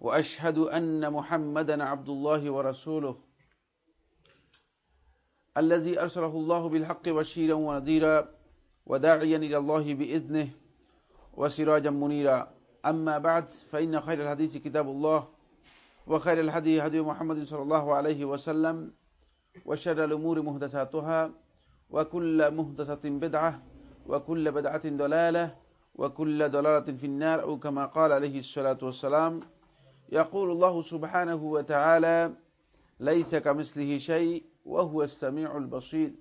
وأشهد أن محمدا عبد الله ورسوله الذي أرسله الله بالحق بشيرا ونذيرا وداعيا إلى الله بإذنه وسراجا منيرا. أما بعد فإن خير الحديث كتاب الله وخير الهدي هدي محمد صلى الله عليه وسلم وشر الأمور مهدساتها وكل مهدسة بدعة وكل بدعة ضلالة وكل ضلالة في النار أو كما قال عليه الصلاة والسلام. يقول الله سبحانه وتعالى ليس كمثله شيء وهو السميع البصير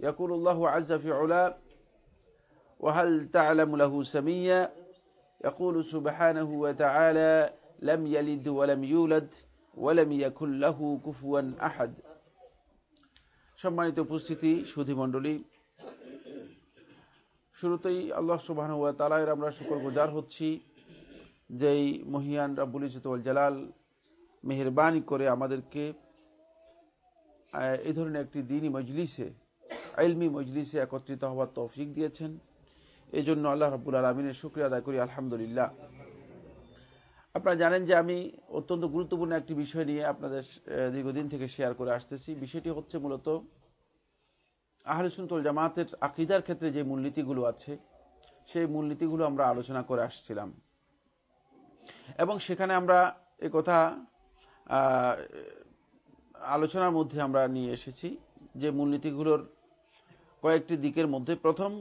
يقول الله عز في علا وهل تعلم له سميا يقول سبحانه وتعالى لم يلد ولم يولد ولم يكن له كفوا أحد সম্মানিত উপস্থিতি সুধীমণ্ডলী শুরুতেই আল্লাহ সুবাহ তালায়ের আমরা শুকর গুজার হচ্ছি যেই মহিয়ান রাব্বুল ইজতুল জালাল মেহরবানি করে আমাদেরকে এই ধরনের একটি দিনই মজলিসে আইলমি মজলিসে একত্রিত হওয়ার তৌফিক দিয়েছেন। এই জন্য আল্লাহ রাব্বুল আলমিনের শুক্রিয়া আদায় করি, আলহামদুলিল্লাহ। আপনারা জানেন যে আমি অত্যন্ত গুরুত্বপূর্ণ একটি বিষয় নিয়ে আপনাদের দীর্ঘদিন থেকে শেয়ার করে আসতেছি। বিষয়টি হচ্ছে মূলত আহলসুন্তল জামাতের আকিদার ক্ষেত্রে যে মূলনীতিগুলো আছে, সেই মূলনীতিগুলো আমরা আলোচনা করে আসছিলাম। এবং সেখানে আমরা এ কথা আলোচনার মধ্যে আমরা নিয়ে এসেছি যে মূলনীতিগুলোর কয়েকটি দিকের মধ্যে। প্রথম,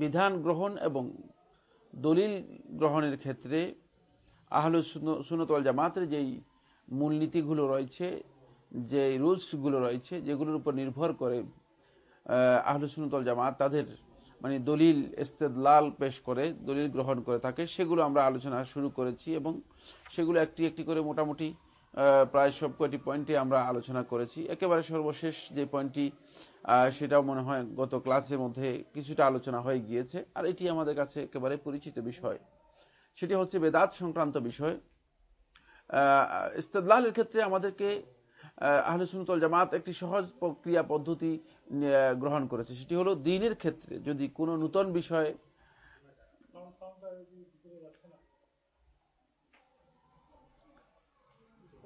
বিধান গ্রহণ এবং দলিল গ্রহণের ক্ষেত্রে আহল সুনতল জামাতের যেই মূলনীতিগুলো রয়েছে যে রুলসগুলো রয়েছে, যেগুলোর উপর নির্ভর করে আহল সুনতল জামাত তাদের মানে দলিল ইস্তেদলাল পেশ করে, দলিল গ্রহণ করে থাকে, সেগুলো আমরা আলোচনা শুরু করেছি এবং সেগুলো একটি একটি করে মোটামুটি প্রায় সব কয়টি পয়েন্টে আমরা আলোচনা করেছি। একেবারে সর্বশেষ যে পয়েন্টটি সেটাও মনে হয় গত ক্লাসের মধ্যে কিছুটা আলোচনা হয়ে গিয়েছে, আর এটি আমাদের কাছে একেবারে পরিচিত বিষয়। সেটি হচ্ছে বেদাত সংক্রান্ত বিষয়। ইস্তেদলালের ক্ষেত্রে আমাদেরকে আহলে সুনতল জামাত একটি সহজ প্রক্রিয়া পদ্ধতি গ্রহণ করেছে। সেটি হলো দিনের ক্ষেত্রে, যদি কোনো নূতন বিষয়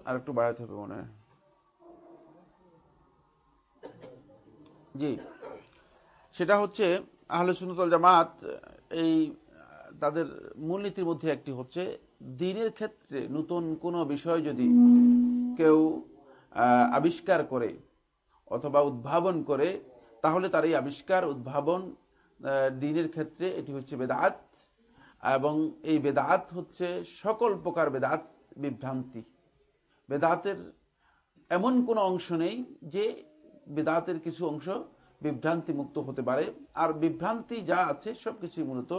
আর একটু বাড়াতে হবে মনে হয়। জি। সেটা হচ্ছে আহলে সুনতল জামাত, এই, তাদের মূলনীতির মধ্যে একটি হচ্ছে, দিনের ক্ষেত্রে নতুন কোনো বিষয় যদি কেউ আবিষ্কার করে অথবা উদ্ভাবন করে, তাহলে তার এই আবিষ্কার, উদ্ভাবন দিনের ক্ষেত্রে এটি হচ্ছে বেদাত, এবং এই বেদাত হচ্ছে সকল প্রকার বেদাত বিভ্রান্তি। বেদাতের এমন কোনো অংশ নেই যে বেদাতের কিছু অংশ বিভ্রান্তি মুক্ত হতে পারে। আর বিভ্রান্তি যা আছে সবকিছুই মূলত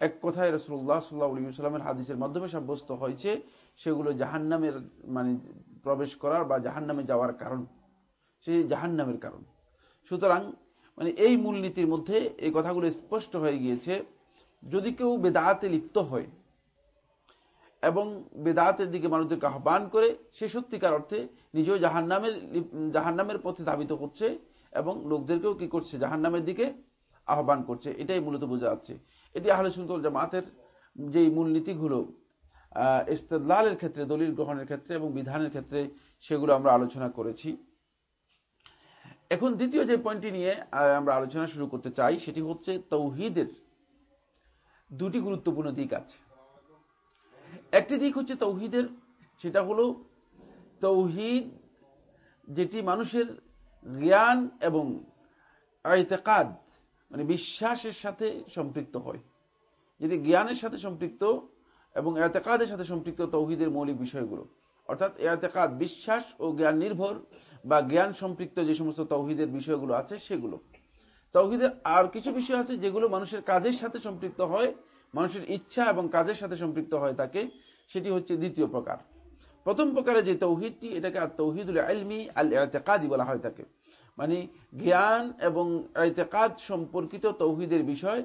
এক কথায় রসুল্লাহ সাল্লাহ সাল্লামের হাদিসের মাধ্যমে সাব্যস্ত হয়েছে, সেগুলো জাহান্নামের মানে প্রবেশ করার বা জাহান্নামে যাওয়ার কারণ। সে জাহান্নামের কারণ। সুতরাং মানে এই মূলনীতির মধ্যে এই কথাগুলো স্পষ্ট হয়ে গিয়েছে, যদি কেউ বেদাতে লিপ্ত হয় এবং বেদাতের দিকে মানুষদেরকে আহ্বান করে, সে সত্যিকার অর্থে নিজেও জাহান্নামের জাহান্নামের পথে ধাবিত করছে এবং লোকদেরকেও কি করছে? জাহান্নামের দিকে আহ্বান করছে। এটাই মূলত বোঝা যাচ্ছে। এটি আহলে সুন্দর জামাতের যেই মূলনীতিগুলো ইস্তেদলালের ক্ষেত্রে, দলিল গ্রহণের ক্ষেত্রে এবং বিধানের ক্ষেত্রে সেগুলো আমরা আলোচনা করেছি। এখন দ্বিতীয় যে পয়েন্টটি নিয়ে আমরা আলোচনা শুরু করতে চাই, সেটি হচ্ছে তৌহিদের দুটি গুরুত্বপূর্ণ দিক আছে। একটি দিক হচ্ছে তৌহিদের, সেটা হলো তৌহিদ, যেটি মানুষের জ্ঞান এবং আয়তেকাদ মানে বিশ্বাসের সাথে সম্পৃক্ত হয়। যেটি জ্ঞানের সাথে সম্পৃক্ত এবং এতেকাদের সাথে সম্পৃক্ত, তৌহিদের মৌলিক বিষয়গুলো। অর্থাৎ এতেকাদ বিশ্বাস ও জ্ঞান নির্ভর বা জ্ঞান সম্পৃক্ত যে সমস্ত তৌহিদের বিষয়গুলো আছে সেগুলো। তৌহিদের আর কিছু বিষয় আছে যেগুলো মানুষের কাজের সাথে সম্পৃক্ত হয়, মানুষের ইচ্ছা এবং কাজের সাথে সম্পৃক্ত হয় তাকে, সেটি হচ্ছে দ্বিতীয় প্রকার। প্রথম প্রকারে যে তৌহিদটি, এটাকে আর তৌহিদুল আলমি আল এতেকাদি বলা হয় থাকে মানে জ্ঞান এবং এতেকাদ সম্পর্কিত তৌহিদের বিষয়,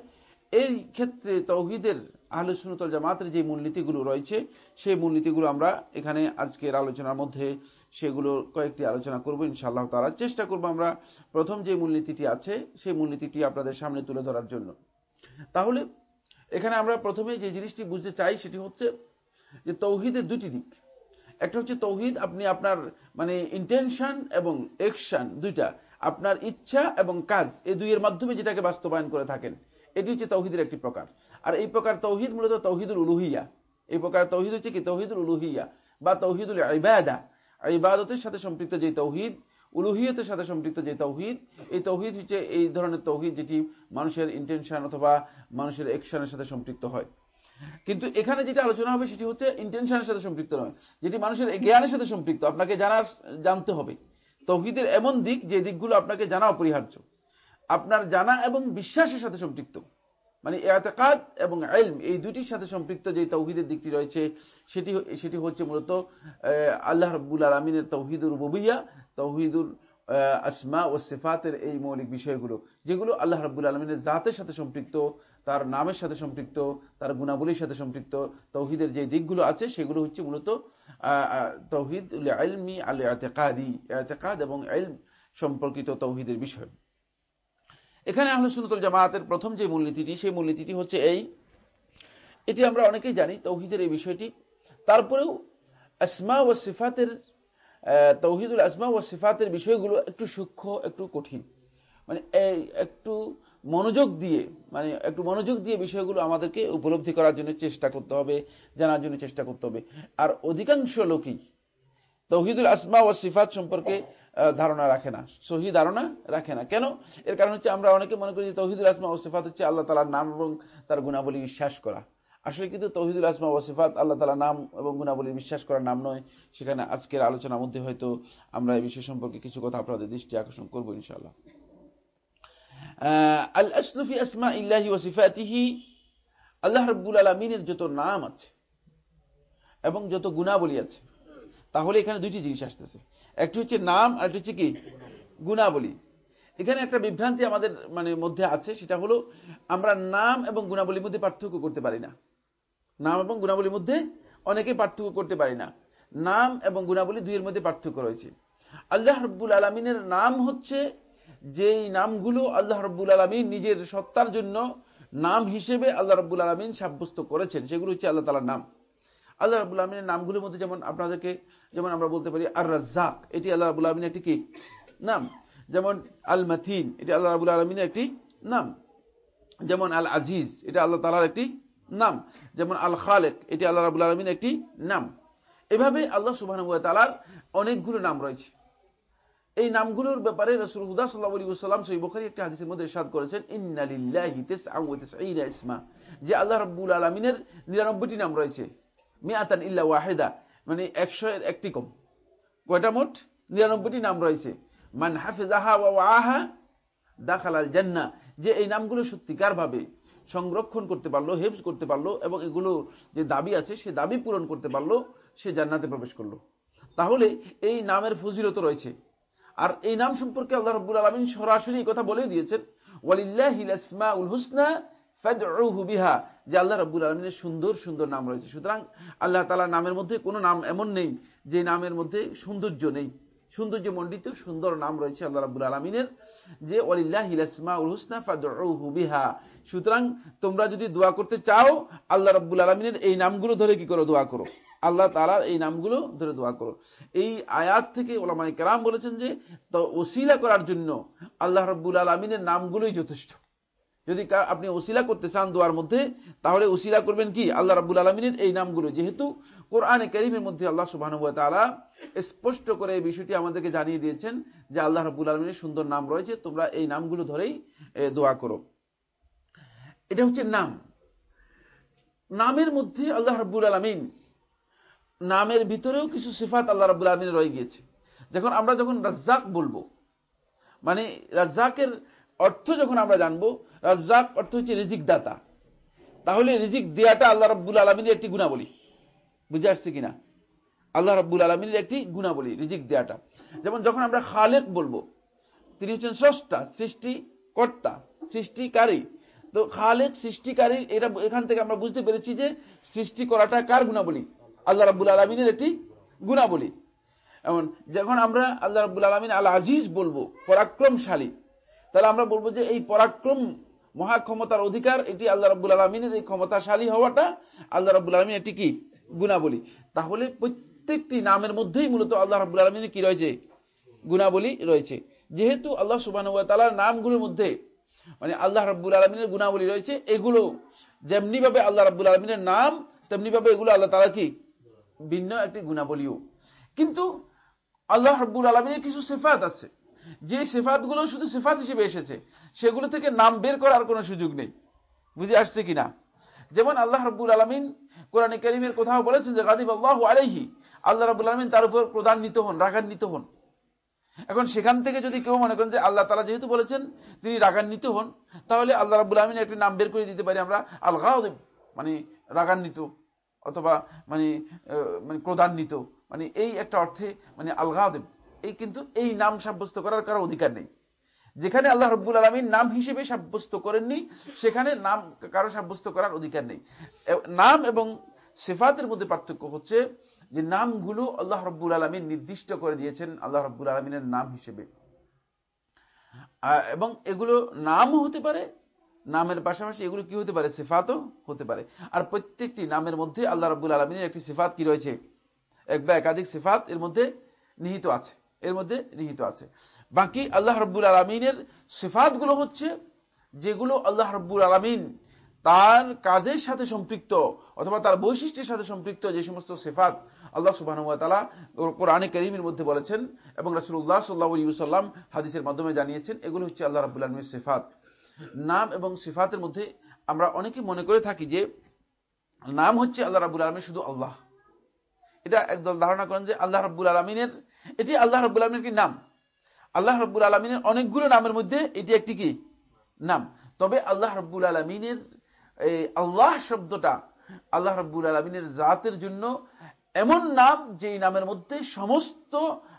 এই ক্ষেত্রে তৌহিদের আহলুসুনতল জামাতের যে মূলনীতিগুলো রয়েছে, সেই মূলনীতিগুলো আমরা এখানে আজকের আলোচনার মধ্যে সেগুলো কয়েকটি আলোচনা করব, ইনশাআল্লাহ তারা চেষ্টা করব আমরা প্রথম যে মূলনীতিটি আছে, সেই মূলনীতিটি আপনাদের সামনে তুলে ধরার জন্য। তাহলে এখানে আমরা প্রথমে যে জিনিসটি বুঝতে চাই, সেটি হচ্ছে যে তৌহিদের দুটি দিক। একটা হচ্ছে তৌহিদ, আপনি আপনার মানে ইন্টেনশন এবং একশন দুইটা, আপনার ইচ্ছা এবং কাজ, এই দুইয়ের মাধ্যমে যেটাকে বাস্তবায়ন করে থাকেন। এটি হচ্ছে তৌহিদের একটি প্রকার। আর এই প্রকার তৌহিদ মূলত তৌহিদুল উলুহিয়া। এই প্রকার তৌহিদ হচ্ছে কি? তৌহিদুল উলুহিয়া বা তৌহিদুল ইবাদা। ইবাদতের সাথে সম্পৃক্ত যে তৌহিদ, উলুহিয়তের সাথে সম্পৃক্ত যে তৌহিদ, এই তৌহিদ হচ্ছে এই ধরনের তৌহিদ যেটি মানুষের ইন্টেনশন অথবা মানুষের একশনের সাথে সম্পৃক্ত হয়। কিন্তু এখানে যেটা আলোচনা হবে সেটি হচ্ছে ইন্টেনশনের সাথে সম্পৃক্ত নয়, যেটি মানুষের জ্ঞানের সাথে সম্পৃক্ত। আপনাকে জানার, জানতে হবে। তৌহিদের এমন দিক যে দিকগুলো আপনাকে জানা অপরিহার্য। আপনার জানা এবং বিশ্বাসের সাথে সম্পৃক্ত। মানে এতেকাদ এবং আইলম এই দুটির সাথে সম্পৃক্ত যে তৌহিদের দিকটি রয়েছে, সেটি সেটি হচ্ছে মূলত আল্লাহ রব্বুল আলমিনের তৌহিদুর ববিয়া তৌহিদুর আসমা ও সিফাতের এই মৌলিক বিষয়গুলো, যেগুলো আল্লাহ রব্বুল আলমিনের জাতের সাথে সম্পৃক্ত, তার নামের সাথে সম্পৃক্ত, তার গুণাবলীর সাথে সম্পৃক্ত তৌহিদের যে দিকগুলো আছে, সেগুলো হচ্ছে মূলত তৌহিদ আলমি আল এতেকাদি এতেকাদ এবং আইলম সম্পর্কিত তৌহিদের বিষয়। এখানে আহলে সুনতুল জামায়াতের প্রথম যে মূলনীতিটি, সেই মূলনীতিটি হচ্ছে এই। এটি আমরা অনেকেই জানি, তৌহিদের এই বিষয়টি। তারপরেও আসমা ও সিফাতের তৌহিদুল আসমা ও সিফাতের বিষয়গুলো একটু সূক্ষ্ম, একটু কঠিন। মানে একটু মনোযোগ দিয়ে মানে একটু মনোযোগ দিয়ে বিষয়গুলো আমাদেরকে উপলব্ধি করার জন্য চেষ্টা করতে হবে, জানার জন্য চেষ্টা করতে হবে। আর অধিকাংশ লোকই তৌহিদুল আসমা ও সিফাত সম্পর্কে ধারণা রাখে না, সহি ধারণা রাখে না। কেন? এর কারণ হচ্ছে আমরা অনেকে মনে করি যে তৌহিদুল আসমা ও সিফাত হচ্ছে আল্লাহ তালার নাম এবং তার গুণাবলী বিশ্বাস করা। আসলে কিন্তু তৌহিদুল আসমা ও সিফাত আল্লাহ তালা নাম এবং গুণাবলী বিশ্বাস করার নাম নয়। সেখানে আজকের আলোচনার মধ্যে হয়তো আমরা এই বিষয় সম্পর্কে কিছু কথা আপনাদের দৃষ্টি আকর্ষণ করব ইনশাআল্লাহ। আল আসলুফি আসমা ইল্লাহি ও সিফাতিহি, আল্লাহ রব্বুল আলমিনের যত নাম আছে এবং যত গুণাবলী আছে, তাহলে এখানে দুইটি জিনিস আসতেছে। একটি হচ্ছে নাম, আর একটি হচ্ছে কি? গুণাবলী। এখানে একটা বিভ্রান্তি আমাদের মানে মধ্যে আছে, সেটা হলো আমরা নাম এবং গুণাবলীর মধ্যে পার্থক্য করতে পারি না। নাম এবং গুণাবলীর মধ্যে অনেকে পার্থক্য করতে পারি না। নাম এবং গুণাবলী দুইয়ের মধ্যে পার্থক্য রয়েছে। আল্লাহ রব্বুল আলমিনের নাম হচ্ছে যেই নামগুলো আল্লাহ রব্বুল আলমিন নিজের সত্তার জন্য নাম হিসেবে আল্লাহ রব্বুল আলমিন সাব্যস্ত করেছেন। সেগুলো হচ্ছে আল্লাহ তালার নাম। আল্লাহ রাবুল আলমিনের নামগুলোর মধ্যে যেমন আপনাদেরকে, যেমন আমরা বলতে পারি আর রাজ্জাক এটি আল্লাহ রাবুল আলমিনের একটি কি? নাম। যেমন আল মাথিন এটি আল্লাহ রাবুল আলমিনের একটি নাম। যেমন আল আজিজ এটা আল্লাহ তালার একটি নাম। যেমন আল খালেক এটি আল্লাহ রাবুল আলমিনের একটি নাম। এভাবে আল্লাহ সুবাহ তালার অনেকগুলো নাম রয়েছে। এই নামগুলোর ব্যাপারে রসুল হুদা সাল্লাহ আলী সাল্লাম সই বখারি একটি হাদিসের মধ্যে ইরশাদ করেছেন ইন্নালিল্লাহি ইসমা যে আল্লাহ রব্বুল আলমিনের নিরানব্বইটি নাম রয়েছে। মিয়াতান ইল্লা ওয়াহেদা। মানে একশো এর একটি কম। কয়টা মোট? নিরানব্বইটি নাম রয়েছে। মান হাফিজাহা ওয়াহা দাখালাল জান্না। যে এই নামগুলো সত্যিকার ভাবে সংরক্ষণ করতে পারল, হেফজ করতে পারল এবং এগুলো যে দাবি আছে, সে দাবি পূরণ করতে পারল, সে জান্নাতে প্রবেশ করল। তাহলে এই নামের ফজিলত রয়েছে। আর এই নাম সম্পর্কে আল্লাহ রব্বুল আলমিন সরাসরি কথা বলে দিয়েছেন, ওয়ালিল্লাহিল আসমাউল হুসনা বিহা। যে আল্লাহ রব্বুল আলমিনের সুন্দর সুন্দর নাম রয়েছে। সুতরাং আল্লাহ তালা নামের মধ্যে কোনো নাম এমন নেই যে নামের মধ্যে সৌন্দর্য নেই। সৌন্দর্য মণ্ডিত সুন্দর নাম রয়েছে আল্লাহ রাবুল আলমিনের যে বিহা। সুতরাং তোমরা যদি দোয়া করতে চাও, আল্লাহ রাবুল আলমিনের এই নামগুলো ধরে কি করো? দোয়া করো। আল্লাহ তালার এই নামগুলো ধরে দোয়া করো। এই আয়াত থেকে ওলামাই কেরাম বলেছেন যে, তো ওসিলা করার জন্য আল্লাহ রব্বুল আলমিনের নামগুলোই যথেষ্ট। যদি আপনি ওসিলা করতে চান দোয়ার মধ্যে, তাহলে ওসিলা করবেন কি? আল্লাহ রাবুল আলমিনের এই নামগুলো। যেহেতু কোরআনে করিমের মধ্যে আল্লাহ সুবাহ তালা স্পষ্ট করে এই বিষয়টি আমাদেরকে জানিয়ে দিয়েছেন যে আল্লাহ রাবুল আলমিনের সুন্দর নাম রয়েছে, তোমরা এই নামগুলো ধরেই দোয়া করো। এটা হচ্ছে নাম। নামের মধ্যে আল্লাহ রাবুল আলমিন, নামের ভিতরেও কিছু সিফাত আল্লাহ রাবুল আলমিন রয়ে গিয়েছে। যখন আমরা যখন রাজ্জাক বলব মানে রাজ্জাকের অর্থ যখন আমরা জানব, রাজ্জাক অর্থ হচ্ছে রিজিক দাতা তাহলে রিজিক দেয়াটা আল্লাহ রব্বুল আলমিনের একটি গুণাবলী। বুঝে আসছে কিনা? আল্লাহ রাব্বুল আলমিনের একটি গুণাবলী, রিজিক দেয়াটা। যেমন যখন আমরা খালেক বলব, তিনি হচ্ছেন স্রষ্টা, সৃষ্টিকর্তা, সৃষ্টিকারী। তো খালেক, সৃষ্টিকারী, এটা এখান থেকে আমরা বুঝতে পেরেছি যে সৃষ্টি করাটা কার গুণাবলী? আল্লাহ রাব্বুল আলমিনের একটি গুণাবলী। এমন, যখন আমরা আল্লাহ রাব্বুল আলমিন আল আজিজ বলব, পরাক্রমশালী তাহলে আমরা বলব যে এই পরাক্রম মহা ক্ষমতার অধিকার, এটি আল্লাহ রাব্বুল আলমিনের এই ক্ষমতাশালী হওয়াটা আল্লাহ রাব্বুল আলমিন এটি কি? গুণাবলী। তাহলে প্রত্যেকটি নামের মধ্যেই মূলত আল্লাহ রাব্বুল আলমিনের কি রয়েছে? গুণাবলী রয়েছে। যেহেতু আল্লাহ সুবাহ তালার নামগুলোর মধ্যে মানে আল্লাহ রাব্বুল আলমিনের গুণাবলী রয়েছে, এগুলো যেমনি ভাবে আল্লাহ রাব্বুল আলমিনের নাম তেমনি ভাবে এগুলো আল্লাহ তালা কি? ভিন্ন একটি গুণাবলীও। কিন্তু আল্লাহ রাব্বুল আলমিনের কিছু সেফাত আছে। যে সেফাতগুলো শুধু সেফাত হিসেবে এসেছে, সেগুলো থেকে নাম বের করার কোনো সুযোগ নেই। বুঝে আসছে কিনা? যেমন আল্লাহ রব্বুল আলমিন কোরআন করিমের কোথাও বলেছেন যে, গাদিব আল্লাহ আলাইহি, আল্লাহ রব্বুল আলমিন তার উপর প্রধান্বিত হন, রাগান্বিত হন। এখন সেখান থেকে যদি কেউ মনে করেন যে আল্লাহ তালা যেহেতু বলেছেন তিনি রাগান্বিত হন, তাহলে আল্লাহ রাবুল আলমিন একটি নাম বের করে দিতে পারি আমরা আল গাউদেব মানে রাগান্বিত অথবা মানে মানে ক্রোধান্বিত। মানে এই একটা অর্থে মানে আল গাউদেব এই কিন্তু এই নাম সাব্যস্ত করার কারও অধিকার নেই। যেখানে আল্লাহ রব্বুল আলমীর নাম হিসেবে সাব্যস্ত করেননি, সেখানে নাম কারও সাব্যস্ত করার অধিকার নেই। নাম এবং সেফাতের মধ্যে পার্থক্য হচ্ছে যে নামগুলো আল্লাহ রব্বুল আলমিন নির্দিষ্ট করে দিয়েছেন আল্লাহ রব্বুল আলমিনের নাম হিসেবে। এবং এগুলো নামও হতে পারে, নামের পাশাপাশি এগুলো কি হতে পারে, সেফাতও হতে পারে। আর প্রত্যেকটি নামের মধ্যে আল্লাহ রব্বুল আলমিনের একটি সেফাত কি রয়েছে? এক বা একাধিক সেফাত এর মধ্যে নিহিত আছে। এর মধ্যে নিহিত আছে। বাকি আল্লাহ রব্বুল আলমিনের সেফাতগুলো হচ্ছে যেগুলো আল্লাহ রব্বুল আলমিন তার কাজের সাথে সম্পৃক্ত অথবা তার বৈশিষ্ট্যের সাথে সম্পৃক্ত যে সমস্ত সেফাত আল্লাহ সুবাহানুয়াতালা কোরআনে করিমের মধ্যে বলেছেন এবং রাসুল্লাহ সাল্লাহ ইউসাল্লাম হাদিসের মাধ্যমে জানিয়েছেন, এগুলো হচ্ছে আল্লাহ রাবুল আলমীর সেফাত। নাম এবং সিফাতের মধ্যে আমরা অনেকে মনে করে থাকি যে নাম হচ্ছে আল্লাহ রাবুল আলমীর শুধু আল্লাহ। এটা একদল ধারণা করেন যে আল্লাহ রব্বুল আলমিনের এটি আল্লাহ রব্বুল আলমিনের কি নাম? আল্লাহ রব্বুল আলমিনের অনেকগুলো নামের মধ্যে এটি একটি কি? নাম। তবে আল্লাহ রব্বুল আলমিনের আল্লাহ শব্দটা আল্লাহ রব্বুল আলমিনের জাতের জন্য এমন নাম যে নামের মধ্যে সমস্ত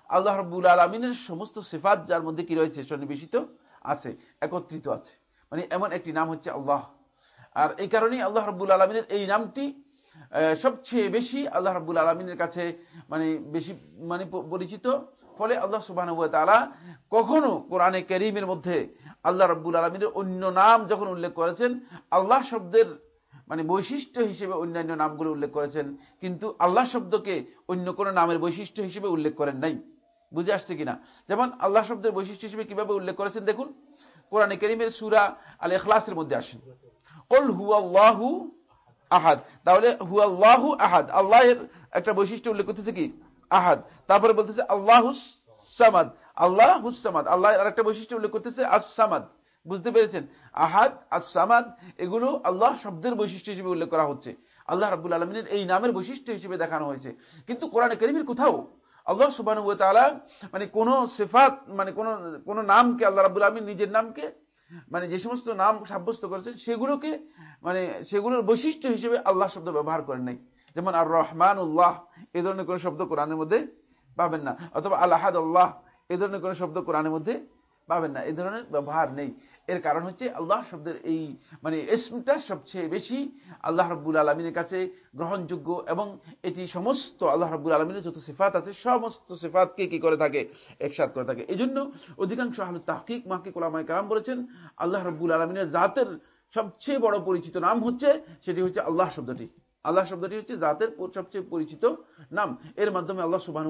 আল্লাহ রব্বুল আলমিনের সমস্ত সেফাত যার মধ্যে কি রয়েছে সন্নিবেশিত আছে, একত্রিত আছে। মানে এমন একটি নাম হচ্ছে আল্লাহ। আর এই কারণেই আল্লাহ রব্বুল আলমিনের এই নামটি সবচেয়ে বেশি আল্লাহ রব্বুল আলমিনের কাছে মানে বেশি মানে পরিচিত। ফলে আল্লাহ সুবাহ তালা কখনো কোরআনে করিমের মধ্যে আল্লাহ রব্বুল আলমিনের অন্য নাম যখন উল্লেখ করেছেন, আল্লাহ শব্দের মানে বৈশিষ্ট্য হিসেবে অন্যান্য নামগুলো উল্লেখ করেছেন, কিন্তু আল্লাহ শব্দকে অন্য কোনো নামের বৈশিষ্ট্য হিসেবে উল্লেখ করেন নাই। বুঝে আসছে কিনা? যেমন আল্লাহ শব্দের বৈশিষ্ট্য হিসেবে কীভাবে উল্লেখ করেছেন দেখুন, কোরআনে করিমের সুরা আল এখলাসের মধ্যে আসেন কল হু আল্লাহু আহাদ। তাহলে হু আল্লাহু আহাদ। আল্লাহের একটা বৈশিষ্ট্য উল্লেখ করতেছে কি? আহাদ। তারপরে বলতেছে আল্লাহ সামাদ। আল্লাহ হুসামাদ আল্লাহ আর একটা বৈশিষ্ট্য উল্লেখ করতেছে আসামাদ বুঝতে পেরেছেন? আহাদ আসামাদ এগুলো আল্লাহ শব্দের বৈশিষ্ট্য হিসেবে উল্লেখ করা হচ্ছে। আল্লাহ রাবুল আলমিনের এই নামের বৈশিষ্ট্য হিসেবে দেখানো হয়েছে। কিন্তু কোরআনে করিমের কোথাও আল্লাহ সুবাহ মানে কোন সেফাত মানে কোন কোন নামকে আল্লাহ রাবুল আলমিন নিজের নামকে মানে যে সমস্ত নাম সাব্যস্ত করেছেন, সেগুলোকে মানে সেগুলোর বৈশিষ্ট্য হিসেবে আল্লাহ শব্দ ব্যবহার করেন নাই। যেমন আর রহমান উল্লাহ এ ধরনের কোনো শব্দ কোরআনের মধ্যে পাবেন না। অথবা আল্লাহাদ আল্লাহ এই ধরনের কোনো শব্দ কোরআনের মধ্যে পাবেন না। এ ধরনের ব্যবহার নেই। এর কারণ হচ্ছে আল্লাহ শব্দের এই মানে ইসমটা সবচেয়ে বেশি আল্লাহ রব্বুল আলমিনের কাছে গ্রহণযোগ্য এবং এটি সমস্ত আল্লাহ রব্বুল আলমিনের যত সিফাত আছে, সমস্ত সিফাতকে কি করে থাকে? একসাথ করে থাকে। এই জন্য অধিকাংশ আহলু তাহকিক, মাহকিক ওলামায় কালাম বলেছেন, আল্লাহ রব্বুল আলমিনের জাতের সবচেয়ে বড় পরিচিত নাম হচ্ছে, সেটি হচ্ছে আল্লাহ শব্দটি। আল্লাহ শব্দটি হচ্ছে জাতের সবচেয়ে পরিচিত নাম। এর মাধ্যমে আল্লাহ সুবাহ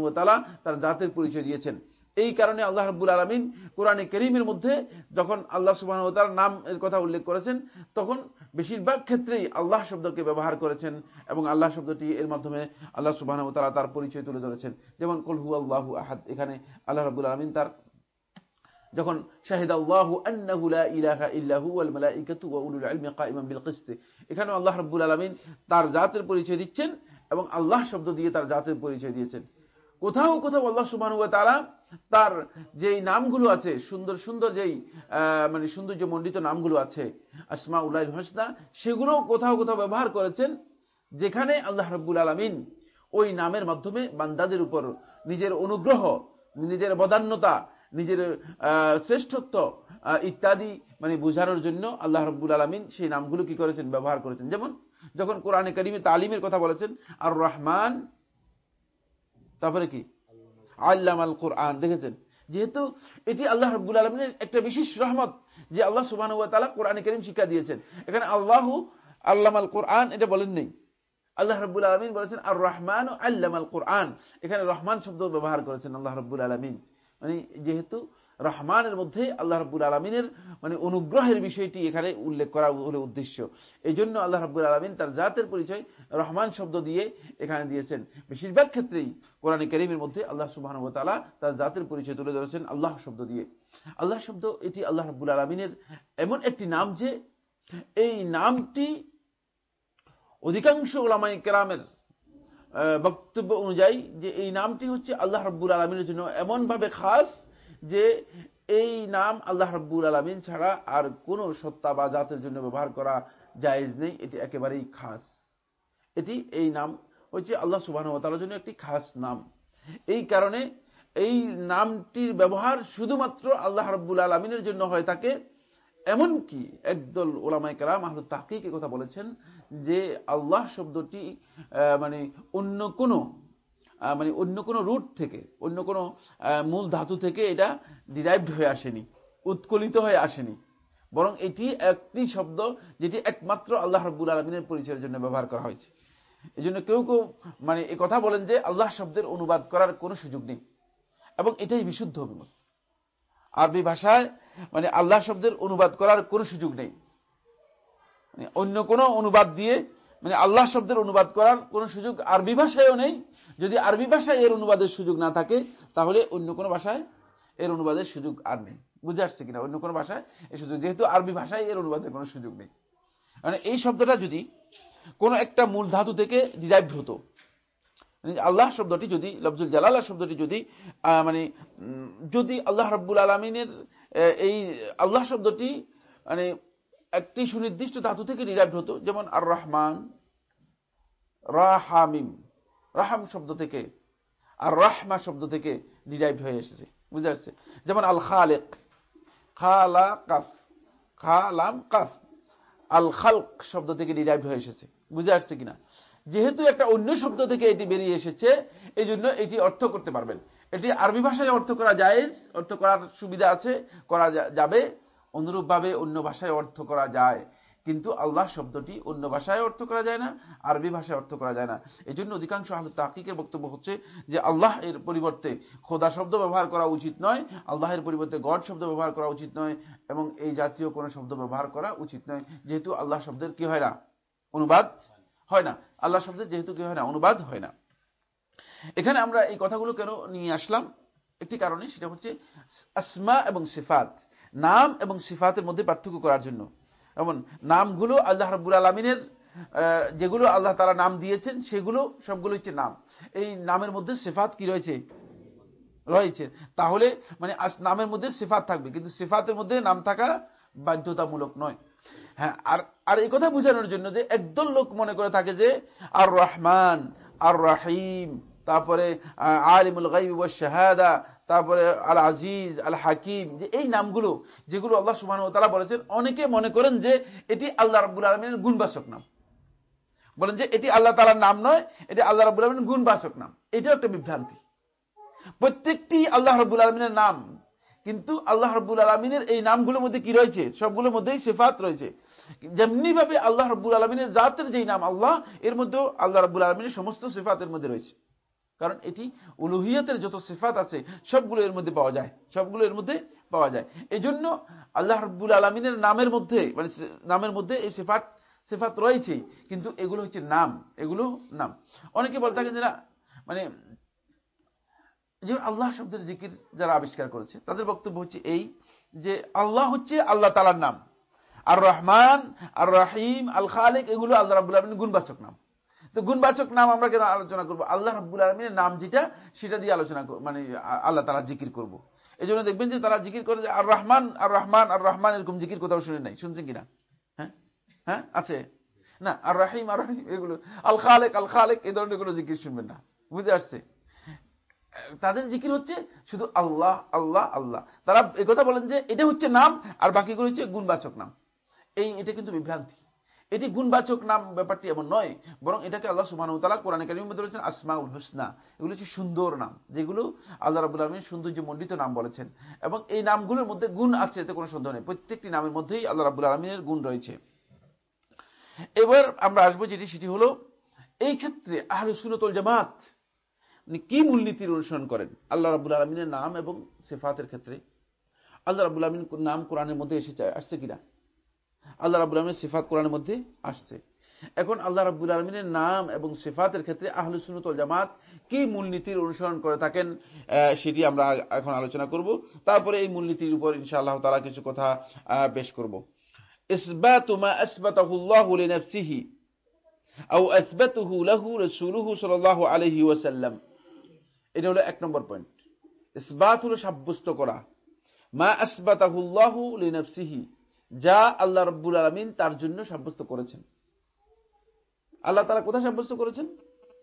তার জাতের পরিচয় দিয়েছেন। এই কারণে আল্লাহ রব্বুল আলমিন কোরআনে করিমের মধ্যে যখন আল্লাহ সুবাহ তার নাম এর কথা উল্লেখ করেছেন, তখন বেশিরভাগ ক্ষেত্রেই আল্লাহ শব্দকে ব্যবহার করেছেন এবং আল্লাহ শব্দটি এর মাধ্যমে আল্লাহ সুবাহ তারা তার পরিচয় তুলে ধরেছেন। যেমন কলহু আল্লাহু আহাদ এখানে আল্লাহ রব্বুল আলমিন তার যখন শাহিদ এখানে আল্লাহ রাব্বুল আলামিন তার জাতের পরিচয় দিচ্ছেন এবং আল্লাহ শব্দ দিয়ে তার জাতের পরিচয় দিয়েছেন। কোথাও কোথাও আল্লাহ ওয়া তাআলা তার যেই নামগুলো আছে, সুন্দর সুন্দর যেই মানে সৌন্দর্য মণ্ডিত নামগুলো আছে আসমা উল্লাহ হোসনা সেগুলো কোথাও কোথাও ব্যবহার করেছেন, যেখানে আল্লাহ রাব্বুল আলামিন ওই নামের মাধ্যমে বান্দাদের উপর নিজের অনুগ্রহ, নিজের বদান্যতা, নিজের শ্রেষ্ঠত্ব ইত্যাদি মানে বোঝানোর জন্য আল্লাহ রব্বুল আলমিন সেই নামগুলো কি করেছেন, ব্যবহার করেছেন। যেমন যখন কোরআনে করিমে তালিমের কথা বলেছেন আর রহমান তারপরে কি? আল্লাম আল কোরআন, দেখেছেন? যেহেতু এটি আল্লাহ রব্বুল আলমিনের একটা বিশেষ রহমত যে আল্লাহ সুবাহ কোরআনে করিম শিক্ষা দিয়েছেন। এখানে আল্লাহ আল্লাম আল কোরআন এটা বলেন নেই। আল্লাহ রব্বুল আলমিন বলেছেন আর রহমান আল্লাম আল কোরআন। এখানে রহমান শব্দ ব্যবহার করেছেন আল্লাহ রব্বুল আলমিন। মানে যেহেতু রহমানের মধ্যে আল্লাহ রব্বুল আলমিনের মানে অনুগ্রহের বিষয়টি এখানে উল্লেখ করা হলে উদ্দেশ্য। এই জন্য আল্লাহ রব্বুল আলমিন তার জাতের পরিচয় রহমান শব্দ দিয়ে এখানে দিয়েছেন। বেশিরভাগ ক্ষেত্রেই কোরআন করিমের মধ্যে আল্লাহ সুবাহ তার জাতের পরিচয় তুলে ধরেছেন আল্লাহ শব্দ দিয়ে। আল্লাহ শব্দ, এটি আল্লাহ রব্বুল আলমিনের এমন একটি নাম যে এই নামটি অধিকাংশ ওলামাই কেরামের বক্তব্য অনুযায়ী যে এই নামটি হচ্ছে আল্লাহ রব্বুল আলমিনের জন্য এমনভাবে খাস যে এই নাম আল্লাহ রব্বুল আলমিন ছাড়া আর কোন সত্তা বা জাতের জন্য ব্যবহার করা জায়েজ নেই, এটি একেবারেই খাস। এটি এই নাম হচ্ছে আল্লাহ সুবাহ তালার জন্য একটি খাস নাম। এই কারণে এই নামটির ব্যবহার শুধুমাত্র আল্লাহ রব্বুল আলমিনের জন্য হয়ে থাকে, এমনকি একদল ওলামাই কালাম আহল তাকিক কথা বলেছেন যে আল্লাহ শব্দটি মানে অন্য কোন মানে অন্য কোনো রুট থেকে, অন্য কোনো মূল ধাতু থেকে এটা ডিরাইভড হয়ে আসেনি, উৎকলিত হয়ে আসেনি। বরং এটি একটি শব্দ যেটি একমাত্র আল্লাহ রব্বুল আলমিনের পরিচয়ের জন্য ব্যবহার করা হয়েছে। এই জন্য কেউ কেউ মানে এ কথা বলেন যে আল্লাহ শব্দের অনুবাদ করার কোনো সুযোগ নেই। এবং এটাই বিশুদ্ধ অভিমত। আরবি ভাষায় মানে আল্লাহ শব্দের অনুবাদ করার কোনো সুযোগ নেই। মানে অন্য কোনো অনুবাদ দিয়ে মানে আল্লাহ শব্দের অনুবাদ করার কোনো সুযোগ আরবি ভাষায়ও নেই যদি আরবি ভাষায় এর অনুবাদের সুযোগ না থাকে, তাহলে অন্য কোনো ভাষায় এর অনুবাদের সুযোগ আর নেই। বুঝে আসছে কিনা? অন্য কোনো ভাষায় এই সুযোগ যেহেতু আরবি ভাষায় এর অনুবাদের কোনো সুযোগ নেই। মানে এই শব্দটা যদি কোন একটা মূল ধাতু থেকে ডিরাইভ হতো মানে আল্লাহ শব্দটি যদি, লফজুল জালাল্লাহ শব্দটি যদি মানে যদি আল্লাহ রব্বুল আলমিনের এই আল্লাহ শব্দটি মানে একটি সুনির্দিষ্ট ধাতু থেকে ডিরাইভ হতো, যেমন আর রহমান রাহামিম। রাহাম শব্দ থেকে, আর রাহমা শব্দ থেকে ডিরাইভ হয়ে এসেছে। বুঝে আসছে যেমন আল খালেক খালা কাফ খালাম কাফ আল খালক শব্দ থেকে ডিরাইভ হয়ে এসেছে। বুঝে আসছে কিনা? যেহেতু একটা অন্য শব্দ থেকে এটি বেরিয়ে এসেছে এই জন্য এটি অর্থ করতে পারবেন। এটি আরবি ভাষায় অর্থ করা যায় অর্থ করার সুবিধা আছে, করা যাবে। অনুরূপভাবে অন্য ভাষায় অর্থ করা যায়। কিন্তু আল্লাহ শব্দটি অন্য ভাষায় অর্থ করা যায় না, আরবি ভাষায় অর্থ করা যায় না। এই জন্য অধিকাংশ আহল তাকিকের বক্তব্য হচ্ছে যে আল্লাহ এর পরিবর্তে খোদা শব্দ ব্যবহার করা উচিত নয় আল্লাহের পরিবর্তে গড শব্দ ব্যবহার করা উচিত নয় এবং এই জাতীয় কোনো শব্দ ব্যবহার করা উচিত নয়। যেহেতু আল্লাহ শব্দের কি হয় না? অনুবাদ হয় না। আল্লাহ শব্দের যেহেতু কি হয় না? অনুবাদ হয় না। এখানে আমরা এই কথাগুলো কেন নিয়ে আসলাম? একটি কারণে সেটা হচ্ছে আসমা এবং সিফাত। নাম এবং সিফাতের মধ্যে পার্থক্য করার জন্য। এমন নামগুলো আল্লাহ রব্বুল আলমিনের যেগুলো আল্লাহ তারা নাম দিয়েছেন, সেগুলো, সবগুলো হচ্ছে নাম। এই নামের মধ্যে সেফাত কি রয়েছে? রয়েছে। তাহলে মানে নামের মধ্যে সেফাত থাকবে, কিন্তু সেফাতের মধ্যে নাম থাকা বাধ্যতামূলক নয়। হ্যাঁ আর আর এই কথা বোঝানোর জন্য যে একদল লোক মনে করে থাকে যে আর রহমান আর রাহিম তারপরে আলিমুল গাইব শাহাদা তারপরে আল আজিজ আল হাকিম যে এই নামগুলো, যেগুলো আল্লাহ সুবাহ তারা বলেছেন, অনেকে মনে করেন যে এটি আল্লাহ রাবুল আলমিনের গুণবাসক নাম। বলেন যে এটি আল্লাহ তালার নাম নয়, এটি আল্লাহ রাবুল আলমিনের গুণবাসক নাম। এটাও একটা বিভ্রান্তি। প্রত্যেকটি আল্লাহ রবুল আলমিনের নাম, কিন্তু আল্লাহ রব্বুল আলমিনের এই নামগুলোর মধ্যে কি রয়েছে? সবগুলোর মধ্যেই সেফাত রয়েছে। যেমনি ভাবে আল্লাহ রব্বুল আলমিনের জাতের যেই নাম আল্লাহ, এর মধ্যেও আল্লাহ রব্বুল আলমিনের সমস্ত সেফাতের মধ্যে রয়েছে। কারণ এটি উলুহিয়াতের যত সেফাত আছে, সবগুলো এর মধ্যে পাওয়া যায়। সবগুলো এর মধ্যে পাওয়া যায়। এই জন্য আল্লাহ রব্বুল আলমিনের নামের মধ্যে মানে নামের মধ্যে এই সেফাত সেফাত রয়েছেই কিন্তু এগুলো হচ্ছে নাম, এগুলো নাম। অনেকে বলে থাকেন যে না মানে যে আল্লাহ শব্দের জিকির যারা আবিষ্কার করেছে, তাদের বক্তব্য হচ্ছে এই যে আল্লাহ হচ্ছে আল্লাহ তালার নাম। আর রহমান, আর রাহিম আল খালেক, এগুলো আল্লাহ রাবুল আলমিন গুণবাচক নাম। তো গুণবাচক নাম আমরা কেন আলোচনা করব? আল্লাহ রাবুল আলমিনের নাম যেটা, সেটা দিয়ে আলোচনা মানে আল্লাহ তালা জিকির করব। এই জন্য দেখবেন যে তারা জিকির করে যে আর রহমান আর রহমান আর রহমান এরকম জিকির কোথাও শুনে নাই। শুনছেন কিনা? হ্যাঁ? হ্যাঁ? আছে? না, আর রাহিম আর রাহিম, এগুলো, আল খালেক আল খালেক, এই ধরনের কোনো জিকির শুনবেন না। বুঝে আসছে? তাদের জিকির হচ্ছে শুধু আল্লাহ আল্লাহ আল্লাহ। তারা কথা বলেন যে এটা হচ্ছে নাম, আর বাকিগুলো হচ্ছে গুণবাচক নাম। এই, এটা কিন্তু বিভ্রান্তি। এটি গুণবাচক নাম ব্যাপারটি এমন নয়, বরং এটাকে আল্লাহ সুমান তালা কোরআন কালিমের মধ্যে রয়েছেন আসমাউল হোসনা। এগুলো হচ্ছে সুন্দর নাম, যেগুলো আল্লাহ রাবুল আলমীর সৌন্দর্য মণ্ডিত নাম বলেছেন। এবং এই নামগুলোর মধ্যে গুণ আছে, এতে কোনো সন্দেহ নেই। প্রত্যেকটি নামের মধ্যেই আল্লাহ রাবুল আলমীর গুণ রয়েছে। এবার আমরা আসব যেটি, সেটি হলো এই ক্ষেত্রে আহলে সুনতল জামাত কি মূলনীতির অনুসরণ করেন? আল্লাহ রাবুল আলমিনের নাম এবং সেফাতের ক্ষেত্রে আল্লাহ রাবুল আলমিন নাম কোরআনের মধ্যে এসেছে, আসছে কিনা? আল্লাহ রাবুল আলমিনের সিফাত কোরআনের মধ্যে আসছে। এখন আল্লাহ রাবুল আলমিনের নাম এবং সিফাতের ক্ষেত্রে আহলু সুনতল জামাত কি মূলনীতির অনুসরণ করে থাকেন সেটি আমরা এখন আলোচনা করব। তারপরে এই মূলনীতির উপর ইনশা আল্লাহ তালা কিছু কথা পেশ করব। সাব্যস্ত করা। যা আল্লাহ রব্বুল আলমিন তার জন্য সাব্যস্ত করেছেন। আল্লাহ তারা কোথায় সাব্যস্ত করেছেন?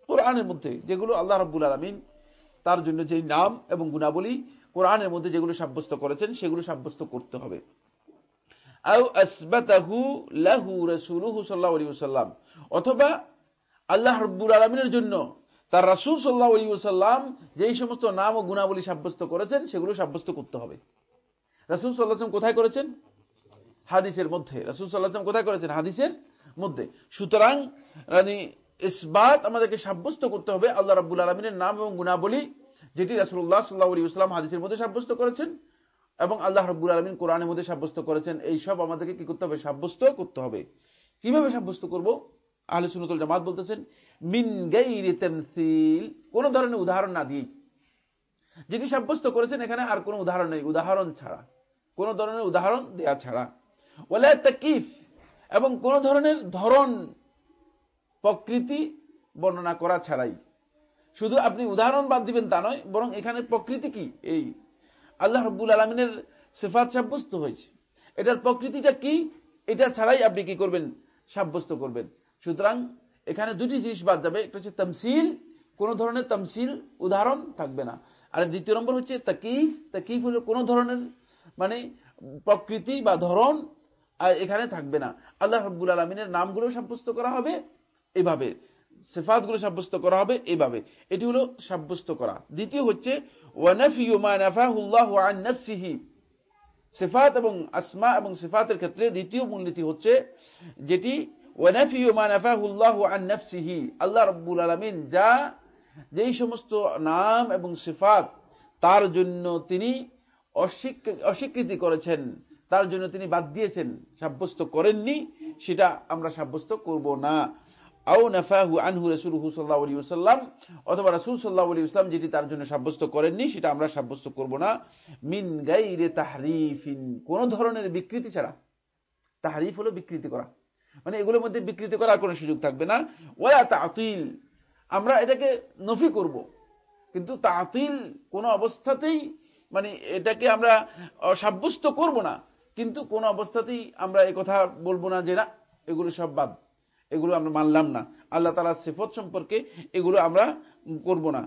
কোরআনের মধ্যে, যেগুলো আল্লাহ রব্বুল আলমিন তার জন্য যে নাম এবং গুণাবলী, কোরআনের মধ্যে যেগুলো সাব্যস্ত করেছেন, সেগুলো সাব্যস্ত করতে হবে। অথবা আল্লাহ রব্বুল আলমিনের জন্য তার রাসুল সাল্লাহ আলী সাল্লাম যেই সমস্ত নাম ও গুণাবলী সাব্যস্ত করেছেন, সেগুলো সাব্যস্ত করতে হবে। রাসুল সাল্লাহ কোথায় করেছেন? হাদিসের মধ্যে। রাসুল সাল্লাহাম কোথায় করেছেন? হাদিসের মধ্যে। সুতরাং, রানী ইসবাত আমাদেরকে সাব্যস্ত করতে হবে আল্লাহ রাবুল আলমিনের নাম এবং গুণাবলী, যেটি রাসুল্লাহ সাল্লাহ ইসলাম হাদিসের মধ্যে সাব্যস্ত করেছেন এবং আল্লাহ রব্বুল আলমিন কোরআনের মধ্যে সাব্যস্ত করেছেন। এই সব আমাদেরকে কি করতে হবে? সাব্যস্ত করতে হবে। কীভাবে সাব্যস্ত করব? আহলে সুনতুল জামাত বলতেছেন, মিন তামসিল কোন ধরনের উদাহরণ না দিয়ে যেটি সাব্যস্ত করেছেন এখানে আর কোনো উদাহরণ নেই। উদাহরণ ছাড়া। কোন ধরনের উদাহরণ দেয়া ছাড়া। ওলা তাকিফ, এবং কোন ধরনের ধরন, প্রকৃতি বর্ণনা করা ছাড়াই। শুধু আপনি উদাহরণ বাদ দিবেন তা নয়, বরং এখানে প্রকৃতি কি? এই আল্লাহ রব্বুল আলমিনের সেফাত সাব্যস্ত হয়েছে। এটার প্রকৃতিটা কি? এটা ছাড়াই আপনি কি করবেন? সাব্যস্ত করবেন। সুতরাং এখানে দুটি জিনিস বাদ যাবে, একটা হচ্ছে তামসিল, কোন ধরনের তামসিল, উদাহরণ থাকবে না। আর দ্বিতীয় নম্বর হচ্ছে তাকিফ। তাকিফ হলো কোন ধরনের মানে প্রকৃতি বা ধরন এখানে থাকবে না। আল্লাহ রব্বুল আলমিনের নামগুলো সাব্যস্ত করা হবে এভাবে। সেফাতগুলো সাব্যস্ত করা হবে এভাবে। এটি হলো সাব্যস্ত করা। দ্বিতীয় হচ্ছে সেফাত এবং আসমা এবং সেফাতের ক্ষেত্রে দ্বিতীয় মূলনীতি হচ্ছে যেটি আল্লাহ রব্বুল আলমিন যা, যেই সমস্ত নাম এবং সেফাত তার জন্য তিনি অস্বীকৃতি করেছেন। তার জন্য তিনি বাদ দিয়েছেন, সাব্যস্ত করেননি, সেটা আমরা সাব্যস্ত করব না। আও নাফাহু আনহু রসুলহু সাল্লাহ আলী সাল্লাম অথবা রাসুল সাল্লাহ আলী ইসলাম যেটি তার জন্য সাব্যস্ত করেননি, সেটা আমরা সাব্যস্ত করব না। মিন গাইরে তাহরিফিন, কোন ধরনের বিকৃতি ছাড়া। তাহরিফ হলো বিকৃতি করা। মানে এগুলোর মধ্যে বিকৃতি করার কোনো সুযোগ থাকবে না। ওয়া তাতিল, আমরা এটাকে নফি করব। কিন্তু তাতিল কোন অবস্থাতেই মানে এটাকে আমরা সাব্যস্ত করব না। কিন্তু কোন অবস্থাতেই আমরা এই কথা বলব না যে না, এগুলো সব বাদ। এগুলো আমরা মানলাম না। আল্লাহ তালা সেফত সম্পর্কে এগুলো আমরা করব না।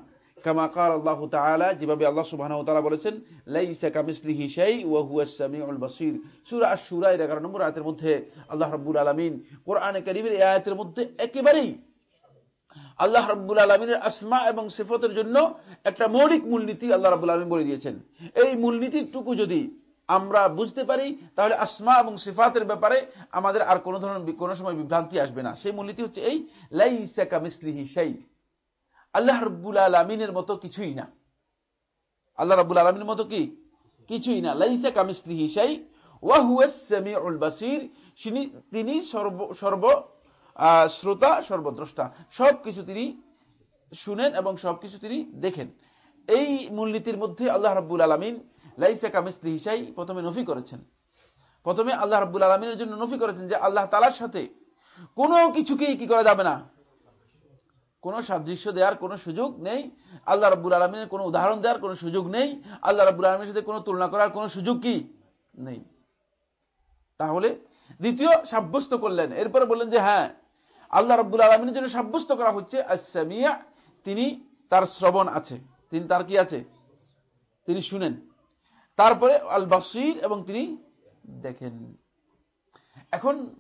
কামাকার আল্লাহ তালা যেভাবে আল্লাহ সুবাহ বলেছেন, লাইসা কামিসলি হিসাই ওয়াহুয়াসামিউল বাসির। সুরা সুরা এর এগারো নম্বর আয়াতের মধ্যে আল্লাহ রব্বুল আলমিন কোরআনে করিমের এই আয়াতের মধ্যে একেবারেই আল্লাহ রব্বুল আলমিনের আসমা এবং সেফতের জন্য একটা মৌলিক মূলনীতি আল্লাহ রব্বুল আলমিন বলে দিয়েছেন। এই মূলনীতিটুকু যদি আমরা বুঝতে পারি, তাহলে আসমা এবং সিফাতের ব্যাপারে আমাদের আর কোনো ধরনের কোনো সময় বিভ্রান্তি আসবে না। সেই মূলনীতি হচ্ছে এই লাইসাকা মিসলিহি সেই আল্লাহ রব্বুল আলমিনের মতো কিছুই না। আল্লাহ রব্বুল আলমিনের মতো কি? কিছুই না। লাইসা কামিসলিহি সেই ওয়াহুয়াসমিউল বাসির। তিনি সর্ব সর্ব শ্রোতা, সর্বদ্রষ্টা। সবকিছু তিনি শুনেন এবং সবকিছু তিনি দেখেন। এই মূলনীতির মধ্যে আল্লাহ রাব্বুল আলমিন হিসাই প্রথমে নফি করেছেন। প্রথমে আল্লাহ আলমিনের জন্য নফি করেছেন যে আল্লাহ তালার সাথে কোনো কিছুকেই কি করা যাবে না। কোনো সাদৃশ্য দেওয়ার কোনো সুযোগ নেই, আল্লাহ আলমিনের কোনো উদাহরণ দেওয়ার কোনো সুযোগ নেই, আল্লাহ আলমীর সাথে কোনো তুলনা করার কোনো সুযোগ কি নেই। তাহলে দ্বিতীয় সাব্যস্ত করলেন, এরপরে বললেন যে হ্যাঁ আল্লাহ রব্বুল আলমিনের জন্য সাব্যস্ত করা হচ্ছে আসামিয়া তিনি তার শ্রবণ আছে। তিনি তার কি আছে? তিনি শুনেন। তারপরে আল বাসির এবং তিনি দেখেন। এখন,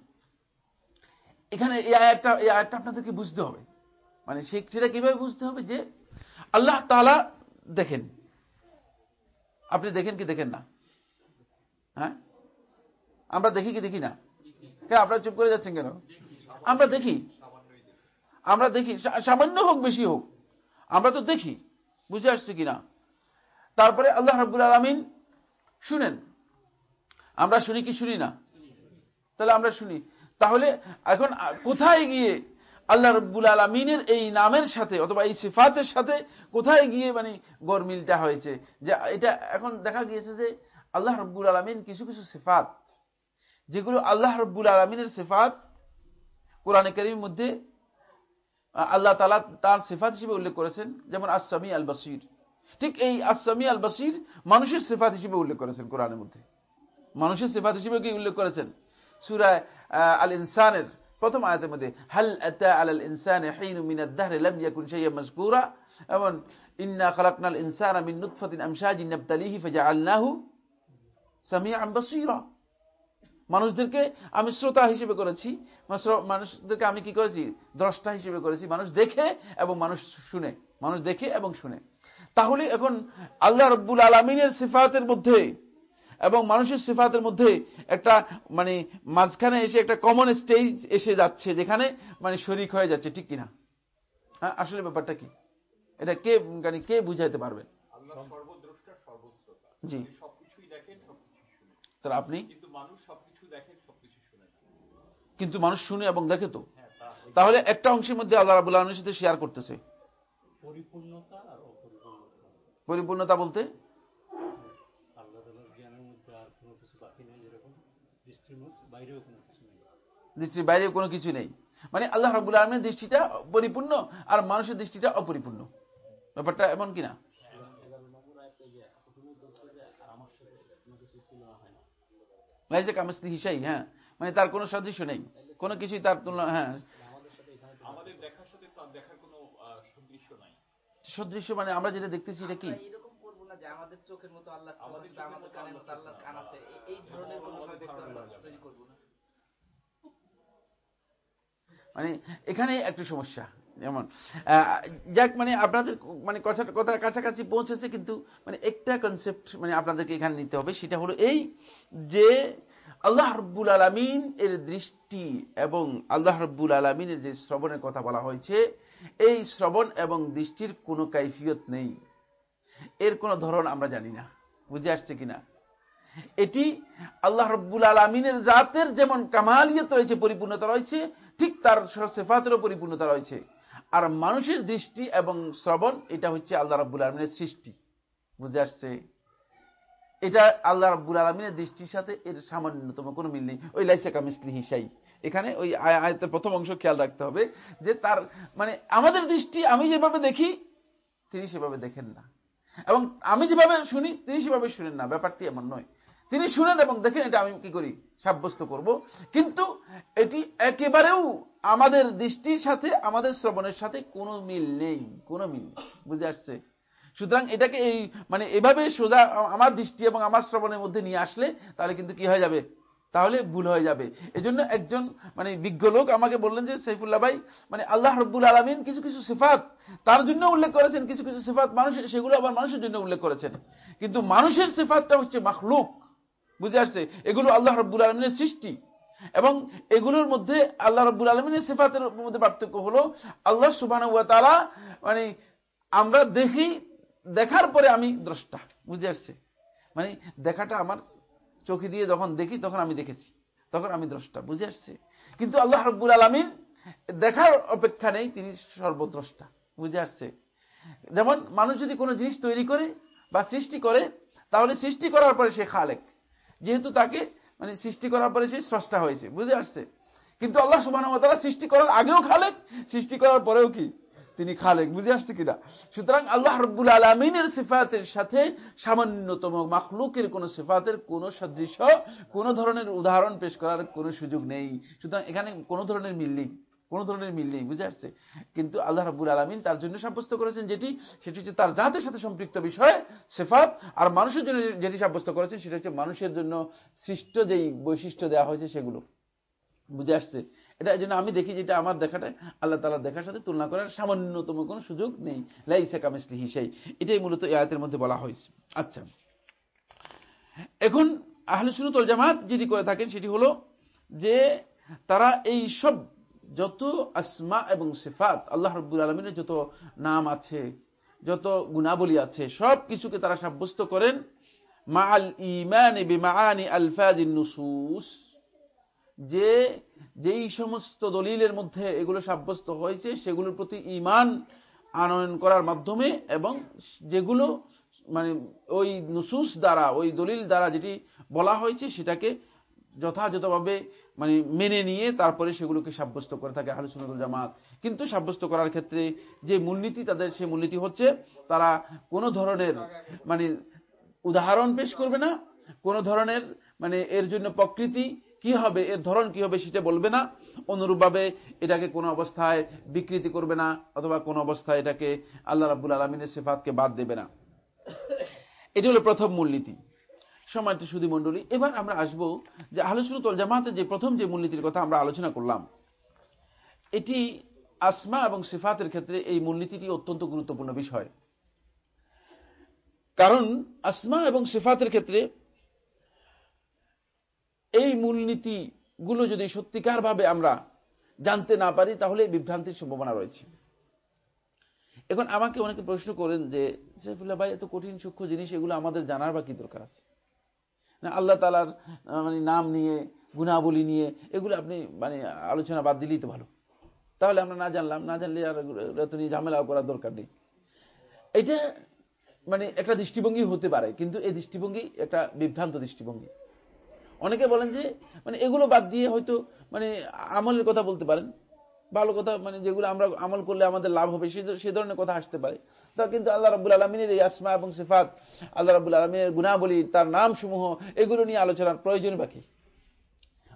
এখানে এই আয়াতটা এই আয়াতটা আপনাদেরকে বুঝতে হবে। মানে সেটা কীভাবে বুঝতে হবে যে আল্লাহ তালা দেখেন। আপনি দেখেন কি দেখেন না? হ্যাঁ? আমরা দেখি কি দেখি না? কেন, আপনারা চুপ করে যাচ্ছেন কেন? আমরা দেখি। আমরা দেখি সামান্য হোক, বেশি হোক। আমরা তো দেখি, বুঝে আসছে কিনা? তারপরে আল্লাহ রাবুল আলমিন শুনেন। আমরা শুনি কি শুনি না? তাহলে আমরা শুনি। তাহলে এখন কোথায় গিয়ে আল্লাহ রব্বুল আলমিনের এই নামের সাথে অথবা এই সিফাতের সাথে কোথায় গিয়ে মানে গরমিলটা হয়েছে? যে এটা এখন দেখা গিয়েছে যে আল্লাহ রব্বুল আলমিন কিছু কিছু সিফাত, যেগুলো আল্লাহ রব্বুল আলমিনের সিফাত কোরআনে করিমের মধ্যে আল্লাহ তালা তার সিফাত হিসেবে উল্লেখ করেছেন, যেমন আসামি আল বসির ঠিক এই আসামি আল বসির মানুষের সিফাত হিসেবে উল্লেখ করেছেন কোরআনের মধ্যে। মানুষের সিফাত হিসেবে কি উল্লেখ করেছেন? সুরায় আল ইনসানের প্রথম আয়াতের মধ্যে, হাল আতা আলাল ইনসান হিনু মিন এবং, ইন্না খালাকনাল ইনসানা মিন নুতফাতিন আমশাজিন নাবতালিহি ফাজআলনাহু সামিআন বাসীরা মানুষদেরকে আমি শ্রোতা হিসেবে করেছি মানুষদেরকে আমি কি করেছি? দ্রষ্টা হিসেবে করেছি। মানুষ দেখে এবং মানুষ শুনে। মানুষ দেখে এবং শুনে। তাহলে এখন আল্লাহ রব্বুল আলমিনের সিফাতের মধ্যে এবং মানুষের সিফাতের মধ্যে একটা মানে মাঝখানে এসে একটা কমন স্টেজ এসে যাচ্ছে যেখানে মানে শরিক হয়ে যাচ্ছে ঠিক কিনা? হ্যাঁ আসলে ব্যাপারটা কি? এটা কে মানে কে বুঝাইতে পারবে? জি। তাহলে আপনি? কিন্তু মানুষ শুনে এবং দেখে তো? তাহলে একটা অংশের মধ্যে আল্লাহ রাবুল আলমের সাথে শেয়ার করতেছে। পরিপূর্ণতা বলতে? দৃষ্টির বাইরেও কোনো কিছু নেই। মানে আল্লাহ রাবুল আলমের দৃষ্টিটা পরিপূর্ণ আর মানুষের দৃষ্টিটা অপরিপূর্ণ। ব্যাপারটা এমন কিনা? হিসাই হ্যাঁ। মানে তার কোনো সদৃশ্য নেই। কোনো কিছুই তার তুলনা হ্যাঁ। সদৃশ্য মানে আমরা যেটা দেখতেছি এটা কি? আমাদের চোখের মতো আল্লাহ আমাদের কানের মতো আল্লাহ কান আছে। এই ধরনের কোন তৈরি করব না। মানে এখানে একটু সমস্যা যেমন যাক মানে আপনাদের মানে কথা কথার কাছাকাছি পৌঁছেছে কিন্তু মানে একটা কনসেপ্ট মানে আপনাদেরকে এখানে নিতে হবে সেটা হলো এই যে আল্লাহ রব্বুল আলমিন এর দৃষ্টি এবং আল্লাহ রব্বুল আলমিনের যে শ্রবণের কথা বলা হয়েছে এই শ্রবণ এবং দৃষ্টির কোনো কাইফিয়ত নেই। এর কোন ধরন আমরা জানি না। বুঝে আসছে কিনা এটি আল্লাহ রব্বুল আলমিনের জাতের যেমন কামালিয়ত রয়েছে, পরিপূর্ণতা রয়েছে, ঠিক তার সেফাতেরও পরিপূর্ণতা রয়েছে। আর মানুষের দৃষ্টি এবং শ্রবণ, এটা হচ্ছে আল্লাহ রাব্বুল আলমিনের সৃষ্টি। বুঝে আসছে? এটা আল্লাহ রাব্বুল আলমিনের দৃষ্টির সাথে এর সামান্যতম কোনো মিল নেই। ওই লাইসা কামিসলি হিসাই এখানে ওই আয়তের প্রথম অংশ খেয়াল রাখতে হবে যে তার মানে আমাদের দৃষ্টি আমি যেভাবে দেখি, তিনি সেভাবে দেখেন না। এবং আমি যেভাবে শুনি, তিনি সেভাবে শুনেন না। ব্যাপারটি এমন নয়। তিনি শুনেন এবং দেখেন এটা আমি কি করি, সাব্যস্ত করব। কিন্তু এটি একেবারেও আমাদের দৃষ্টির সাথে, আমাদের শ্রবণের সাথে কোনো মিল নেই, কোনো মিল বুঝে আসছে? সুতরাং এটাকে এই মানে এভাবে সোজা আমার দৃষ্টি এবং আমার শ্রবণের মধ্যে নিয়ে আসলে তাহলে কিন্তু কি হয়ে যাবে? তাহলে ভুল হয়ে যাবে। এজন্য একজন মানে বিজ্ঞ লোক আমাকে বললেন যে, সাইফুল্লাহ ভাই মানে আল্লাহ রব্বুল আলমিন কিছু কিছু সিফাত তার জন্য উল্লেখ করেছেন, কিছু কিছু সিফাত মানুষের সেগুলো আবার মানুষের জন্য উল্লেখ করেছেন। কিন্তু মানুষের সিফাতটা হচ্ছে মাখলুক। বুঝে আসছে? এগুলো আল্লাহ রব্বুল আলমিনের সৃষ্টি। এবং এগুলোর মধ্যে আল্লাহ রব্বুল আলমিনের সিফাতের মধ্যে পার্থক্য হলো, আল্লাহ সুবাহ তারা মানে আমরা দেখি, দেখার পরে আমি দ্রষ্টা। বুঝে আসছে? মানে দেখাটা আমার চোখে দিয়ে যখন দেখি, তখন আমি দেখেছি। তখন আমি দ্রষ্টা, বুঝে আসছে? কিন্তু আল্লাহ রব্বুল আলমিন দেখার অপেক্ষা নেই, তিনি সর্বদ্রষ্টা, বুঝে আসছে? যেমন মানুষ যদি কোনো জিনিস তৈরি করে বা সৃষ্টি করে, তাহলে সৃষ্টি করার পরে সে খালেক। যেহেতু তাকে মানে সৃষ্টি করার পরে সে স্রষ্টা হয়েছে, বুঝে আসছে? কিন্তু আল্লাহ সুবাহ সৃষ্টি করার আগেও খালেক, সৃষ্টি করার পরেও কি? তিনি খালেক, বুঝে আসছে কিনা? সুতরাং আল্লাহ রব্বুল আলমিনের সিফাতের সাথে সামান্যতম মাখলুকের কোন সিফাতের কোন সদৃশ কোন ধরনের উদাহরণ পেশ করার কোন সুযোগ নেই। সুতরাং এখানে কোন ধরনের মিল কোন ধরনের মিল নেই, বুঝে আসছে? কিন্তু আল্লাহ রাবুল আলমিন তার জন্য সাব্যস্ত করেছেন যেটি, সেটি হচ্ছে তার জাতের সাথে সম্পৃক্ত বিষয়, সেফাত, আর মানুষের জন্য যেটি সাব্যস্ত করেছেন সেটা হচ্ছে মানুষের জন্য সৃষ্ট যেই বৈশিষ্ট্য দেওয়া হয়েছে সেগুলো। বুঝে আসছে? এটা এই জন্য আমি দেখি যেটা আমার দেখাটা, আল্লাহ তালার দেখার সাথে তুলনা করার সামান্যতম কোনো সুযোগ নেই। লাইসা কামিসলি হিসাই এটাই মূলত এই আয়তের মধ্যে বলা হয়েছে। আচ্ছা। এখন আহলে সুনতল জামাত যেটি করে থাকেন সেটি হলো যে তারা এই সব যত আসমা এবং সিফাত, আল্লাহ রব্বুল আলমিনের যত নাম আছে, যত গুণাবলী আছে, সব কিছুকে তারা সাব্যস্ত করেন মা আল ইমান আলফাজ নুসুস। যে, যেই সমস্ত দলিলের মধ্যে এগুলো সাব্যস্ত হয়েছে, সেগুলোর প্রতি ইমান আনয়ন করার মাধ্যমে এবং যেগুলো মানে ওই নুসুস দ্বারা, ওই দলিল দ্বারা যেটি বলা হয়েছে, সেটাকে যথাযথভাবে মানে মেনে নিয়ে তারপরে সেগুলোকে সাব্যস্ত করে থাকে আলোচনাদুল জামাত। কিন্তু সাব্যস্ত করার ক্ষেত্রে যে মূলনীতি তাদের, সে মূলনীতি হচ্ছে তারা কোনো ধরনের মানে উদাহরণ পেশ করবে না, কোনো ধরনের মানে এর জন্য প্রকৃতি কি হবে, এর ধরন কি হবে সেটা বলবে না। অনুরূপভাবে এটাকে কোনো অবস্থায় বিকৃতি করবে না, অথবা কোন অবস্থায় এটাকে আল্লাহ রাবুল আলমিনের সেফাতকে বাদ দেবে না। এটি হলো প্রথম মূলনীতি। সময়টি সুদী মন্ডলী এবার আমরা আসব যে আলোচনা জামাতে যে প্রথম যে মূলনীতির কথা আমরা আলোচনা করলাম, এটি আসমা এবং সিফাতের ক্ষেত্রে এই মূলনীতিটি অত্যন্ত গুরুত্বপূর্ণ বিষয়। কারণ আসমা এবং সিফাতের ক্ষেত্রে এই মূলনীতি গুলো যদি সত্যিকার ভাবে আমরা জানতে না পারি, তাহলে বিভ্রান্তির সম্ভাবনা রয়েছে। এখন আমাকে অনেকে প্রশ্ন করেন যে, সাইফুল্লাহ ভাই, এত কঠিন সূক্ষ্ম জিনিস, এগুলো আমাদের জানার বা কি দরকার আছে? না, আল্লাহ তালার মানে নাম নিয়ে, গুণাবলী নিয়ে, এগুলো আপনি মানে আলোচনা বাদ দিলেই তো ভালো। তাহলে আমরা না জানলাম, না জানলে আর এত নিয়ে ঝামেলা করার দরকার নেই। এটা মানে একটা দৃষ্টিভঙ্গি হতে পারে, কিন্তু এই দৃষ্টিভঙ্গি একটা বিভ্রান্ত দৃষ্টিভঙ্গি। অনেকে বলেন যে মানে এগুলো বাদ দিয়ে হয়তো মানে আমলের কথা বলতে পারেন। ভালো কথা মানে যেগুলো আমরা আমল করলে আমাদের লাভ হবে, সে ধরনের কথা আসতে পারে। তা কিন্তু আল্লাহ রাবুল আলমিনের এই আসমা এবং সিফাত, আল্লাহ রাবুল আলমিনের গুণাবলী তার নাম সমূহ এগুলো নিয়ে আলোচনার প্রয়োজন বাকি।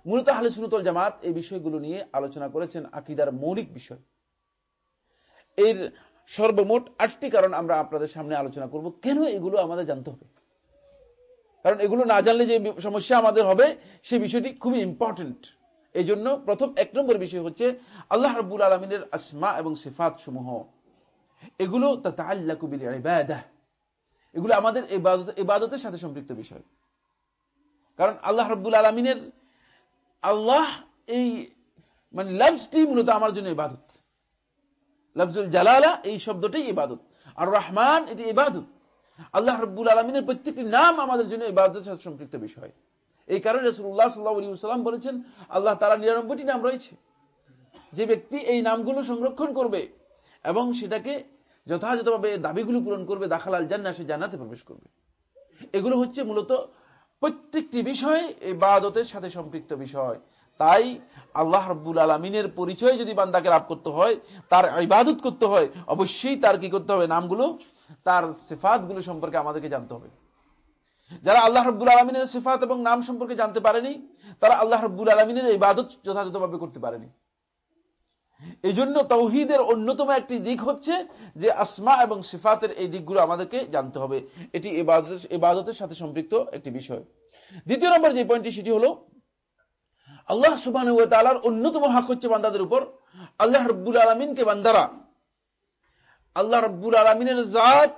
মূলত আহলে সুনতল জামাত এই বিষয়গুলো নিয়ে আলোচনা করেছেন আকিদার মৌলিক বিষয়। এর সর্বমোট আটটি কারণ আমরা আপনাদের সামনে আলোচনা করব, কেন এগুলো আমাদের জানতে হবে? কারণ এগুলো না জানলে যে সমস্যা আমাদের হবে সেই বিষয়টি খুবই ইম্পর্টেন্ট এই জন্য প্রথম এক নম্বর বিষয় হচ্ছে আল্লাহ রব্বুল আলমিনের আসমা এবং সিফাত সমূহ। এগুলো এগুলো আমাদের এবাদতের সাথে সম্পৃক্ত বিষয়। কারণ আল্লাহ রব্বুল আলমিনের আল্লাহ এই মানে লাভসটি মূলত আমার জন্য ইবাদত। লফজুল জালালা এই শব্দটাই ইবাদত। আর রহমান এটি ইবাদত। আল্লাহ রব্বুল আলমিনের প্রত্যেকটি নাম আমাদের জন্য ইবাদতের সাথে সম্পৃক্ত বিষয়। এই কারণে রসুল্লাহ সাল্লাহাম বলেছেন, আল্লাহ তারা নিরানব্বইটি নাম রয়েছে। যে ব্যক্তি এই নামগুলো সংরক্ষণ করবে এবং সেটাকে যথাযথভাবে দাবিগুলো পূরণ করবে দাখালাল জান্না সে জান্নাতে প্রবেশ করবে। এগুলো হচ্ছে মূলত প্রত্যেকটি বিষয় এই বাদতের সাথে সম্পৃক্ত বিষয়। তাই আল্লাহ রব্বুল আলমিনের পরিচয় যদি বান্দাকে লাভ করতে হয়, তার ইবাদত করতে হয়, অবশ্যই তার কি করতে হবে? নামগুলো তার সিফাতগুলো সম্পর্কে আমাদেরকে জানতে হবে। যারা আল্লাহ রব্বুল আলমিনের সিফাত এবং নাম সম্পর্কে জানতে পারেনি, তারা আল্লাহ রব্বুল আলমিনের ইবাদত যথাযথভাবে করতে পারেনি। এই জন্য তৌহিদের অন্যতম একটি দিক হচ্ছে যে আসমা এবং সিফাতের এই দিকগুলো আমাদেরকে জানতে হবে। এটি ইবাদতের সাথে সম্পৃক্ত একটি বিষয়। দ্বিতীয় নম্বর যে পয়েন্টটি, সেটি হল আল্লাহ সুবাহ অন্যতম হাক হচ্ছে বান্দাদের উপর। আল্লাহ রব্বুল আলমিনকে বান্দারা আল্লাহ রব্বুল আলমিনের জাত,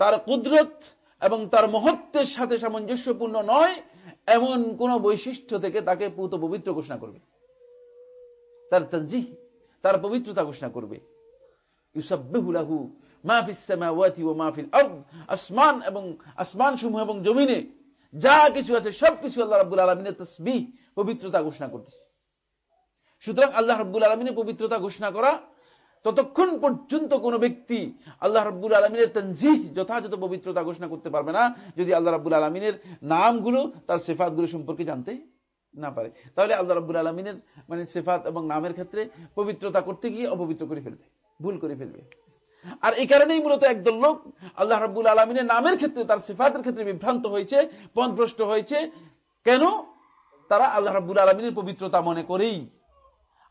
তার কুদরত এবং তার মহত্বের সাথে সামঞ্জস্যপূর্ণ নয়, এমন কোন বৈশিষ্ট্য থেকে তাকে পুত পবিত্র ঘোষণা করবে। তার তঞ্জিহ তার পবিত্রতা ঘোষণা করবে। আসমান এবং আসমান সমূহ এবং জমিনে যা কিছু আছে সবকিছু আল্লাহ রাবুল আলমিনের তসবি পবিত্রতা ঘোষণা করতেছে। সুতরাং আল্লাহ রব্বুল আলমিনের পবিত্রতা ঘোষণা করা ততক্ষণ পর্যন্ত কোন ব্যক্তি আল্লাহ রব্বুল আলমিনের তঞ্জিহ যথাযথ পবিত্রতা ঘোষণা করতে পারবে না, যদি আল্লাহ রব্বুল আলমিনের নামগুলো, তার সেফাতগুলো সম্পর্কে জানতে না পারে। তাহলে আল্লাহ রব্বুল আলমিনের মানে সেফাত এবং নামের ক্ষেত্রে পবিত্রতা করতে গিয়ে অপবিত্র করে ফেলবে, ভুল করে ফেলবে। আর এই কারণেই মূলত একদল লোক আল্লাহ রব্বুল আলমিনের নামের ক্ষেত্রে, তার সেফাতের ক্ষেত্রে বিভ্রান্ত হয়েছে, পথভ্রষ্ট হয়েছে। কেন? তারা আল্লাহ রব্বুল আলমিনের পবিত্রতা মনে করেই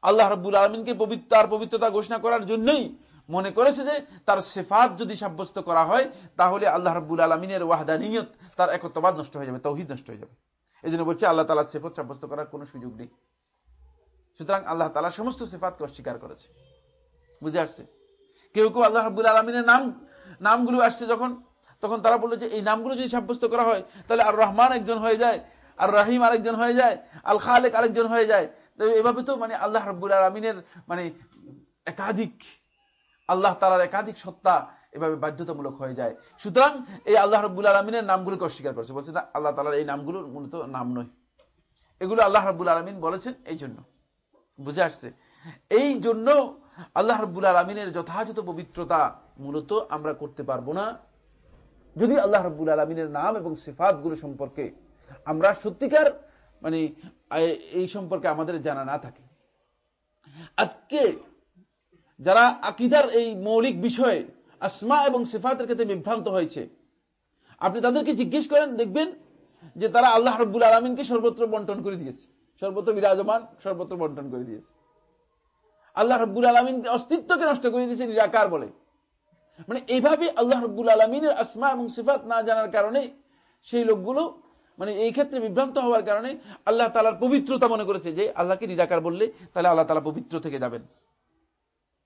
আল্লাহ রব্বুল আলমিনকে পবিত্র তার পবিত্রতা ঘোষণা করার জন্যই মনে করেছে যে তার সেফাত যদি সাব্যস্ত করা হয়, তাহলে আল্লাহ রব্বুল আলমিনের ওয়াহদানিয়ত তার একত্রবাদ নষ্ট হয়ে যাবে, তৌহিদ নষ্ট হয়ে যাবে। এই জন্য বলছে আল্লাহ তালা সেফত সাব্যস্ত করার কোন সুযোগ নেই। সুতরাং আল্লাহ তালা সমস্ত সেফাতকে অস্বীকার করেছে। বুঝে আসছে? কেউ কেউ আল্লাহ রব্বুল আলমিনের নাম, নামগুলো আসছে যখন, তখন তারা বলল যে এই নামগুলো যদি সাব্যস্ত করা হয়, তাহলে আর রহমান একজন হয়ে যায়, আর রাহিম আরেকজন হয়ে যায় আল খালেক আরেকজন হয়ে যায়। এভাবে তো মানে আল্লাহ রব্বুল আলমিনের মানে একাধিক, আল্লাহ তালার একাধিক সত্তা এভাবে বাধ্যতামূলক হয়ে যায়। সুতরাং এই আল্লাহ রব্বুল আলমিনের নামগুলোকে অস্বীকার করছে। বলছে, না, আল্লাহ তালার এই নামগুলো মূলত নাম নয়। এগুলো আল্লাহ রব্বুল আলমিন বলেছেন এই জন্য। বুঝে আসছে? এই জন্য আল্লাহ রব্বুল আলমিনের যথাযথ পবিত্রতা মূলত আমরা করতে পারব না। যদি আল্লাহ রব্বুল আলমিনের নাম এবং সিফাতগুলো সম্পর্কে আমরা সত্যিকার মানে এই সম্পর্কে আমাদের জানা না থাকে। আজকে যারা আকিদার এই মৌলিক বিষয়ে আসমা এবং সিফাতের ক্ষেত্রে বিভ্রান্ত হয়েছে, আপনি তাদেরকে জিজ্ঞেস করেন, দেখবেন যে তারা আল্লাহ রব্বুল আলমিনকে সর্বত্র বন্টন করে দিয়েছে। সর্বত্র বিরাজমান, সর্বত্র বন্টন করে দিয়েছে। আল্লাহ রব্বুল আলমিন অস্তিত্বকে নষ্ট করে দিয়েছে, নিরাকার বলে। মানে এইভাবে আল্লাহ রব্বুল আলমিনের আসমা এবং সিফাত না জানার কারণে সেই লোকগুলো মানে এই ক্ষেত্রে বিভ্রান্ত হওয়ার কারণে আল্লাহ তালার পবিত্রতা মনে করেছে যে আল্লাহকে নিরাকার বললে তাহলে আল্লাহ তালা পবিত্র থেকে যাবেন।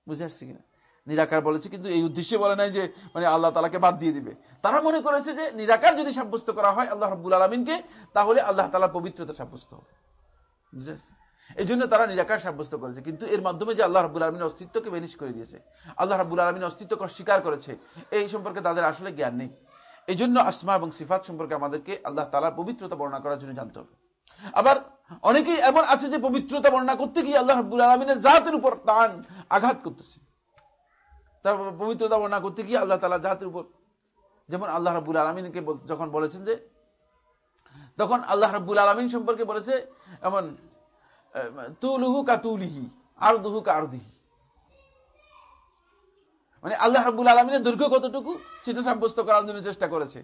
বুঝে আসছি কিনা? নিরাকার বলেছে কিন্তু এই উদ্দেশ্যে বলে নাই যে মানে আল্লাহ তালাকে বাদ দিয়ে দিবে। তারা মনে করেছে যে নিরাকার যদি সাব্যস্ত করা হয় আল্লাহ রব্বুল আলমিনকে, তাহলে আল্লাহ তালার পবিত্রতা সাব্যস্ত হবে। বুঝে আসছে? এই জন্য তারা নিরাকার সাব্যস্ত করেছে। কিন্তু এর মাধ্যমে যে আল্লাহ রাবুল আলমীর অস্তিত্বকে বেনিশ করে দিয়েছে, আল্লাহ রাবুল আলমীর অস্তিত্বকে অস্বীকার করেছে, এই সম্পর্কে তাদের আসলে জ্ঞান নেই। এই জন্য আসমা এবং সিফাত সম্পর্কে আমাদেরকে আল্লাহ তালার পবিত্রতা বর্ণনা করার জন্য জানতে হবে। আবার অনেকেই এমন আছে যে পবিত্রতা বর্ণনা করতে গিয়ে আল্লাহ রাবুল আলমিনের জাতের উপর টান আঘাত করতেছে। তার পবিত্রতা বর্ণনা করতে গিয়ে আল্লাহ তালা জাতের উপর যেমন আল্লাহ রাবুল আলমিনকে যখন বলেছেন যে তখন আল্লাহ রাবুল আলমিন সম্পর্কে বলেছে, এমন তুলুহু কা তুলিহি আর দুহু কা আরদিহি। মানে আল্লাহ রাবুল আলমিনের দৈর্ঘ্য কতটুকু? সেটা সাব্যস্ত করার জন্য চেষ্টা করেছে।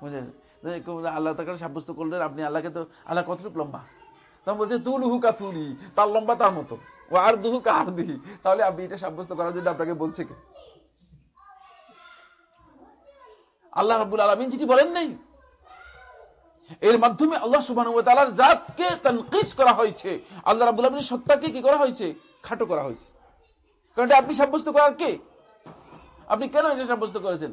বুঝলেন? আল্লাহ তাকে সাব্যস্ত করলেন, আপনি আল্লাহকে তো, আল্লাহ কতটুকু লম্বা? তখন বলছে তুলুহু কা তুলি, তার লম্বা তার মতো। ও আর দুহু কা আর দিহি তাহলে আপনি এটা সাব্যস্ত করার জন্য আপনাকে বলছে কে? আল্লাহ রাবুল আলমিন যেটি বলেন নাই? এর মাধ্যমে আল্লাহ সুবাহ জাতকে তনকিস করা হয়েছে। আল্লাহ রাবুল আলমীর সত্তাকে কি করা হয়েছে? খাটো করা হয়েছে। কারণ আপনি সাব্যস্ত করার কে? আপনি কেন এটা সাব্যস্ত করেছেন?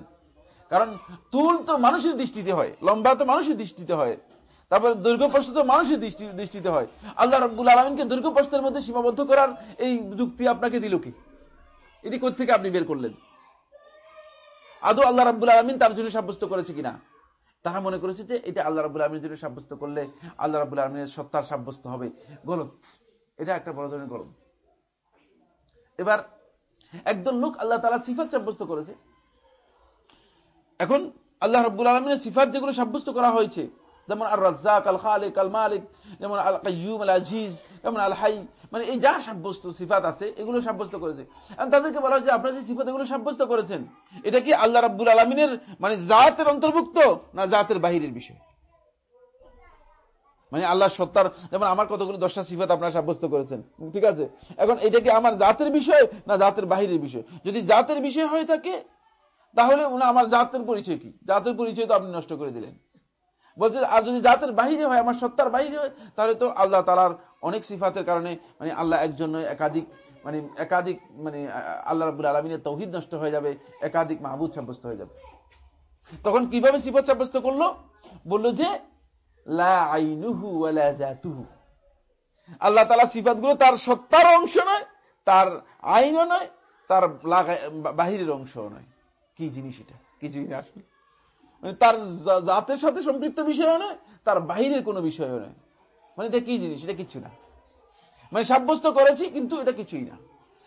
কারণ তুল তো মানুষের দৃষ্টিতে হয়, লম্বা তো মানুষের দৃষ্টিতে হয়, তারপরে দীর্ঘপ্রস্ত তো মানুষের দৃষ্টি, দৃষ্টিতে হয়। আল্লাহ রব্বুল আলমিনকে দীর্ঘপ্রস্তের মধ্যে সীমাবদ্ধ করার এই যুক্তি আপনাকে দিল কি? এটি কোথেকে আপনি বের করলেন? আদৌ আল্লাহ রাব্বুল আলমিন তার জন্য সাব্যস্ত করেছে কিনা? তারা মনে করেছে যে এটা আল্লাহ রাবুল আলমীর জন্য সাব্যস্ত করলে আল্লাহ রাবুল আলমীর সত্তার সাব্যস্ত হবে। গলত, এটা একটা বড় ধরনের গরম এবার একদল লোক আল্লাহ তালা সিফাত সাব্যস্ত করেছে। এখন আল্লাহ রব্বুল আলমিনের সিফাত যেগুলো সাব্যস্ত করা হয়েছে, যেমন আর রাজ্জাক আল খালিক আল মালিক যেমন আল কাইয়ুম আল আজিজ যেমন আল হাই মানে এই যা সাব্যস্ত সিফাত আছে, এগুলো সাব্যস্ত করেছে। তাদেরকে বলা হয়েছে, আপনারা যে সিফাত এগুলো সাব্যস্ত করেছেন, এটা কি আল্লাহ রাব্বুল আলমিনের মানে জাতের অন্তর্ভুক্ত না জাতের বাহিরের বিষয়? মানে আল্লাহ সত্তার, যেমন আমার কতগুলো দশটা সিফাত আপনারা সাব্যস্ত করেছেন, ঠিক আছে? এখন এটা কি আমার জাতের বিষয় না জাতের বাহিরের বিষয়? যদি জাতের বিষয় হয়ে থাকে, তাহলে আমার জাতের পরিচয় কি? জাতের পরিচয় তো আপনি নষ্ট করে দিলেন। বলছে আর যদি জাতের বাহিরে হয়, আমার সত্তার বাহিরে হয়, তাহলে তো আল্লাহ তালার অনেক সিফাতের কারণে মানে আল্লাহ একজন একাধিক মানে একাধিক মানে আল্লাহ রাবুল আলমিনের তৌহিদ নষ্ট হয়ে যাবে, একাধিক মাহবুদ সাব্যস্ত হয়ে যাবে। তখন কীভাবে সিফাত সাব্যস্ত করল? বলল যে আল্লাহ তালা সিফাতগুলো তার সত্তার অংশ নয়, তার আইনও নয়, তার বাহিরের অংশও নয়। কি জিনিস এটা? কি জিনিস আসলে। মানে তার জাতের সাথে সম্পৃক্ত বিষয়ও নয়, তার বাহিরের কোনো বিষয়ও নয়। মানে এটা কি জিনিস? এটা কিচ্ছু না। মানে সাব্যস্ত করেছি, কিন্তু এটা কিছুই না।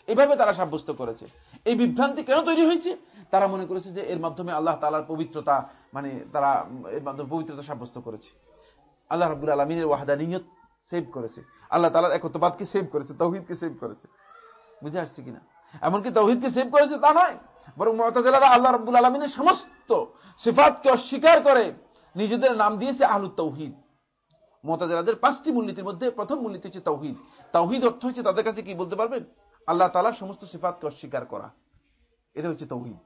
এভাবে তারা সাব্যস্ত করেছে। এই বিভ্রান্তি কেন তৈরি হয়েছে? তারা মনে করেছে যে এর মাধ্যমে আল্লাহ তালার পবিত্রতা মানে তারা এর মাধ্যমে পবিত্রতা সাব্যস্ত করেছে। আল্লাহ রাবুল আলমিনের ওয়াহাদানিয়ত সেভ করেছে। আল্লাহ তালার একত্রবাদকে সেভ করেছে, তৌহিদকে সেভ করেছে। বুঝে আসছে কিনা? এমনকি তৌহিদকে সেভ করেছে তা নয়, বরং মতাজালারা আল্লাহ রব্বুল আলমিনের সমস্ত সিফাতকে অস্বীকার করে নিজেদের নাম দিয়েছে আহলুত তৌহিদ। মোতাজারাদের পাঁচটি মূলনীতির মধ্যে প্রথম মূলনীতি হচ্ছে তাওহিদ তাওহিদ অর্থ হচ্ছে তাদের কাছে কি বলতে পারবেন? আল্লাহ তালার সমস্ত সিফাতকে অস্বীকার করা। এটা হচ্ছে তৌহিদ।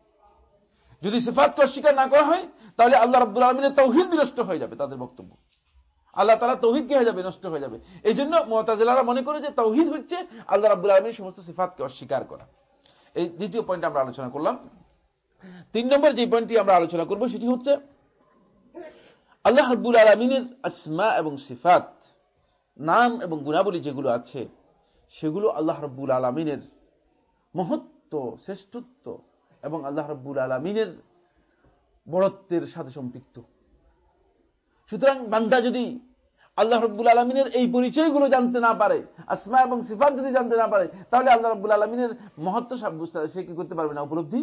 যদি সিফাতকে অস্বীকার না করা হয়, তাহলে আল্লাহ রব্দুল আলমিনের তৌহিদ বিনষ্ট হয়ে যাবে তাদের বক্তব্য। আল্লাহ তালা তৌহিদ কি হয়ে যাবে? নষ্ট হয়ে যাবে। এই জন্য মোতাজেলারা মনে করে যে তৌহিদ হচ্ছে আল্লাহ রাবুল আলমীর সমস্ত সিফাতকে অস্বীকার করা। এই দ্বিতীয় পয়েন্ট আমরা আলোচনা করলাম। তিন নম্বর যে পয়েন্টটি আমরা আলোচনা করব সেটি হচ্ছে আল্লাহ রব্বুল আলমিনের আসমা এবং সিফাত, নাম এবং গুণাবলী যেগুলো আছে, সেগুলো আল্লাহ রব্বুল আলমিনের মহত্ব, শ্রেষ্ঠত্ব এবং আল্লাহ রব্বুল আলমিনের বড়ত্বের সাথে সম্পৃক্ত। সুতরাং বান্দা যদি আল্লাহ রব্বুল আলমিনের এই পরিচয়গুলো জানতে না পারে, আসমা এবং সিফাত যদি জানতে না পারে, তাহলে আল্লাহ রব্বুল আলমিনের মহত্ব সাব্যস্ত সে কি করতে পারবে না, উপলব্ধি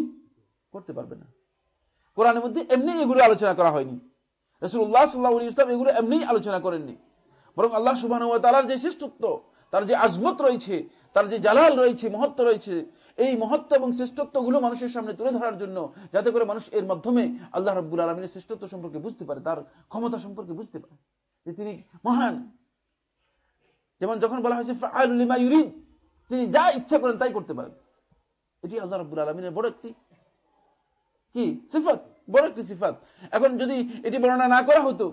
করতে পারবে না। কোরআনের মধ্যে এমনি এগুলো আলোচনা করা হয়নি। রসুল্লাহ সাল্লাহ ইসলাম এগুলো এমনি আলোচনা করেননি। বরং আল্লাহ সুবাহ তালার যে শ্রেষ্ঠত্ব, তার যে আজমত রয়েছে, তার যে জালাল রয়েছে, মহত্ব রয়েছে এই মহত্ব এবং শ্রেষ্ঠত্বগুলো মানুষের সামনে তুলে ধরার জন্য, যাতে করে মানুষ এর মাধ্যমে আল্লাহ রব্বুল আলমিনের শ্রেষ্ঠত্ব সম্পর্কে বুঝতে পারে, তার ক্ষমতা সম্পর্কে বুঝতে পারে। যে তিনি মহান। যেমন যখন বলা হয়েছে ইউরিদ তিনি যা ইচ্ছা করেন তাই করতে পারেন। এটি আল্লাহ রব্বুল আলমিনের বড় একটি কি? সিফাত, বড় একটি সিফাত। এখন যদি এটি বর্ণনা না করা হতো,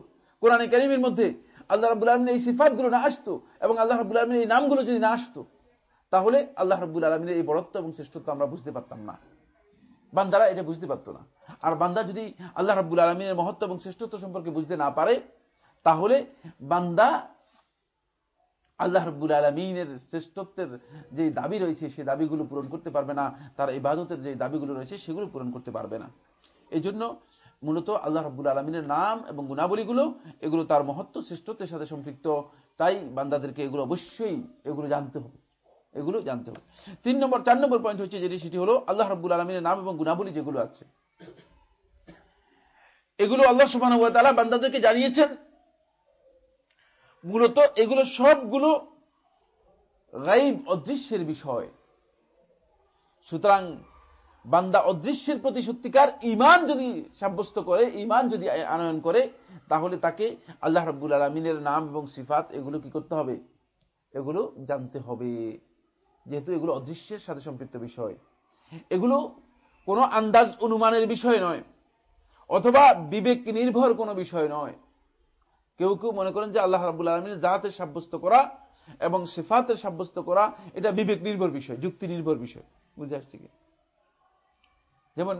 কোরআনে কারিমের মধ্যে আল্লাহ রাবুল আলমিনের এই সিফাতগুলো না আসতো, এবং আল্লাহ রাবুল আলমিনের এই নামগুলো যদি না আসতো তাহলে আল্লাহ রব্বুল আলমিনের এই বড়ত্ব এবং শ্রেষ্ঠত্ব আমরা বুঝতে পারতাম না। বান্দারা এটা বুঝতে পারত না। আর বান্দা যদি আল্লাহ রব্বুল আলমিনের মহত্ব এবং শ্রেষ্ঠত্ব সম্পর্কে বুঝতে না পারে, তাহলে বান্দা আল্লাহ রব্বুল আলমিনের শ্রেষ্ঠত্বের যে দাবি রয়েছে সেই দাবিগুলো পূরণ করতে পারবে না। তার ইবাদতের যে দাবিগুলো রয়েছে, সেগুলো পূরণ করতে পারবে না। এই জন্য মূলত আল্লাহ রব্বুল আলমিনের নাম এবং গুণাবলীগুলো, এগুলো তার মহত্ব, শ্রেষ্ঠত্বের সাথে সম্পৃক্ত। তাই বান্দাদেরকে এগুলো অবশ্যই এগুলো জানতে হবে। এগুলো জানতে হবে। তিন নম্বর, চার নম্বর পয়েন্ট হচ্ছে যেটি, সেটি হলো আল্লাহ রব্বুল আলমিনের নাম এবং গুণাবলী যেগুলো আছে। এগুলো আল্লাহ সুবাহ বান্দাদেরকে জানিয়েছেন। মূলত এগুলো সবগুলো গাইব অদৃশ্যের বিষয়। সুতরাং বান্দা অদৃশ্যের প্রতি সত্যিকার ইমান যদি সাব্যস্ত করে ইমান যদি আনয়ন করে, তাহলে তাকে আল্লাহ রব্বুল আলমিনের নাম এবং সিফাত এগুলো কি করতে হবে? এগুলো জানতে হবে। যেহেতু এগুলো অদৃশ্যের সাথে সম্পৃক্ত বিষয়। এগুলো কোনো আন্দাজ অনুমানের বিষয় নয়, অথবা বিবেক নির্ভর কোনো বিষয় নয়। কেউ কেউ মনে করেন যে আল্লাহ রাবুল আলমিনের জাহাতের সাব্যস্ত করা এবং সিফাতের সাব্যস্ত করা, এটা বিবেক নির্ভর বিষয়, যুক্তি নির্ভর বিষয়। বুঝে আসছি কি? যেমন,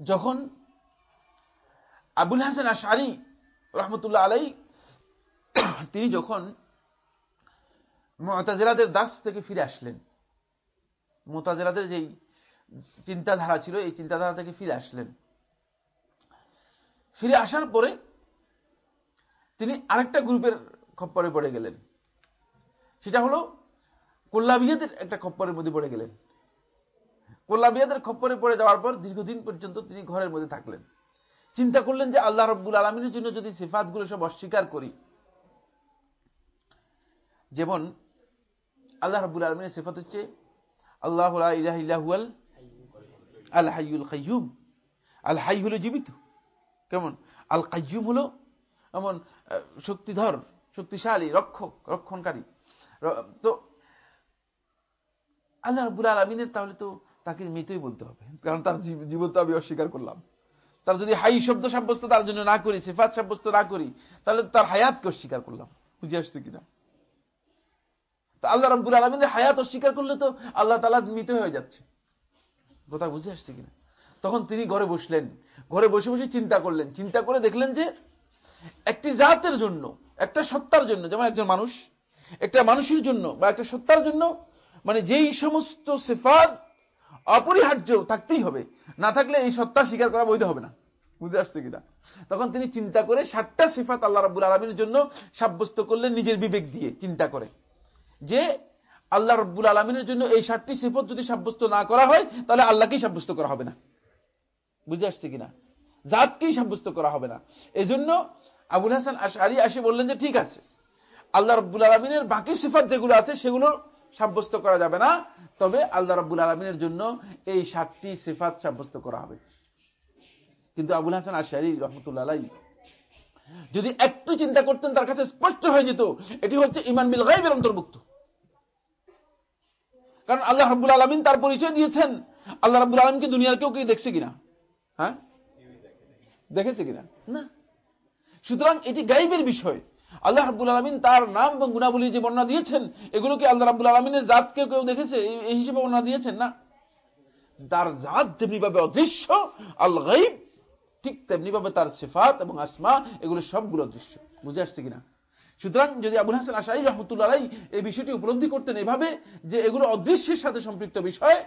যখন আবুল হাসান আশারি রহমতুল্লাহ আলাই তিনি যখন মোতাজেলাদের দাস থেকে ফিরে আসলেন। মোতাজেলাদের যেই চিন্তাধারা ছিল, এই চিন্তাধারা থেকে ফিরে আসলেন। ফিরে আসার পরে তিনি আরেকটা গ্রুপের খপ্পরে পড়ে গেলেন। সেটা হলো কোল্লাবিয়াদের একটা খপ্পরের মধ্যে পড়ে গেলেন। কোল্লাবিয়াদের খপ্পরে পড়ে যাওয়ার পর দীর্ঘদিন পর্যন্ত তিনি ঘরের মধ্যে থাকলেন। চিন্তা করলেন যে আল্লাহ রব্বুল আলমিনের জন্য যদি সিফাতগুলো সব অস্বীকার করি, যেমন আল্লাহ রব্বুল আলমিনের সিফাত হচ্ছে, আল্লাহ ইলাহুয়াল আল হাইউল কাইয়ুম আল হাই হলো জীবিত। কেমন? আল কাইয়ুম হলো এমন শক্তিধর, শক্তিশালী, রক্ষক, রক্ষণকারী। তো আল্লাহ রব্বুল আলমিনের তাহলে তো তাকে মৃতই বলতে হবে, কারণ তার জীবন তো আমি অস্বীকার করলাম। তার যদি হাই শব্দ সাব্যস্ত তার জন্য না করি, সেফাত সাব্যস্ত না করি, তাহলে তার হায়াতকে অস্বীকার করলাম। বুঝে আসছে কিনা? আল্লাহ রব্বুল আলমিনের হায়াত অস্বীকার করলে তো আল্লাহ তালা মৃত হয়ে যাচ্ছে। কথা বুঝে আসছে কিনা? তখন তিনি ঘরে বসলেন। ঘরে বসে বসে চিন্তা করলেন। চিন্তা করে দেখলেন যে একটি জাতের জন্য, একটা সত্তার জন্য, যেমন একজন মানুষ, একটা মানুষের জন্য বা একটা সত্তার জন্য মানে যেই সমস্ত সেফাত অপরিহার্য থাকতেই হবে। না থাকলে এই সত্তা স্বীকার করা বৈধ হবে না। বুঝে আসছে কিনা? তখন তিনি চিন্তা করে ষাটটা সিফাত আল্লাহ রাবুল আলমীর জন্য সাব্যস্ত করলেন নিজের বিবেক দিয়ে, চিন্তা করে। যে আল্লাহ রব্বুল আলমিনের জন্য এই ষাটটি সিফত যদি সাব্যস্ত না করা হয়, তাহলে আল্লাহকেই সাব্যস্ত করা হবে না। বুঝে আসছে কিনা? জাতকেই সাব্যস্ত করা হবে না। এই জন্য আবুল হাসান আশারি আসে বললেন যে, ঠিক আছে, আল্লাহ রব্বুল আলমিনের বাকি সিফাত যেগুলো আছে, সেগুলো সাব্যস্ত করা যাবে না। তবে আল্লাহ রব্বুল আলমিনের জন্য এই ষাটটি সিফাত সাব্যস্ত করা হবে। কিন্তু আবুল হাসান আশারি রহমতুল্লাহ যদি একটু চিন্তা করতেন, তার কাছে স্পষ্ট হয়ে যেত, এটি হচ্ছে ইমান বিল গাইবের অন্তর্ভুক্ত। কারণ আল্লাহ রাব্বুল আলমিন তার পরিচয় দিয়েছেন। আল্লাহ রাব্বুল আলমকে দুনিয়ার কেউ কেউ দেখছে কিনা? হ্যাঁ? দেখেছে কিনা? না। সুতরাং এটি গাইবের বিষয়। আল্লাহ রাব্বুল আলমিন তার নাম এবং গুণাবলী যে বর্ণনা দিয়েছেন, এগুলো কি আল্লাহ রাব্বুল আলমিনের জাতকে কেউ কেউ দেখেছে? এই হিসেবে বর্ণনা দিয়েছেন? না। তার জাত যেমনি ভাবে অদৃশ্য আল গাইব ঠিক তেমনি ভাবে তার সিফাত এবং আসমা, এগুলো সবগুলো অদৃশ্য। বুঝে আসছে কিনা? সুতরাং যদি আবুল হাসান আশাই রহমতুল্লাহ এই বিষয়টি উপলব্ধি করতেন এভাবে যে এগুলো অদৃশ্যের সাথে সম্পৃক্ত বিষয়,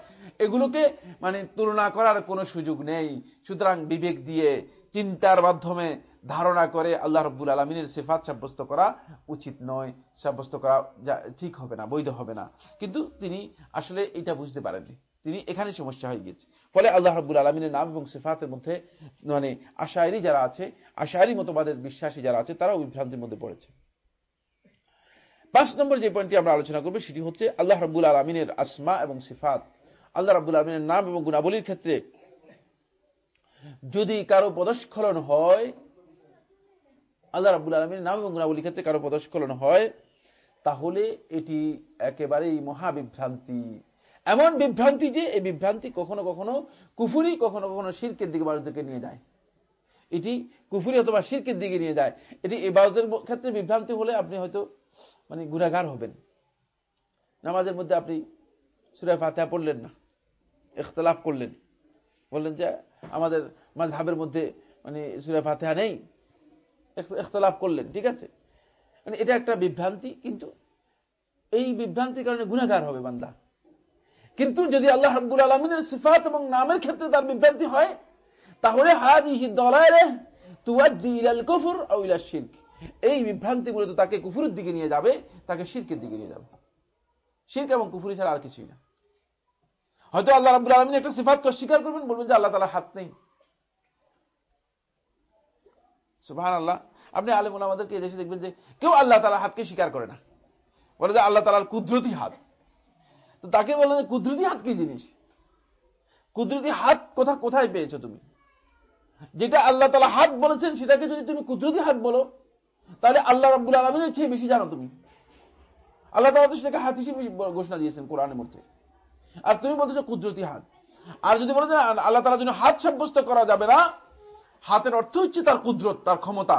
এগুলোকে মানে তুলনা করার কোনো সুযোগ নেই। সুতরাং বিবেক দিয়ে চিন্তার মাধ্যমে ধারণা করে আল্লাহ রব্বুল আলমিনের সেফাত সাব্যস্ত করা উচিত নয়। সাব্যস্ত করা ঠিক হবে না, বৈধ হবে না। কিন্তু তিনি আসলে এটা বুঝতে পারেননি। তিনি এখানে সমস্যা হয়ে গেছে ফলে আল্লাহ রব্বুল আলমিনের নাম এবং সেফাতের মধ্যে মানে আশায়রি যারা আছে আশায়রি মতবাদের বিশ্বাসী যারা আছে, তারাও বিভ্রান্তির মধ্যে পড়েছে। পাঁচ নম্বর যে পয়েন্টটি আমরা আলোচনা করব, সেটি হচ্ছে আল্লাহ রব্বুল আলমিনের আসমা এবং সিফাত। আল্লাহ রাবুল আলমিনের নাম এবং গুণাবলীর ক্ষেত্রে যদি কারও পদস্খলন হয়, আল্লাহ রাবুল আলমীর নাম এবং গুণাবলীর ক্ষেত্রে কারও পদস্খলন হয়, তাহলে এটি একেবারেই মহাবিভ্রান্তি। এমন বিভ্রান্তি যে এই বিভ্রান্তি কখনো কখনো কুফুরি, কখনো কখনো শিরকের দিকে মানুষদেরকে নিয়ে যায়। এটি কুফুরি অথবা শিরকের দিকে নিয়ে যায়। এটি এবারদের ক্ষেত্রে বিভ্রান্তি হলে আপনি হয়তো মানে গুণাগার হবেন। নামাজের মধ্যে আপনি সুরায় ফাতেহা পড়লেন না, ইখতলাফ করলেন। বললেন যে আমাদের মাঝহাবের মধ্যে মানে সুরায় ফাতেহা নেই ইখতলাফ করলেন, ঠিক আছে? মানে এটা একটা বিভ্রান্তি, কিন্তু এই বিভ্রান্তির কারণে গুণাগার হবে বান্দা। কিন্তু যদি আল্লাহ রব্বুল আলমিনের সিফাত এবং নামের ক্ষেত্রে তার বিভ্রান্তি হয়, তাহলে হাদিহি দলারে তুয়াদ্দি ইলাল কুফর আও ইলা শিরক। এই বিভ্রান্তি মূলত তাকে কুফুরের দিকে নিয়ে যাবে, তাকে শিরকের দিকে নিয়ে যাবে। শিরক এবং কুফুরি ছাড়া আর কিছুই না। হয়তো আল্লাহ রাবুল আলমিন একটা সিফাতকে অস্বীকার করবেন, বলবেন যে আল্লাহ তালার হাত নেই। সুহান আল্লাহ আপনি আলেমুল আমাদেরকে এদেশে দেখবেন যে কেউ আল্লাহ তালার হাতকে স্বীকার করে না। বলে যে আল্লাহ তালার কুদরতি হাত। তো তাকে বলে যে কুদরতি হাত কি জিনিস? কুদরতি হাত কোথা কোথায় পেয়েছ তুমি? যেটা আল্লাহ তালা হাত বলেছেন, সেটাকে যদি তুমি কুদরতি হাত বলো তাহলে আল্লাহ রাবুল আলমিনের চেয়ে বেশি জানো তুমি। আল্লাহ তালা তো সেটাকে হাত হিসেবে ঘোষণা দিয়েছেন কোরআনের মধ্যে। আর তুমি বলতেছো কুদরতি হাত। আর যদি বলে আল্লাহ তালা জন্য হাত সাব্যস্ত করা যাবে না, হাতের অর্থ হচ্ছে তার কুদরত, তার ক্ষমতা।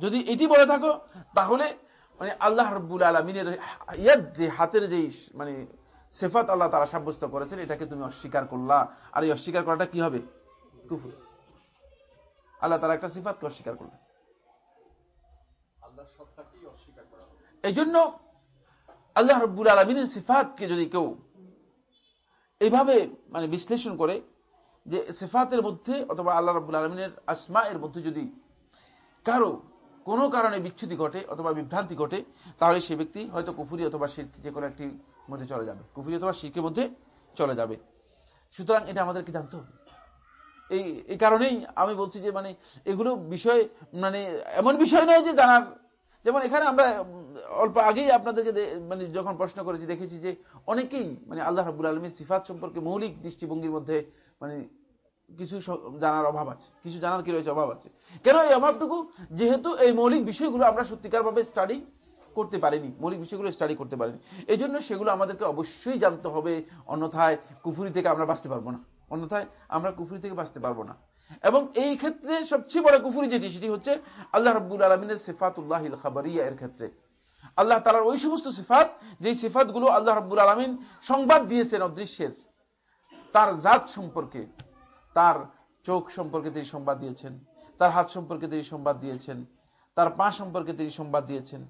যদি এটি বলে থাকো, তাহলে মানে আল্লাহ রব্বুল আলমিনের ইয়াদ যে হাতের যে মানে সেফাত আল্লাহ তারা সাব্যস্ত করেছেন, এটাকে তুমি অস্বীকার করলা। আর এই অস্বীকার করাটা কি হবে? কুফুর। আল্লাহ তারা একটা সিফাতকে অস্বীকার করলেন। এই জন্য আল্লাহ রব্বুল আলমিনের সিফাতকে যদি কেউ এইভাবে মানে বিশ্লেষণ করে যে সিফাতের মধ্যে অথবা আল্লাহ রব্বুল আলমিনের আসমা এর মধ্যে যদি কারও কোনো কারণে বিচ্ছুতি ঘটে অথবা বিভ্রান্তি ঘটে, তাহলে সে ব্যক্তি হয়তো কুফুরি অথবা শির্ক যে কোনো একটি মধ্যে চলে যাবে। কুফুরি অথবা শির্কের মধ্যে চলে যাবে। সুতরাং এটা আমাদেরকে জানতে হবে। এই এই কারণেই আমি বলছি যে মানে এগুলো বিষয় মানে এমন বিষয় নয় যে জানার যেমন এখানে আমরা অল্প আগেই আপনাদেরকে মানে যখন প্রশ্ন করেছি, দেখেছি যে অনেকেই মানে আল্লাহ রাবুল আলমীর সিফাত সম্পর্কে মৌলিক দৃষ্টিভঙ্গির মধ্যে মানে কিছু জানার অভাব আছে। কিছু জানার কি রয়েছে? অভাব আছে। কেন এই অভাবটুকু? যেহেতু এই মৌলিক বিষয়গুলো আমরা সত্যিকারভাবে স্টাডি করতে পারিনি। মৌলিক বিষয়গুলো স্টাডি করতে পারিনি। এই জন্য সেগুলো আমাদেরকে অবশ্যই জানতে হবে। অন্যথায় কুফুরি থেকে আমরা বাঁচতে পারব না। অন্যথায় আমরা কুফুরি থেকে বাঁচতে পারব না। এবং এই ক্ষেত্রে সবচেয়ে বড় কুফুরি যেটি, সেটি হচ্ছে আল্লাহ রব্বুল আলমিনের সেফাতুল্লাহ খাবারিয়া এর ক্ষেত্রে। আল্লাহ তালার ওই সমস্ত সিফাত যে সিফাতগুলো আল্লাহ রব্বুল আলমিন সংবাদ দিয়েছেন অদৃশ্যের, তার জাত সম্পর্কে, তার চোখ সম্পর্কে তিনি সংবাদ দিয়েছেন, তার হাত সম্পর্কে তিনি সংবাদ দিয়েছেন, তার পা সম্পর্কে তিনি সংবাদ দিয়েছেন।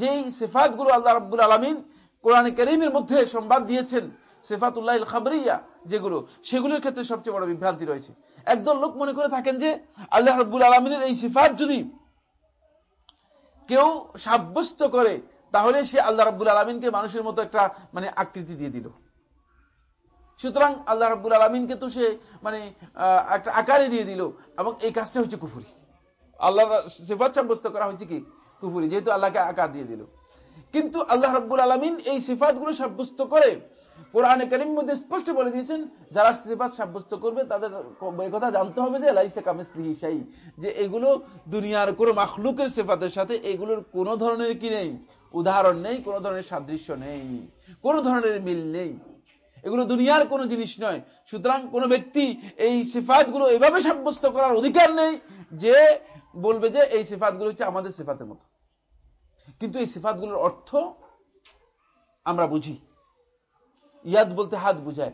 যেই সেফাতগুলো আল্লাহ রব্বুল আলমিন কোরআনে করিমের মধ্যে সংবাদ দিয়েছেন সেফাতুল্লাহ খাবরিয়া যেগুলো, সেগুলোর ক্ষেত্রে সবচেয়ে বড় বিভ্রান্তি রয়েছে। একদল লোক মনে করে থাকেন যে আল্লাহ রব্বুল আলমিনের এই সিফাত যদি কেউ সাব্যস্ত করে, তাহলে সে আল্লাহ রব্বুল আলমিনকে মানুষের মতো একটা মানে আকৃতি দিয়ে দিল। সুতরাং আল্লাহ রব্বুল আলমিনকে তো সে মানে একটা আকারে দিয়ে দিল, এবং এই কাজটা হচ্ছে কুফুরি। আল্লাহ সিফাত সাব্যস্ত করা হচ্ছে কি? কুফুরি, যেহেতু আল্লাহকে আকার দিয়ে দিল। কিন্তু আল্লাহ রব্বুল আলমিন এই সিফাতগুলো সাব্যস্ত করে কোরআনে করিম মধ্যে স্পষ্ট বলে দিয়েছেন, যারা সিফাত সাব্যস্ত করবে, তাদের কথা জানতে হবে যে, লাইসে কামিসলিহি সাই যে এগুলো দুনিয়ার কোনো মাখলুকের সেফাতের সাথে এগুলোর কোনো ধরনের কি নেই? উদাহরণ নেই, কোনো ধরনের সাদৃশ্য নেই, কোনো ধরনের মিল নেই। এগুলো দুনিয়ার কোনো জিনিস নয়। সুতরাং কোন ব্যক্তি এই সিফাতগুলো এভাবে সাব্যস্ত করার অধিকার নেই যে বলবে যে, এই সিফাতগুলো হচ্ছে আমাদের সিফাতের মতো। কিন্তু এই সিফাতগুলোর অর্থ আমরা বুঝি। ইয়াদ বলতে হাত বুঝায়।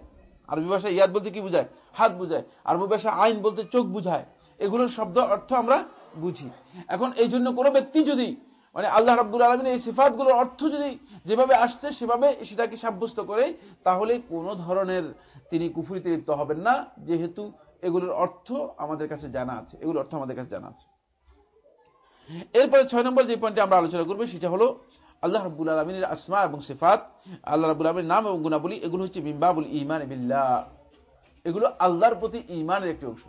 আরবি ভাষায় ইয়াদ বলতে কি বুঝায়? হাত বুঝায়। আরবি ভাষা আইন বলতে চোখ বুঝায়। এগুলোর শব্দ অর্থ আমরা বুঝি। এখন এই জন্য কোনো ব্যক্তি যদি মানে আল্লাহ রাব্বুল আলমিন এই সিফাতগুলোর অর্থ যদি যেভাবে আসছে সেভাবে সেটাকে সাব্যস্ত করে, তাহলে কোনো ধরনের তিনি কুফুরিতে লিপ্ত হবেন না, যেহেতু এগুলোর অর্থ আমাদের কাছে জানা আছে। এগুলোর অর্থ আমাদের কাছে জানা আছে। এরপরে ছয় নম্বর যে পয়েন্টে আমরা আলোচনা করব, সেটা হলো আল্লাহ রব্বুল আলমিনের আসমা এবং সিফাত, আল্লাহ রাবুল আলমীর নাম এবং গুণাবলী, এগুলো হচ্ছে মিম্বাবুল ইমান বিল্লাহ। এগুলো আল্লাহর প্রতি ইমানের একটি অংশ।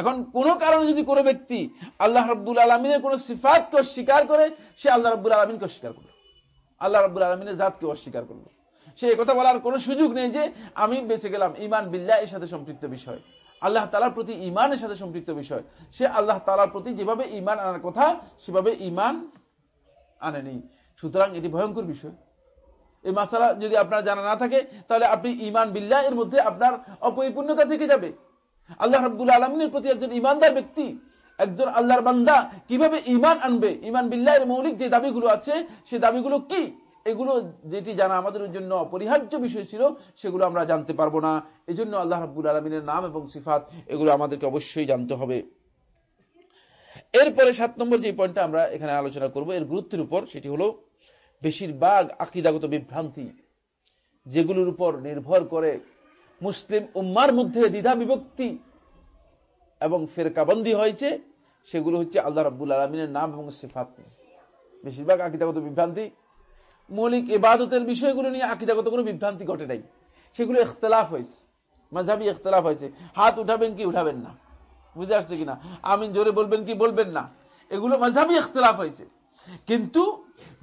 এখন কোন কারণে যদি কোনো ব্যক্তি আল্লাহ রব্বুল আলমিনের কোন সিফাতকে অস্বীকার করে, সে আল্লাহ রব্বুল আলমিনকে অস্বীকার করল। আল্লাহ রব্বুল আলমিনের জাতকে অস্বীকার করল। সে কথা বলার কোনো সুযোগ নেই যে আমি বেঁচে গেলাম ইমান বিল্লাহ এর সাথে সম্পৃক্ত বিষয়। আল্লাহ তালার প্রতি ইমানের সাথে সম্পৃক্ত বিষয়। সে আল্লাহ তালার প্রতি যেভাবে ইমান আনার কথা, সেভাবে ইমান আনেনি। সুতরাং এটি ভয়ঙ্কর বিষয়। এই মাসালা যদি আপনার জানা না থাকে, তাহলে আপনি ইমান বিল্লাহ এর মধ্যে আপনার অপরিপূর্ণতা থেকে যাবে। আল্লাহ রাব্বুল আলমিনের প্রতি একজন ইমানদার ব্যক্তি, একজন আল্লাহর বান্দা, কীভাবে ইমান আনবে? ইমান বিল্লাহের মৌলিক যে দাবিগুলো আছে, সে দাবিগুলো কি? এগুলো যেটি জানা আমাদের জন্য অপরিহার্য বিষয় ছিল, সেগুলো আমরা জানতে পারব না। এই জন্য আল্লাহ রাব্বুল আলমিনের নাম এবং সিফাত, এগুলো আমাদেরকে অবশ্যই জানতে হবে। এরপরে সাত নম্বর যে পয়েন্টটা আমরা এখানে আলোচনা করব, এর গুরুত্বের উপর, সেটি হলো বেশিরভাগ আকিদাগত বিভ্রান্তি যেগুলোর উপর নির্ভর করে মুসলিম উম্মার মধ্যে দ্বিধা বিভক্তি এবং ফেরকাবন্দি হয়েছে, সেগুলো হচ্ছে আল্লাহ রাব্বুল আলমিনের নাম এবং সিফাত বেশিরভাগ আকিদাগত বিভ্রান্তি মৌলিক এবাদতের বিষয়গুলো নিয়ে আকিদাগত কোনো বিভ্রান্তি ঘটে নাই। সেগুলো ইখতলাফ হয়েছে মাঝাবি ইখতলাফ হয়েছে। হাত উঠাবেন কি উঠাবেন না, বুঝে আসছে কিনা? আমিন জোরে বলবেন কি বলবেন না? এগুলো মাঝাবি ইখতলাফ হয়েছে। কিন্তু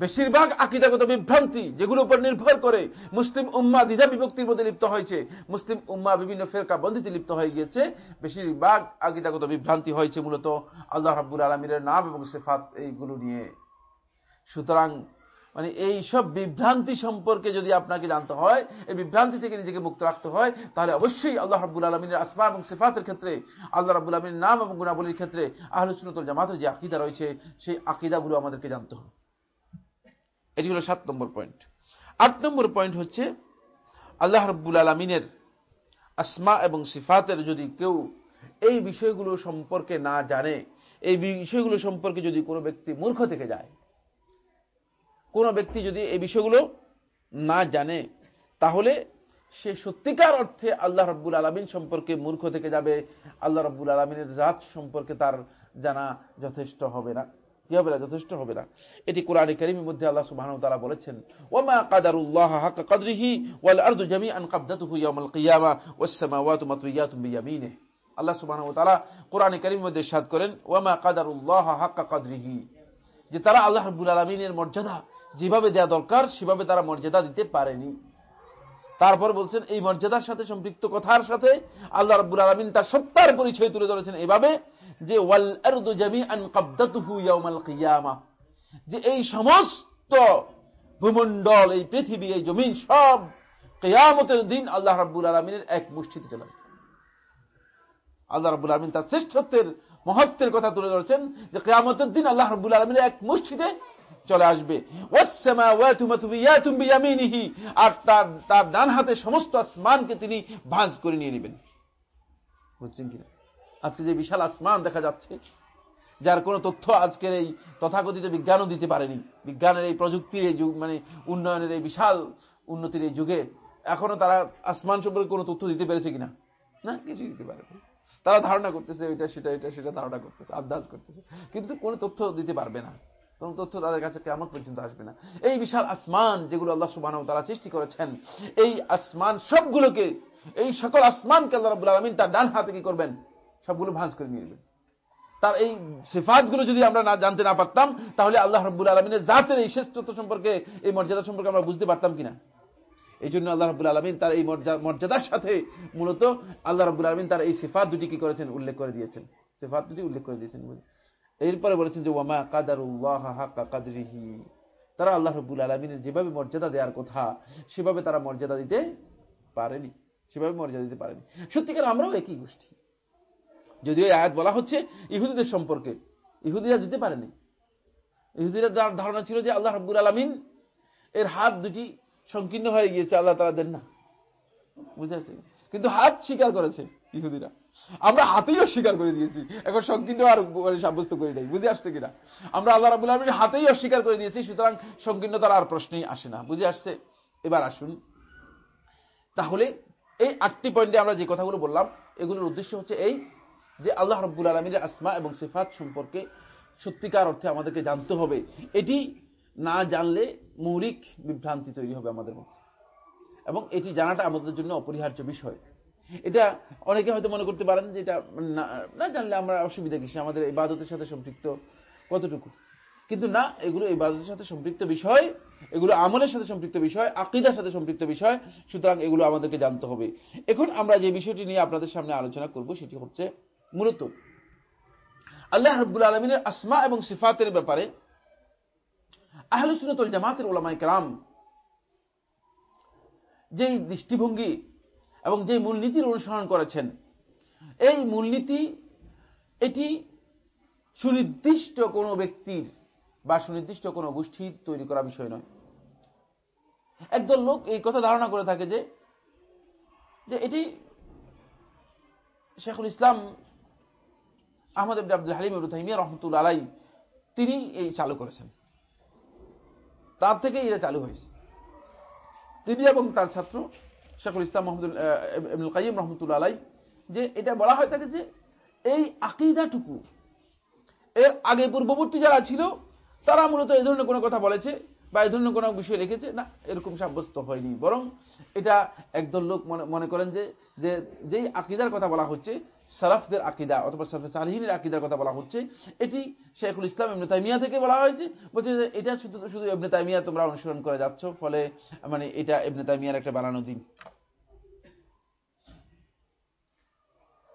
বেশিরভাগ আকিদাগত বিভ্রান্তি যেগুলো উপর নির্ভর করে মুসলিম উম্মা দ্বিধা বিভক্তির মধ্যে লিপ্ত হয়েছে, মুসলিম উম্মা বিভিন্ন ফেরকা বন্ধিতে লিপ্ত হয়ে গিয়েছে, বেশিরভাগ আকিদাগত বিভ্রান্তি হয়েছে মূলত আল্লাহ রাব্বুল আলমীর নাম এবং সেফাত এইগুলো নিয়ে। সুতরাং মানে এই সব বিভ্রান্তি সম্পর্কে যদি আপনাকে জানতে হয়, এই বিভ্রান্তি থেকে নিজেকে মুক্ত রাখতে হয়, তাহলে অবশ্যই আল্লাহ রাবুল আলমিনের আসমা এবং সিফাতের ক্ষেত্রে, আল্লাহ রাবুল আলমীর নাম এবং গুণাবলীর ক্ষেত্রে আহলুসুনতুল জামাতের যে আকিদা রয়েছে, সেই আকিদাগুলো আমাদেরকে জানতে হবে। এটি হল সাত নম্বর পয়েন্ট আট নম্বর পয়েন্ট হচ্ছে আল্লাহ রব্বুল আলমিনের আসমা এবং সিফাতের যদি কেউ এই বিষয়গুলো সম্পর্কে না জানে, এই বিষয়গুলো সম্পর্কে যদি কোনো ব্যক্তি মূর্খ থেকে যায়, কোন ব্যক্তি যদি এই বিষয়গুলো না জানে, তাহলে সে সত্যিকার অর্থে আল্লাহ রব্বুল আলমিন সম্পর্কে মূর্খ থেকে যাবে। আল্লাহ রব্বুল আলমিনের জাত সম্পর্কে তার জানা যথেষ্ট হবে না। কি হবে না যথেষ্ট হবে না। এটি কোরআন করিমের মধ্যে আল্লাহ সুবাহ তারা বলেছেন ওমা কাদারুল্লাহ হাক কাদরিহি ওয়াল আরদু জামিআন কাবদাতুহু ইয়াউমাল কিয়ামা ওয়াস সামাওয়াতু মাতউয়াতুম বিয়ামিনিহি। আল্লাহ ওয়া তাআলা কোরআন করিমের মধ্যে ইরশাদ করেন ওমা কাদারুল্লাহ হাক কাদরিহি। যে তারা আল্লাহ রাব্বুল আলামিনের মর্যাদা যেভাবে দেয়া দরকার, সেভাবে তারা মর্যাদা দিতে পারেনি। তারপর বলছেন, এই মর্যাদার সাথে সম্পৃক্ত কথার সাথে আল্লাহ রাব্বুল আলামিন তার সত্তার পরিচয় তুলে ধরেছেন এভাবে যে, ওয়াল যে এই সমস্ত ভূমণ্ডল, এই পৃথিবী, এই জমিন সব কিয়ামতের দিন আল্লাহ রাব্বুল আলামিনের এক মুষ্টিতে চলে আল্লাহ রাব্বুল আলামিন তার শ্রেষ্ঠত্বের মহত্বের কথা তুলে ধরেছেন যে, কিয়ামতের দিন আল্লাহ রাব্বুল আলামিনের এক মুষ্টিতে চলে আসবে। আর তার তার ডান হাতে সমস্ত আসমানকে তিনি ভাঁজ করে নিয়ে নেবেন। বুঝছেন কিনা? আজকে যে বিশাল আসমান দেখা যাচ্ছে, যার কোনো তথ্য আজকের এই তথাকথিত বিজ্ঞানও দিতে পারেনি। বিজ্ঞানের এই প্রযুক্তির এই যুগ মানে উন্নয়নের এই বিশাল উন্নতির এই যুগে এখনও তারা আসমান সম্পর্কে কোনো তথ্য দিতে পেরেছে কিনা? না কিছু দিতে পারে তারা ধারণা করতেছে, এটা সেটা এটা সেটা ধারণা করতেছে, আন্দাজ করতেছে। কিন্তু কোনো তথ্য দিতে পারবে না। কোন তথ্য তাদের কাছে কেমন পর্যন্ত আসবে না। এই বিশাল আসমান যেগুলো আল্লাহ সুবাহ তারা সৃষ্টি করেছেন, এই আসমান সবগুলোকে, এই সকল আসমানকে আল্লাহ রাবুল আলমিন তার ডান হাতে কি করবেন? সবগুলো ভাঁজ করে নিয়ে নেবেন। তার এই সিফাতগুলো যদি আমরা না জানতে না পারতাম, তাহলে আল্লাহ রব্বুল আলমিনের জাতের এই শ্রেষ্ঠত্ব সম্পর্কে, এই মর্যাদা সম্পর্কে আমরা বুঝতে পারতাম কিনা? এই জন্য আল্লাহ রবুল আলমিন তার এই মর্যাদার সাথে মূলত আল্লাহ রবুল আলমিন তার এই সিফাত দুটি কি করেছেন? উল্লেখ করে দিয়েছেন। সিফাত দুটি উল্লেখ করে দিয়েছেন। এরপরে বলেছেন যে, ওয়ামা কাদারুল্লাহ হাক্কা কাদরিহি। তারা আল্লাহ রবুল আলমিনের যেভাবে মর্যাদা দেওয়ার কথা, সেভাবে তারা মর্যাদা দিতে পারেনি। সেভাবে মর্যাদা দিতে পারেনি। সত্যিকার আমরাও একই গোষ্ঠী। যদিও আয়াত বলা হচ্ছে ইহুদিদের সম্পর্কে। ইহুদিরা দিতে পারেনি। ইহুদিরা ধারণা ছিল যে আল্লাহ রব্বুল আলমিন এর হাত দুটি সংকীর্ণ হয়ে গিয়েছে, আল্লাহ তারা দেন না। পারছি কিন্তু হাত স্বীকার করেছে ইহুদিরা। আমরা হাতেই অস্বীকার করে দিয়েছি। এখন সংকীর্ণ আর মানে সাব্যস্ত করি নাই। বুঝে আসছে কিনা? আমরা আল্লাহ রাবুল আলমীর হাতেই অস্বীকার করে দিয়েছি, সুতরাং সংকীর্ণতার আর প্রশ্নই আসে না। বুঝে আসছে? এবার আসুন। তাহলে এই আটটি পয়েন্টে আমরা যে কথাগুলো বললাম, এগুলোর উদ্দেশ্য হচ্ছে এই যে আল্লাহ রব্বুল আলমীর আসমা এবং সিফাত সম্পর্কে সত্যিকার অর্থে আমাদেরকে জানতে হবে। এটি না জানলে মৌলিক বিভ্রান্তি তৈরি হবে আমাদের মধ্যে। এবং এটি জানাটা আমাদের জন্য অপরিহার্য বিষয়। এটা অনেকে হয়তো মনে করতে পারেন যে এটা না জানলে আমরা অসুবিধা কিছু আমাদের এই বাদতের সাথে সম্পৃক্ত কতটুকু? কিন্তু না, এগুলো এই বাদতের সাথে সম্পৃক্ত বিষয়, এগুলো আমলের সাথে সম্পৃক্ত বিষয়, আকিদার সাথে সম্পৃক্ত বিষয়, সুতরাং এগুলো আমাদেরকে জানতে হবে। এখন আমরা যে বিষয়টি নিয়ে আপনাদের সামনে আলোচনা করব, সেটি হচ্ছে মূলত আল্লাহ রব্বুল আলমিনের আসমা এবং সিফাতের ব্যাপারে আহলুসুনতল জামাতের ওলামাই কালাম যেই দৃষ্টিভঙ্গি এবং যে মূলনীতির অনুসরণ করেছেন। এই মূলনীতি, এটি সুনির্দিষ্ট কোনো ব্যক্তির বা সুনির্দিষ্ট কোনো গোষ্ঠীর তৈরি করা বিষয় নয়। একদল লোক এই কথা ধারণা করে থাকে যে যে এটি শেখুল ইসলাম আহমদ আব্দুল হালিম তাইমিয়া রহমতুল আলাই তিনি এই চালু করেছেন। তার থেকে এটা চালু হয়েছে। তিনি এবং তার ছাত্র শেখুল ইসলাম মোহাম্মদুল কাইম রহমতুল্লা আলাই যে এটা বলা হয় থাকে যে এই আকিদাটুকু, এর আগে পূর্ববর্তী যারা ছিল, তারা মূলত এই ধরনের কোনো কথা বলেছে বা এই ধরনের কোনো বিষয় রেখেছে। না, এরকম সাব্যস্ত হয়নি। বরং এটা একদল লোক মনে করেন যে, যেই আকিদার কথা বলা হচ্ছে সালাফদের আকিদা অথবা সালফে সালহিনের আকিদার কথা বলা হচ্ছে। এটি শেখুল ইসলাম এমনি তাইমিয়া থেকে বলা হয়েছে। বলছে যে এটা শুধু শুধু এমনি তাইমিয়া তোমরা অনুসরণ করে যাচ্ছ, ফলে মানে এটা এমনি তাইমিয়ার একটা বানানো দিন।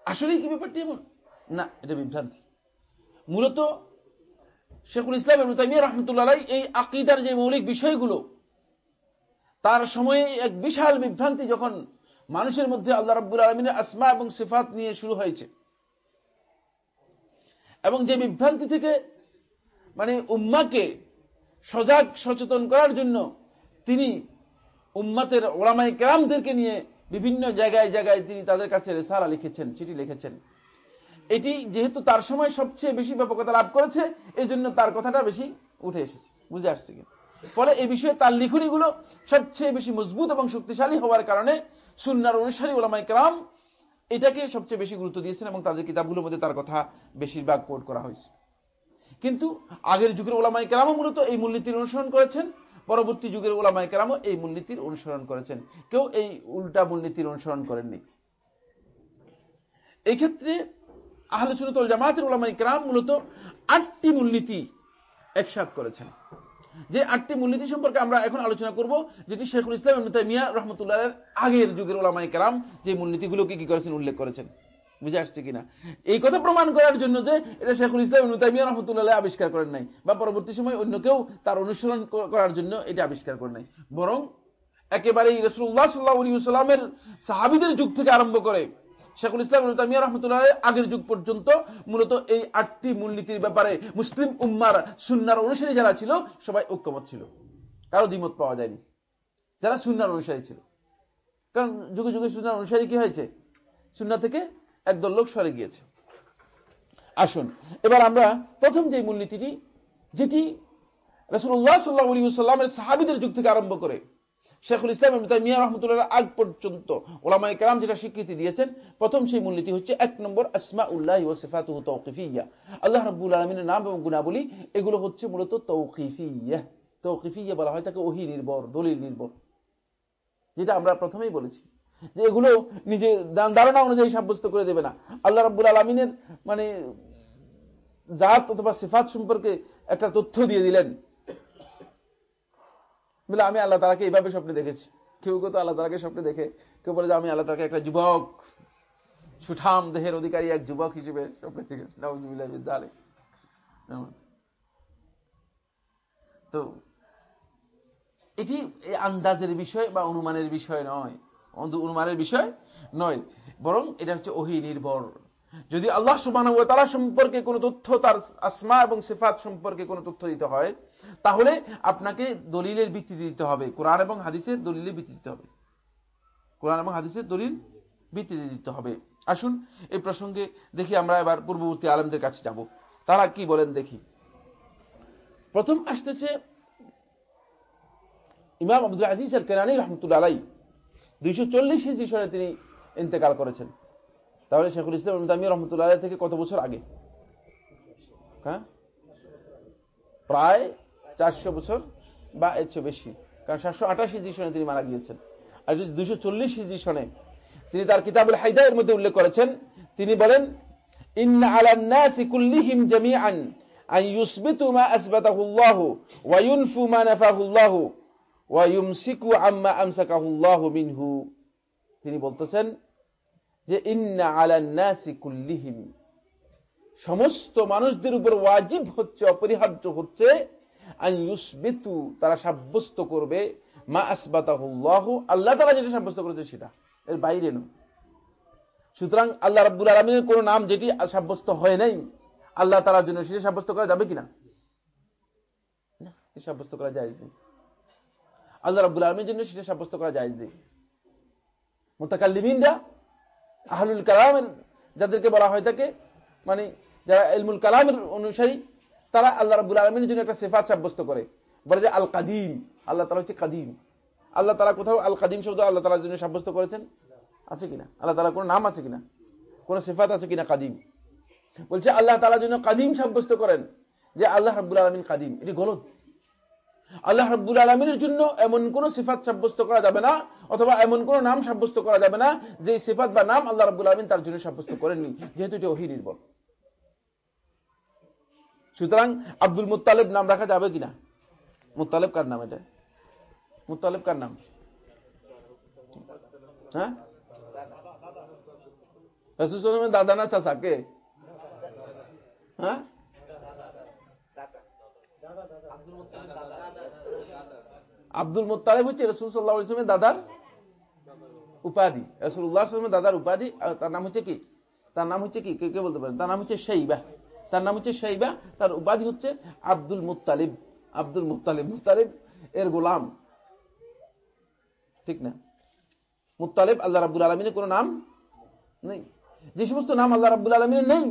আসলেই কি ব্যাপারটি এমন? না, এটা বিভ্রান্তি। মূলত শেখুল ইসলাম এবং তাইমিয়া রহমতুল্লাহ এই আকিদার যে মৌলিক বিষয়গুলো, তার সময়ে এক বিশাল বিভ্রান্তি যখন মানুষের মধ্যে আল্লাহ রাব্বুল আলমিনের আসমা এবং সিফাত নিয়ে শুরু হয়েছে। এবং যে বিভ্রান্তি থেকে মানে উম্মাকে সজাগ, সচেতন করার জন্য তিনি উম্মাতের ওলামাই কেরামদেরকে নিয়ে বিভিন্ন জায়গায় জায়গায় তিনি তাদের কাছে রেসারা লিখেছেন, চিঠি লিখেছেন। এটি যেহেতু তার সময় সবচেয়ে বেশি ব্যাপকতা লাভ করেছে এই জন্য তার কথাটা বেশি উঠে এসেছে, বুঝে আসছে কিন্তু। ফলে এই বিষয়ে তার লিখনিগুলো সবচেয়ে বেশি মজবুত এবং শক্তিশালী হওয়ার কারণে সুন্নার অনুসারী ওলামাই কালাম এটাকে সবচেয়ে বেশি গুরুত্ব দিয়েছেন এবং তাদের কিতাবগুলোর মধ্যে তার কথা বেশিরভাগ কোট করা হয়েছে। কিন্তু আগের যুগের ওলামাই কেরামও মূলত এই মূলনীতির অনুসরণ করেছেন, পরবর্তী যুগের ওলামাই কেরামও এই মূলনীতির অনুসরণ করেছেন। কেউ এই উল্টা মূলনীতির অনুসরণ করেননি। এই ক্ষেত্রে আহলে সুনতল জামাতের ওলামাই কেরাম মূলত আটটি মূলনীতি একসাথ করেছেন। যে আটটি মূলনীতি সম্পর্কে আমরা এখন আলোচনা করব, যেটি শেখুল ইসলাম মিয়া রহমতুল্লাহ আগের যুগের ওলামাই কালাম যে মূলনীতিগুলোকে কি করেছেন, উল্লেখ করেছেন। বুঝে আসছে কিনা? এই কথা প্রমাণ করার জন্য যে এটা শেখুল ইসলাম মিয়া রহমতুল্লাহ আবিষ্কার করেন নাই, বা পরবর্তী সময় অন্য কেউ তার অনুসরণ করার জন্য এটা আবিষ্কার করেন নাই। বরং একেবারেই রসুল্লাহ সাল্লাহ সাল্লামের সাহাবিদের যুগ থেকে আরম্ভ করে শেখুল ইসলাম তামিয়া রহমতুল্লাহ আগের যুগ পর্যন্ত মূলত এই আটটি মূলনীতির ব্যাপারে মুসলিম উম্মার সুন্নার অনুসারী যারা ছিল, সবাই ঐক্যমত ছিল। কারও দ্বিমত পাওয়া যায়নি। যারা সুন্নার অনুসারী ছিল। কারণ যুগে যুগে সুন্নার অনুসারী কি হয়েছে? সুন্না থেকে একদল লোক সরে গিয়েছে। আসুন, এবার আমরা প্রথম যে মূলনীতিটি, যেটি রসুল্লাহ সাল্লাহ সাল্লামের সাহাবিদের যুগ থেকে আরম্ভ করে শেখুল ইসলাম মিয়া রহমতুল্লাহ আগ পর্যন্ত ওলামাই কালাম যেটা স্বীকৃতি দিয়েছেন, প্রথম সেই মূলনীতি হচ্ছে এক নম্বর আসমা উল্লাহ ও সেফাতুহ তৌকিফিয়া আল্লাহ রব্বুল আলমিনের নাম এবং গুণাবলী, এগুলো হচ্ছে মূলত তৌকিফিয়া তৌকিফিয়া বলা হয় তাকে ওহি নির্ভর, দলিল নির্ভর। যেটা আমরা প্রথমেই বলেছি। যে এগুলো নিজে ধারণা অনুযায়ী সাব্যস্ত করে দেবে না। আল্লাহ রব্বুল আলমিনের মানে জাত অথবা সিফাত সম্পর্কে একটা তথ্য দিয়ে দিলেন। বলে, আমি আল্লাহ তালাকে এইভাবে স্বপ্নে দেখেছি। কেউ কেউ তো আল্লাহ তালাকে স্বপ্নে দেখে। কেউ বলে যে, আমি আল্লাহ তালাকে একটা যুবক, সুঠাম দেহের অধিকারী, এক যুবক হিসেবে স্বপ্নে দেখেছি। তো এটি আন্দাজের বিষয় বা অনুমানের বিষয় নয়। অনুমানের বিষয় নয়। বরং এটা হচ্ছে ওহি নির্ভর। যদি আল্লাহ সুবাহ তারা সম্পর্কে কোনো তথ্য, তার আসমা এবং সেফাত সম্পর্কে কোনো তথ্য দিতে হয়, তাহলে আপনাকে দলিলের ভিত্তি দিতে হবে। কোরআন এবং হাদিসের দলিলের ভিত্তি দিতে হবে। কোরআন এবং হাদিসের দলিল ভিত্তি দিতে হবে। আসুন, এই প্রসঙ্গে দেখি আমরা এবার পূর্ববর্তী আলমদের কাছে যাব। তারা কি বলেন দেখি। প্রথম আসতেছে ইমাম আব্দুল আজিজ আল কেরানি রহমতুল্লা আলাই দুইশো চল্লিশ হিজি সনে তিনি ইন্তেকাল করেছেন। তাহলে শেখুল ইসলাম তামি রহমতুল্লাহ থেকে কত বছর আগে? হ্যাঁ? প্রায় চারশো বছর বা এর চেয়ে বেশি। কারণ সাতশো আঠাশ সনে তিনি মারা গিয়েছেন। আর যদি দুইশো চল্লিশ সনে তিনি তার কিতাবুল হাইদায়ের মধ্যে উল্লেখ করেছেন, তিনি বলেন কুল্লিহিম জামিআন আন ইউসবিতু মা আসবাতাহু আল্লাহ ওয়া মা নাফাহু আল্লাহ ওয়া আম্মা আমসাকাহু আল্লাহ মিনহু। তিনি বলতেছেন যে ইন্না আলান্নাসি কুল্লিহিম। সমস্ত মানুষদের উপর ওয়াজিব হচ্ছে, অপরিহার্য হচ্ছে ইউসবিতু, তারা সাব্যস্ত করবে। মা আসবাতাহুল্লাহ আল্লাহ তারা যেটা সাব্যস্ত করেছে সেটা। এর বাইরে নয়। সুতরাং আল্লাহ রাব্বুল আলমিনের কোন নাম যেটি সাব্যস্ত হয় নাই, আল্লাহ তালার জন্য সেটা সাব্যস্ত করা যাবে কিনা? সাব্যস্ত করা যায় আল্লাহ রাব্বুল আলমীর জন্য সেটা সাব্যস্ত করা যায় মোতাকাল্লিমিনরা আহলুল কালামের যাদেরকে বলা হয় থাকে মানে যারা এলমুল কালামের অনুসারী, তারা আল্লাহ রাবুল আলমীর জন্য একটা সেফাত সাব্যস্ত করে। বলে যে আল কাদিম আল্লাহ তালা হচ্ছে কাদিম। আল্লাহ তালা কোথাও আল কাদিম শব্দ আল্লাহ তালার জন্য সাব্যস্ত করেছেন? আছে কিনা? আল্লাহ তালা কোনো নাম আছে কিনা? কোন সেফাত আছে কিনা কাদিম? বলছে আল্লাহ তালার জন্য কাদিম সাব্যস্ত করেন যে আল্লাহ রাবুল আলমিন কাদিম। এটি গলত। আল্লাহ রব্বুল আলমিনের জন্য এমন কোন সিফাত সাব্যস্ত করা যাবে না অথবা এমন কোন নাম সাব্যস্ত করা যাবে না যে সিফাত বা নাম আল্লাহ রব্বুল আলমিন তার জন্য সাব্যস্ত করেননি যেহেতু এটি অহি নির্ভর সুতরাং আব্দুল মুতালেব নাম রাখা যাবে কিনা মুতালেব কার নাম এটা মুতালেব কার নাম হ্যাঁ দাদা না চাষা কে হ্যাঁ আব্দুল মোত্তালেব হচ্ছে রসুল সাল্লাহ ইসলামের দাদার উপাধি। রসুল্লাহামের দাদার উপাধি তার নাম হচ্ছে কি? তার নাম হচ্ছে কি? কে বলতে পারেন? তার নাম হচ্ছে সেইবা তার নাম হচ্ছে সেইবা তার উপাধি হচ্ছে আব্দুল মুতালিব আব্দুল মুতালিব মুতালিব এর গোলাম। ঠিক না? মুতালিব আল্লাহ রাবুল আলমিনের কোন নাম নেই। যে সমস্ত নাম আল্লাহ রাবুল আলমিনের নেই,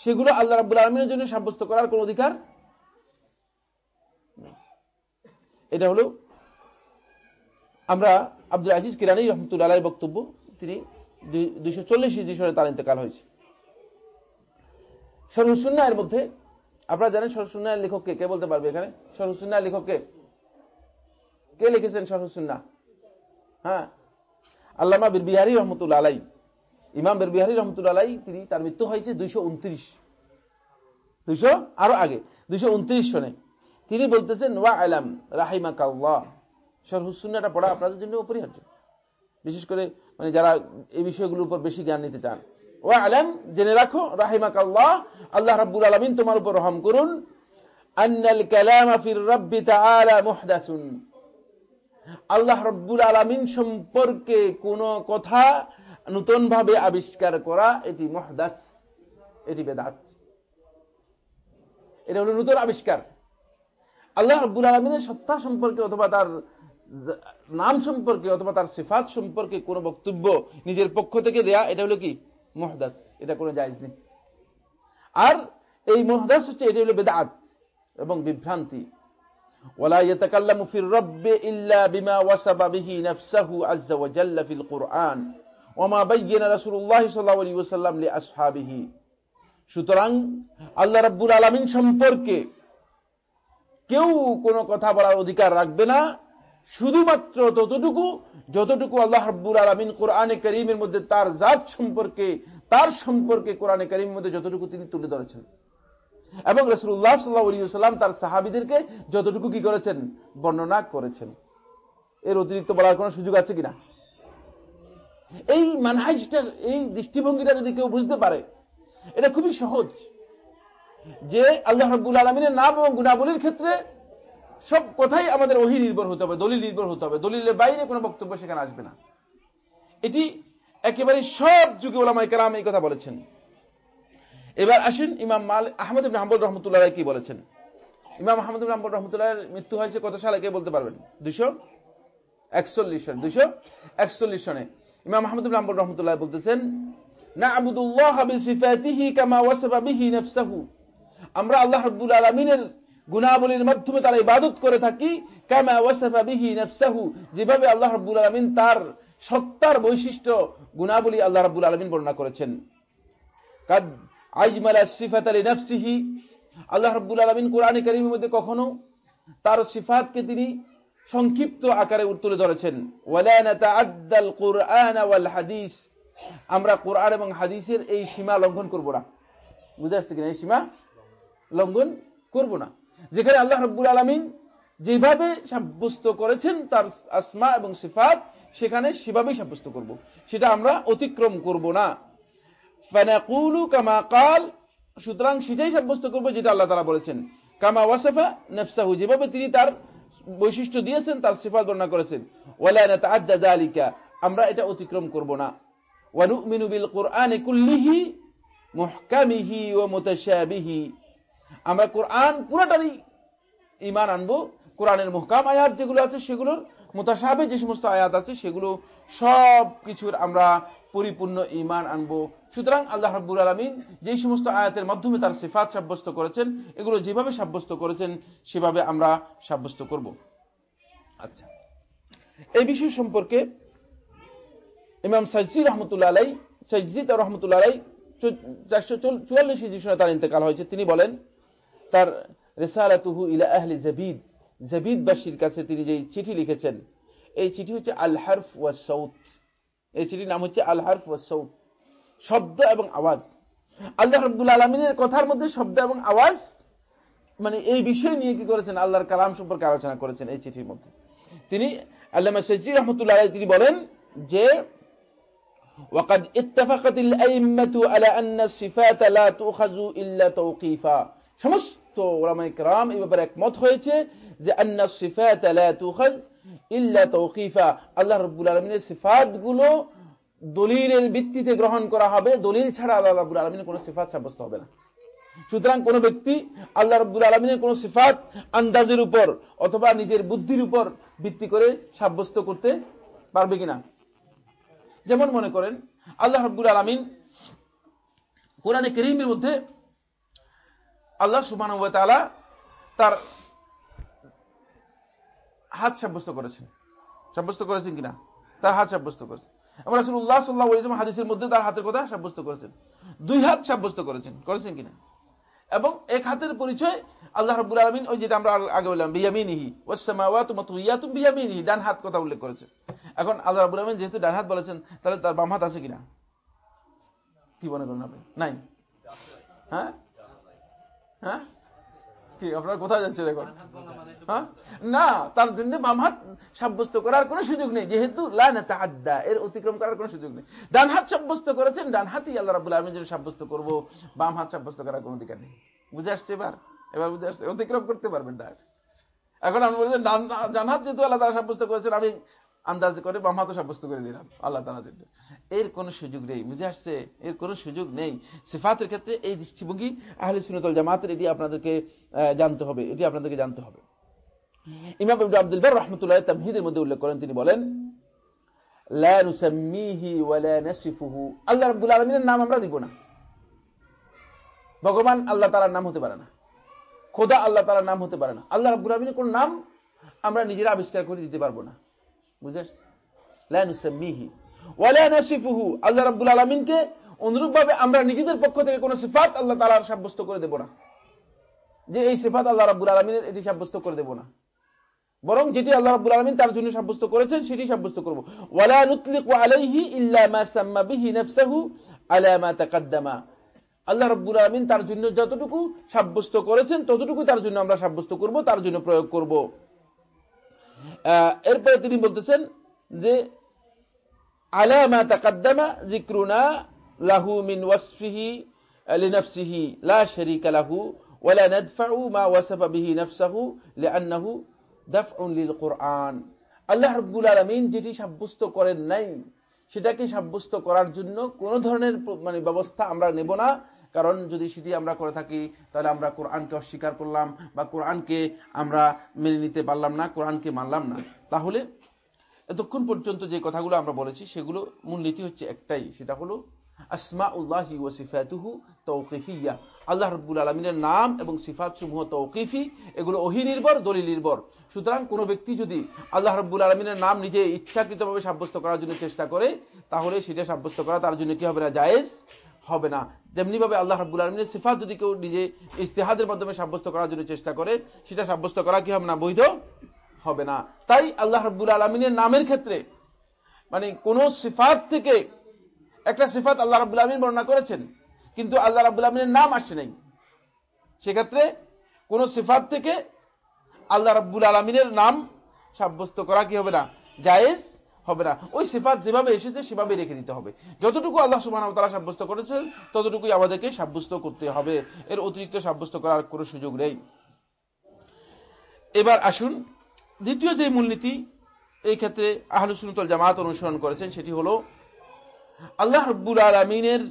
সেগুলো আল্লাহ রাবুল আলমিনের জন্য সাব্যস্ত করার কোন অধিকার এটা হলো আমরা আব্দুল আজিজ কিরানি রহমতুল্লাহ বক্তব্য, তিনি দুইশো চল্লিশ হিজি তার ইন্তেকাল হয়েছে। সরহুসুন্না মধ্যে, আপনারা জানেন সরহুসুন্নার লেখককে কে? বলতে পারবে এখানে? সরহুসুন্নার লেখককে কে? লিখেছেন সরহুসুন্না হ্যাঁ। আল্লামা বীর বিহারি রহমতুল্লা আলাই। ইমাম বীর বিহারি রহমতুল্লা আলাই, তিনি তার মৃত্যু হয়েছে দুইশো উনত্রিশ। দুইশো, আরও আগে, দুইশো উনত্রিশ সনে। তিনি বলতেছেন, ওয়া আলাম রাহিমা সরহুসুন্নাটা পড়া আপনাদের জন্য অপরিহার্য। বিশেষ করে মানে যারা এই বিষয়গুলোর উপর বেশি জ্ঞান নিতে চান। ও আলম, জেনে রাখো রাহিমা কাল্লাহ আল্লাহ রাব্বুল আলমিন তোমার উপর রহম করুন। আল্লাহ রব্বুল আলমিন সম্পর্কে কোন কথা নতুন ভাবে আবিষ্কার করা, এটি মহদাস, এটি বেদাত। এটা হলো নতুন আবিষ্কার। আল্লাহ রব্বুল আলমিনের সত্তা সম্পর্কে অথবা তার নাম সম্পর্কে অথবা তার সিফাত সম্পর্কে কোনো বক্তব্য নিজের পক্ষ থেকে দেয়া, এটা হলো কি? মহদাস, এটা কোনো জায়জ নেই। আর এই মহদাস হচ্ছে, এটা হলো বেদাত এবং বিভ্রান্তি। সুতরাং আল্লাহ রাব্বুল আলামিন সম্পর্কে কেউ কোনো কথা বলার অধিকার রাখবে না। শুধুমাত্র ততটুকু, যতটুকু আল্লাহ রব্বুল আলমিন কোরআনে করিমের মধ্যে তার জাত সম্পর্কে, তার সম্পর্কে কোরআনে করিমের মধ্যে যতটুকু তিনি তুলে ধরেছেন। এবং রসুল্লাহ সাল্লাহাম তার সাহাবিদেরকে যতটুকু কি করেছেন? বর্ণনা করেছেন। এর অতিরিক্ত বলার কোনো সুযোগ আছে কিনা? এই মানহাজটার এই দৃষ্টিভঙ্গিটা যদি কেউ বুঝতে পারে, এটা খুবই সহজ যে আল্লাহ রব্বুল আলমিনের নাম এবং গুণাবলীর ক্ষেত্রে সব কথাই আমাদের ওহি নির্ভর হতে হবে, দলিল নির্ভর হতে হবে। দলিলের বাইরে কোনো বক্তব্য সেখানে আসবে না। এটি একেবারে সব যুগে ওলামাই কালাম এই কথা বলেছেন। এবার আসেন ইমাম মাল, আহমদ ইবিন হাম্বুল রহমতুল্লাহ কি বলেছেন? ইমাম আহমদ ইবিন হাম্বুল রহমতুল্লাহের মৃত্যু হয়েছে কত সালে কে বলতে পারবেন? দুশো একচল্লিশ সনে দুশো একচল্লিশ সনে ইমাম মাহমুদ ইবিন রহমতুল্লাহ বলতেছেন না আবুদুল্লাহ আমরা আল্লাহ রাব্বুল আলামিনের গুনাবলীর মাধ্যমে তার ইবাদত করে থাকি। কামা ওয়াসাফা বিহি নাফসাহু, যেভাবে আল্লাহ রাব্বুল আলামিন তার সত্তার বৈশিষ্ট্য গুনাবলী আল্লাহ রাব্বুল আলামিন বর্ণনা করেছেন। কাদ আজমালা সিফাত আলী নাফসিহি, আল্লাহ রাব্বুল আলামিন কোরআনে কারীমের মধ্যে কখনো তার সিফাতকে তিনি সংক্ষিপ্ত আকারে তুলে ধরেছেন। ওয়ালা নাতাআদ্দাল কুরআন ওয়াল হাদিস, আমরা কোরআন এবং হাদিসের এই সীমা লঙ্ঘন করব না। বুঝে আসছে কিনা? এই সীমা লঙ্ঘন করব না। যেখানে আল্লাহ রব্বুল আলমিন যেভাবে সাব্যস্ত করেছেন তার আসমা এবং সিফাত, সেখানে সেভাবেই সাব্যস্ত করব। সেটা আমরা অতিক্রম করব না। ফানাকুলু কামা কাল, সুতরাং সেটাই সাব্যস্ত করব যেটা আল্লাহ তারা বলেছেন। কামা ওয়াসাফা নেফসাহু, যেভাবে তিনি তার বৈশিষ্ট্য দিয়েছেন, তার সিফাত বর্ণনা করেছেন। আলিকা আমরা এটা অতিক্রম করব না। ওয়ানুমিনু বিল কোরআনে কুল্লিহি মুহকামিহি ও মুতাশাবিহি। আমরা কোরআন পুরোটারই ইমান আনব। কোরআনের মুহকাম আয়াত যেগুলো আছে সেগুলোর মোতাসাবে যে সমস্ত আয়াত আছে সেগুলো সব কিছুর আমরা পরিপূর্ণ ইমান আনব। সুতরাং আল্লাহ রাব্বুল আলমিন যেই সমস্ত আয়াতের মাধ্যমে তার সিফাত সাব্যস্ত করেছেন, এগুলো যেভাবে সাব্যস্ত করেছেন সেভাবে আমরা সাব্যস্ত করব। আচ্ছা। এই বিষয় সম্পর্কে ইমাম সাইজি রহমতুল্লাহ আলাই সাইজিদ রহমতুল্লাহ আলাই চারশো চুয়াল্লিশ হিজরি তার ইন্তেকাল হয়েছে। তিনি বলেন তার রেসালাতুহু ইলা আহলি জাবিদ জাবিদবাসীর কাছে তিনি যে চিঠি লিখেছেন এই চিঠি হচ্ছে আল হারফ ওয়া সৌত এই চিঠির নাম হচ্ছে আল হারফ ওয়া সৌত শব্দ এবং আওয়াজ আল্লাহ রব্দুল আলমিনের কথার মধ্যে শব্দ এবং আওয়াজ মানে এই বিষয় নিয়ে কি করেছেন আল্লাহর কালাম সম্পর্কে আলোচনা করেছেন এই চিঠির মধ্যে তিনি আল্লামা সৈজি রহমতুল্লাহ তিনি বলেন যে وقد اتفقت الأئمة على أن الصفات لا تؤخذ إلا توقيفا সমস্ত ওলামাইক রাম এই ব্যাপারে একমত হয়েছে যে আন্না সিফাত ইল্লা তৌকিফা আল্লাহ রব্বুল আলমিনের সিফাতগুলো দলিলের ভিত্তিতে গ্রহণ করা হবে। দলিল ছাড়া আল্লাহ রব্বুল আলমিনের কোন সিফাত সাব্যস্ত হবে না। সুতরাং কোন ব্যক্তি আল্লাহ রব্বুল আলমিনের কোন সিফাত আন্দাজের উপর অথবা নিজের বুদ্ধির উপর ভিত্তি করে সাব্যস্ত করতে পারবে কিনা? যেমন মনে করেন, আল্লাহ রব্বুল আলমিন কোরআনে করিমের মধ্যে আল্লাহ সুবাহ তার হাত সাব্যস্ত করেছেন। সাব্যস্ত করেছেন কিনা? তার হাত সাব্যস্ত করেছেন। আমরা রাসুল্লাহ সাল্লাহ ইসলাম হাদিসের মধ্যে তার হাতের কথা সাব্যস্ত করেছেন। দুই হাত সাব্যস্ত করেছেন। করেছেন কিনা? এবং এক হাতের পরিচয় আল্লাহ রব্বুল আলমিন ওই যেটা আমরা আগে বললাম, বিয়ামিনিহি ওয়াসমাওয়াতুম বিয়ামিনিহি, ডান হাত কথা উল্লেখ করেছে। এখন আল্লাহ রব্বুল আলমিন যেহেতু ডান হাত বলেছেন, তাহলে তার বাম হাত আছে কিনা? কি মনে করেন আপনি? নাই? হ্যাঁ? হ্যাঁ? কি, আপনারা কোথায় যাচ্ছেন এখন? হ্যাঁ? না, তার জন্য বাম হাত সাব্যস্ত করার সুযোগ নেই, যেহেতু এর অতিক্রম করার সুযোগ নেই। ডান হাত সাব্যস্ত করেছেন ডান হাতই আল্লাহ রাবুল যদি সাব্যস্ত করব বাম হাত সাব্যস্ত করার কোনো অধিকার নেই। বুঝে আসছে এবার? এবার বুঝে আসছে? অতিক্রম করতে পারবেন ডাক এখন আপনি বলছেন ডান হাত যেহেতু আল্লাহ তারা সাব্যস্ত করেছেন, আমি আন্দাজ করে বাম হাতও সাব্যস্ত করে দিলাম, আল্লাহ তালা জন্য। এর কোনো সুযোগ নেই, বুঝে আসছে? এর কোনো সুযোগ নেই। সিফাতের ক্ষেত্রে এই দৃষ্টিভঙ্গি আহলে সুনতল জামাতের, এটি আপনাদেরকে জানতে হবে, এটি আপনাদেরকে জানতে হবে। ইমাম আব্দুল বার রহমতুল্লাহ তামহিদের মধ্যে উল্লেখ করেন, তিনি বলেন আল্লাহ রব্বুল আলমিনের নাম আমরা দিব না। ভগবান আল্লাহ তালার নাম হতে পারে না। খোদা আল্লাহ তালার নাম হতে পারে না। আল্লাহ রব্বুল আলমিনের কোন নাম আমরা নিজেরা আবিষ্কার করে দিতে পারব না। আমরা নিজেদের পক্ষ থেকে কোন সিফাত আল্লাহ সাব্যস্ত করে দেব না। যে এই সিফাত আল্লাহ এটি সাব্যস্ত করে দেব না। বরং যেটি আল্লাহ তার জন্য সাব্যস্ত করেছেন, সেটি সাব্যস্ত আল্লাহ তার জন্য যতটুকু সাব্যস্ত করেছেন, ততটুকু তার জন্য আমরা সাব্যস্ত করব, তার জন্য প্রয়োগ করব। এরপরে তিনি বলতেছেন যে আলামা তাকাদ্দামা জিক্রুনা লাহু মিন ওয়াসফিহি লা লাহু যেটি সাব্যস্ত করেন নাই, সেটাকে সাব্যস্ত করার জন্য কোন ধরনের মানে ব্যবস্থা আমরা নেব না। কারণ যদি সেটি আমরা করে থাকি, তাহলে আমরা কোরআনকে অস্বীকার করলাম বা কোরআনকে আমরা মেনে নিতে পারলাম না, কোরআনকে মানলাম না। তাহলে এতক্ষণ পর্যন্ত যে কথাগুলো আমরা বলেছি, সেগুলো মূলনীতি হচ্ছে একটাই, সেটা হলো আসমা উল্লাহি ও সিফাতুহু তৌকিফিয়া। আল্লাহ রব্বুল আলমিনের নাম এবং সিফাত সমূহ তৌকিফি, এগুলো ওহি নির্ভর দলিল নির্ভর সুতরাং কোনো ব্যক্তি যদি আল্লাহ রব্বুল আলমিনের নাম নিজে ইচ্ছাকৃতভাবে সাব্যস্ত করার জন্য চেষ্টা করে, তাহলে সেটা সাব্যস্ত করা তার জন্য কি হবে না, জায়েজ? হবে না। যেমনি ভাবে আল্লাহ রাব্বুল আলমিনের সিফাত যদি কেউ নিজে ইস্তেহাদের মাধ্যমে সাব্যস্ত করার জন্য চেষ্টা করে, সেটা সাব্যস্ত করা কি হবে না? বৈধ হবে না। তাই আল্লাহ রাব্বুল আলমিনের নামের ক্ষেত্রে মানে কোন সিফাত থেকে একটা সিফাত আল্লাহ রাব্বুল আলমিন বর্ণনা করেছেন, কিন্তু আল্লাহ রাব্বুল আলমিনের নাম আসে নাই। সেক্ষেত্রে কোন সিফাত থেকে আল্লাহ রাব্বুল আলমিনের নাম সাব্যস্ত করা কি হবে না? জায়েজ হবে না। ওই সিফাত যেভাবে এসেছে সেভাবে রেখে দিতে হবে। যতটুকু আল্লাহ সুবাহ তারা সাব্যস্ত করেছেন, ততটুকুই আমাদেরকে সাব্যস্ত করতে হবে। এর অতিরিক্ত সাব্যস্ত করার কোনো সুযোগ নেই। এবার আসুন, দ্বিতীয় যে মূলনীতি এই ক্ষেত্রে আহলুসুনতল জামাত অনুসরণ করেছেন, সেটি হল আল্লাহ রব্বুল আলমিনের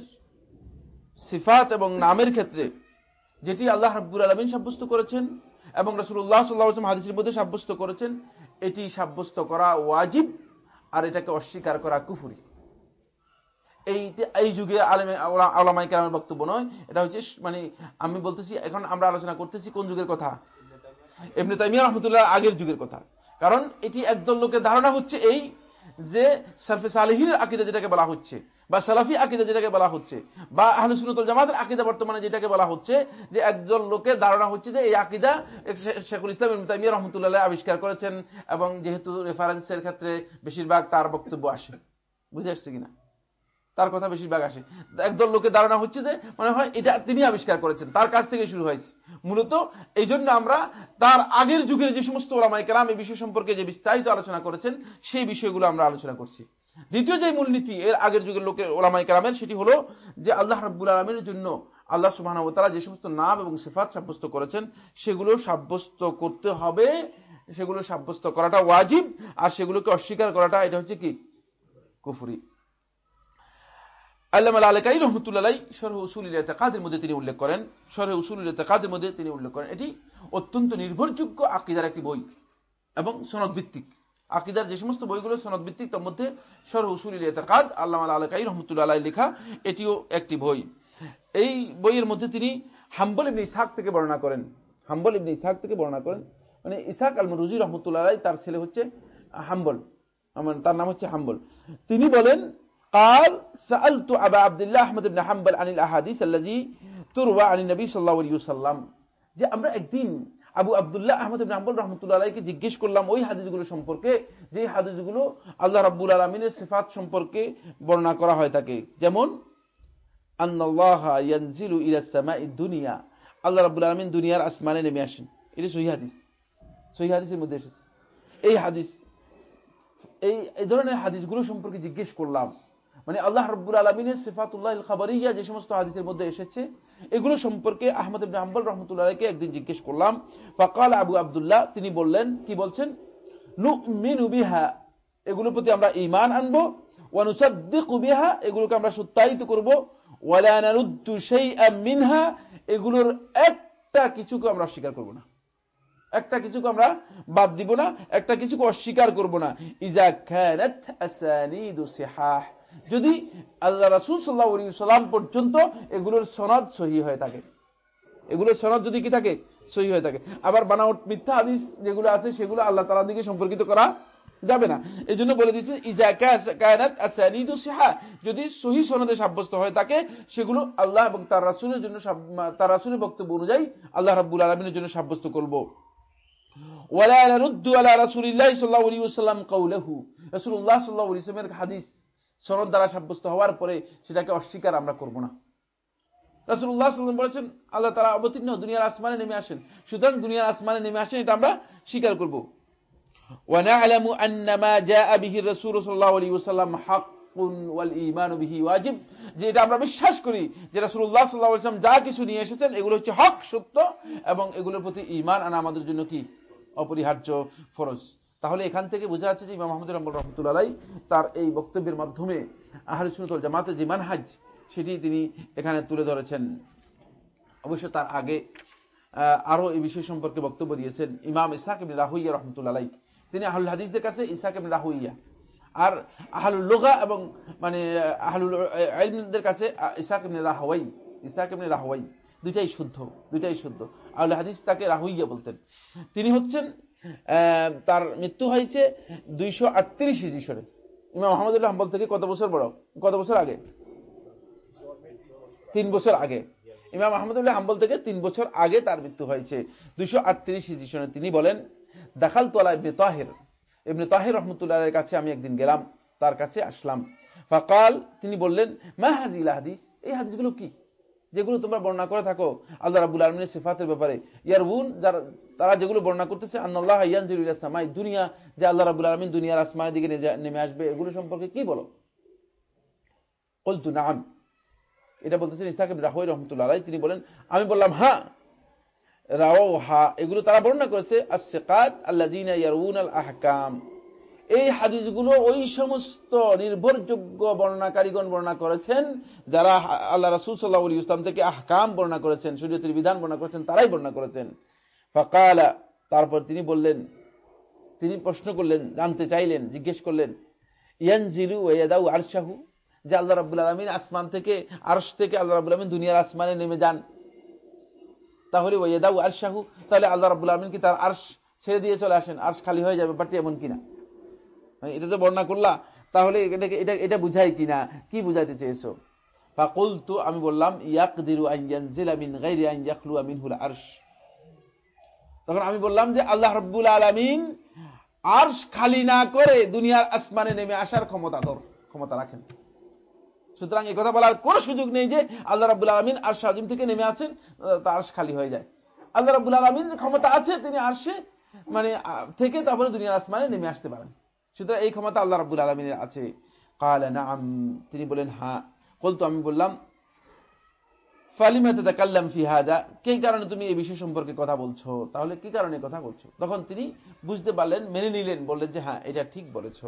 সিফাত এবং নামের ক্ষেত্রে যেটি আল্লাহ রব্বুল আলমিন সাব্যস্ত করেছেন এবং রসুল্লাহ সাল্লাহ হাদিসের মধ্যে সাব্যস্ত করেছেন, এটি সাব্যস্ত করা ওয়াজিব। আর এটাকে অস্বীকার করা কুফুরি। এই এই যুগে আলেমে আলামাই কেরামের বক্তব্য নয়, এটা হচ্ছে মানে আমি বলতেছি, এখন আমরা আলোচনা করতেছি কোন যুগের কথা? এমনি তাইমিয়া রহমতুল্লাহ আগের যুগের কথা। কারণ এটি একদল লোকের ধারণা হচ্ছে এই যে সালফে সালেহির আকিদা যেটাকে বলা হচ্ছে, বা সালাফি আকিদা যেটাকে বলা হচ্ছে, বা আহলুসুনতুল জামাতের আকিদা বর্তমানে যেটাকে বলা হচ্ছে, যে একজন লোকের ধারণা হচ্ছে যে এই আকিদা শেখুল ইসলাম ইমতামিয়া রহমতুল্লাহ আবিষ্কার করেছেন এবং যেহেতু রেফারেন্সের ক্ষেত্রে বেশিরভাগ তার বক্তব্য আসে। বুঝে আসছে কিনা? তার কথা বেশিরভাগ আসে। একদল লোকের ধারণা হচ্ছে যে, মনে হয় এটা তিনি আবিষ্কার করেছেন, তার কাছ থেকে শুরু হয়েছে। মূলত এই জন্য আমরা তার আগের যুগের যে সমস্ত ওলামাই কালাম এই বিষয় সম্পর্কে যে বিস্তারিত আলোচনা করেছেন, সেই বিষয়গুলো আমরা আলোচনা করছি। দ্বিতীয় যে মূলনীতি এর আগের যুগের লোকের ওলামাই কালামের সেটি হলো যে আল্লাহ রাব্বুল আলমের জন্য আল্লাহ সুবাহ তারা যে সমস্ত নাম এবং সিফাত সাব্যস্ত করেছেন, সেগুলো সাব্যস্ত করতে হবে। সেগুলো সাব্যস্ত করাটা ওয়াজিব আর সেগুলোকে অস্বীকার করাটা, এটা হচ্ছে কি? কুফুরি। আল্লাহ আলকাই রহমতুল্লাহ সরহ উসুল এতেকাদের মধ্যে তিনি উল্লেখ করেন সরহ উসুল এতেকাদের মধ্যে তিনি উল্লেখ করেন। এটি অত্যন্ত নির্ভরযোগ্য আকিদার একটি বই এবং সনদ ভিত্তিক আকিদার যে সমস্ত বইগুলো সনদ ভিত্তিক তার মধ্যে সরহ উসুল আল্লাহ আলকাই রহমতুল্লাহ লেখা, এটিও একটি বই। এই বইয়ের মধ্যে তিনি হাম্বল ইবনে ইসাক থেকে বর্ণনা করেন। হাম্বল ইবনে ইসাক থেকে বর্ণনা করেন। মানে ইসাক আল রুজি রহমতুল্লাহ তার ছেলে হচ্ছে হাম্বল। তার নাম হচ্ছে হাম্বল। তিনি বলেন قال سألت أبا عبد الله أحمد بن حنبل عن الأحاديث الذي تروى عن النبي صلى الله عليه وسلم যে আমরা একদিন আবু আবদুল্লাহ আহমদ ইবনে হাম্বল রাহমাতুল্লাহ আলাইহিকে জিজ্ঞেস করলাম ওই হাদিসগুলো সম্পর্কে যে হাদিসগুলো আল্লাহ রাব্বুল আলামিনের সিফাত সম্পর্কে বর্ণনা করা হয় থাকে যেমন আন্নাল্লাহা ইয়ানজিলু ইলাস সামাঈদ দুনিয়া আল্লাহ রাব্বুল আলামিন দুনিয়ার আসমানে নেমে আসেন এটা সহিহ হাদিস সহিহ হাদিসের মধ্যে এসেছে এই হাদিস এই এই ধরনের হাদিসগুলো সম্পর্কে জিজ্ঞেস করলাম মানে আল্লাহ রব্বুল আলমিনের সিফাতুল্লাহ খাবারিয়া যে সমস্ত হাদিসের মধ্যে এসেছে, এগুলো সম্পর্কে আহমদ ইবনে হাম্বল রহমতুল্লাহকে একদিন জিজ্ঞেস করলাম। ফাকাল আবু আবদুল্লাহ, তিনি বললেন, কি বলছেন? নুমিনু বিহা, এগুলোর প্রতি আমরা ঈমান আনব বিহা, এগুলোকে আমরা সত্যায়িত করব। মিনহা, এগুলোর একটা কিছুকে আমরা অস্বীকার করব না। একটা কিছুকে আমরা বাদ দিব না, একটা কিছুকে অস্বীকার করব না। ইজা খানাত আসানিদু যদি আল্লাহ রাসূল আলাইহি সাল্লাম পর্যন্ত এগুলোর সনদ সহি হয়ে থাকে। এগুলোর সনদ যদি কি থাকে? সহি হয়ে থাকে। আবার বানাওয়াট মিথ্যা হাদিস যেগুলো আছে, সেগুলো আল্লাহ তাআলার দিকে সম্পর্কিত করা যাবে না। এই জন্য বলে দিচ্ছে ইজা কায়নাত আসানিদু সিহা। যদি সহি সনদে সাব্যস্ত হয়ে থাকে, সেগুলো আল্লাহ এবং তার রাসূলের জন্য তার রাসূলের বক্তব্য অনুযায়ী আল্লাহ রাব্বুল আলামিনের জন্য সাব্যস্ত করব। ওয়ালা নারুদ্দু আলা রাসূলিল্লাহি সাল্লাল্লাহু আলাইহি ওয়াসাল্লাম কাওলাহু। রাসূলুল্লাহ সাল্লাল্লাহু হাদিস সনদ দ্বারা সাব্যস্ত হওয়ার পরে সেটাকে অস্বীকার আমরা করব না রাসূলুল্লাহ সাল্লাল্লাহু বলেছেন আল্লাহ তাআলা অবতীর্ণ দুনিয়ার আসমানে নেমে আসেন সুতরাং দুনিয়ার আসমানে নেমে আসেন এটা আমরা স্বীকার করব ونعلم أن ما جاء به الرسول صلى الله عليه وسلم حق والإيمان به واجب যে এটা আমরা বিশ্বাস করি যে রাসূলুল্লাহ সাল্লাল্লাহু আলাইহি ওয়াসাল্লাম যা কিছু নিয়ে এসেছেন এগুলো হচ্ছে হক সত্য এবং এগুলোর প্রতি ঈমান আনা আমাদের জন্য কি অপরিহার্য ফরজ তাহলে এখান থেকে বোঝা যাচ্ছে যে ইমাম মাহমুদ রহমতুল রহমতুল্লাহ তার এই বক্তব্যের মাধ্যমে আহলে সুন্নাত জামাতের যে মানহাজ, সেটি তিনি এখানে তুলে ধরেছেন। অবশ্য তার আগে আরও এই বিষয় সম্পর্কে বক্তব্য দিয়েছেন ইমাম ইসাক ইবনে রাহুইয়া রহমতুল্লাহ তিনি আহুল হাদিসদের কাছে ইসাক ইবনে রাহুইয়া। আর আহলুল লোগা এবং মানে আহলুল আলমদের কাছে ইসাক ইবনে রাহওয়াই ইসাক ইবনে রাহওয়াই। দুইটাই শুদ্ধ দুইটাই শুদ্ধ। আহুল হাদিস তাকে রাহুইয়া বলতেন। তিনি হচ্ছেন তার মৃত্যু হয়েছে দুইশো আটত্রিশ হিজিসরে ইমাম আহমদুল্লাহ হাম্বল থেকে কত বছর বড়? কত বছর আগে? তিন বছর আগে। ইমাম আহমদুল্লাহ হাম্বল থেকে তিন বছর আগে তার মৃত্যু হয়েছে দুইশো আটত্রিশ হিজিসনে তিনি বলেন, দেখাল তোলা ইবনে তাহের। ইবনে তাহের রহমতুল্লাহ কাছে আমি একদিন গেলাম, তার কাছে আসলাম। ফাকাল, তিনি বললেন, মা হাজিল হাদিস? এই হাদিসগুলো কি? যেগুলো তোমরা বর্ণনা করে থাকো, আল্লাহ রাবুল আলমিনের সিফাতের ব্যাপারে। ইয়ারবুন, যারা তারা যেগুলো বর্ণনা করতেছে আল্লাহ ইয়ানজিরুল্লাহমাই দুনিয়া যে আল্লাহ রাবুল আলমিন দুনিয়ার আসমানের দিকে নেমে আসবে, এগুলো সম্পর্কে কি বলো? কলতু নাম এটা বলতেছেন ইসাক রাহুই রহমতুল্লাহ তিনি বলেন, আমি বললাম হ্যাঁ রাও হা এগুলো তারা বর্ণনা করেছে আসেকাত আল্লাহ ইয়ারউন আল আহকাম। এই হাদিসগুলো ওই সমস্ত নির্ভরযোগ্য বর্ণনাকারীগণ বর্ণনা করেছেন, যারা আল্লাহ রাসুল সাল্লাহ ইসলাম থেকে আহকাম বর্ণনা করেছেন, শরীয়তের বিধান বর্ণনা করেছেন, তারাই বর্ণনা করেছেন। ফকালা, তারপর তিনি বললেন, তিনি প্রশ্ন করলেন, জানতে চাইলেন, জিজ্ঞেস করলেন, ইয়ানজিলু ওয়াদাউ আরশাহু? যে আল্লাহ রাবুল আলমিন আসমান থেকে, আরশ থেকে আল্লাহ রাবুল আলমিন দুনিয়ার আসমানে নেমে যান। তাহলে ওয়াদাউ আরশাহু? তাহলে আল্লাহ রাবুল আলমিন কি তার আর্শ ছেড়ে দিয়ে চলে আসেন? আর্শ খালি হয়ে যাবে ব্যাপারটি এমন কিনা এটা তো বর্ণনা করলা, তাহলে এটা এটা বুঝাই কিনা? কি বুঝাইতে চেয়েছো? ফাকুলতু, আমি বললাম মিন গায়রি আন ইয়াখলু মিনহুল আরশ। তখন আমি বললাম যে, আল্লাহ রাব্বুল আলামিন আরশ খালি না করে দুনিয়ার আসমানে নেমে আসার ক্ষমতা দর ক্ষমতা রাখেন। সুতরাং এই কথা বলার কোনো সুযোগ নেই যে, আল্লাহ রাব্বুল আলমিন আর সাজিম থেকে নেমে আছেন, তা আর্শ খালি হয়ে যায়। আল্লাহ রাব্বুল আলমিন ক্ষমতা আছে, তিনি আর্শে মানে থেকে তারপরে দুনিয়ার আসমানে নেমে আসতে পারেন। সুতরাং এই ক্ষমতা আল্লাহ রাব্বুল আলমিনের আছে। কালা না তিনি বলেন হ্যাঁ বলতো, আমি বললাম ফালিমাতে কাল্লাম ফিহাদা কে কারণে তুমি এই বিষয় সম্পর্কে কথা বলছো? তাহলে কি কারণে কথা বলছো? তখন তিনি বুঝতে পারলেন, মেনে নিলেন, বললেন যে হ্যাঁ এটা ঠিক বলেছ।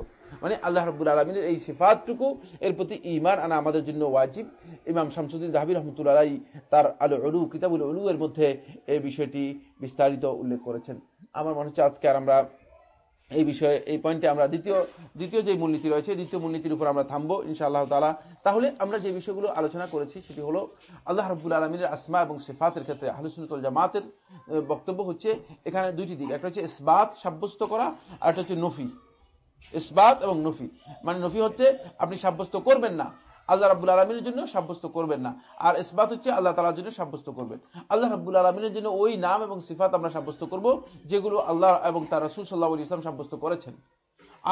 মানে আল্লাহ রব্বুল আলমিনের এই সিফাতটুকু এর প্রতি ইমান আনা আমাদের জন্য ওয়াজিব। ইমাম শামসুদ্দিন রাহাবি রহমতুল্লাহ তার আলো অলু কিতাবুল অলু এর মধ্যে এই বিষয়টি বিস্তারিত উল্লেখ করেছেন। আমার মনে হচ্ছে আজকে আর আমরা এই বিষয়ে, এই পয়েন্টে আমরা দ্বিতীয় দ্বিতীয় যে মূলনীতি রয়েছে, দ্বিতীয় মূলনীতির উপর আমরা থামবো ইনশা আল্লাহ তালা তাহলে আমরা যে বিষয়গুলো আলোচনা করেছি, সেটি হলো আল্লাহ রব্বুল আলমীর আসমা এবং সেফাতের ক্ষেত্রে আহলুসুল জামাতের বক্তব্য হচ্ছে এখানে দুইটি দিক। একটা হচ্ছে ইসবাত, সাব্যস্ত করা, আর একটা হচ্ছে নফি। ইসবাত এবং নফি। মানে নফি হচ্ছে আপনি সাব্যস্ত করবেন না আল্লাহ রাবুল আলমিনের জন্য সাব্যস্ত করবেন না। আর ইসবাত হচ্ছে আল্লাহ তালার জন্য সাব্যস্ত করবেন। আল্লাহ রাবুল আলমিনের জন্য ওই নাম এবং সিফাত আমরা সাব্যস্ত করব, যেগুলো আল্লাহ এবং তার রসুল সাল্লাহ ইসলাম সাব্যস্ত করেছেন।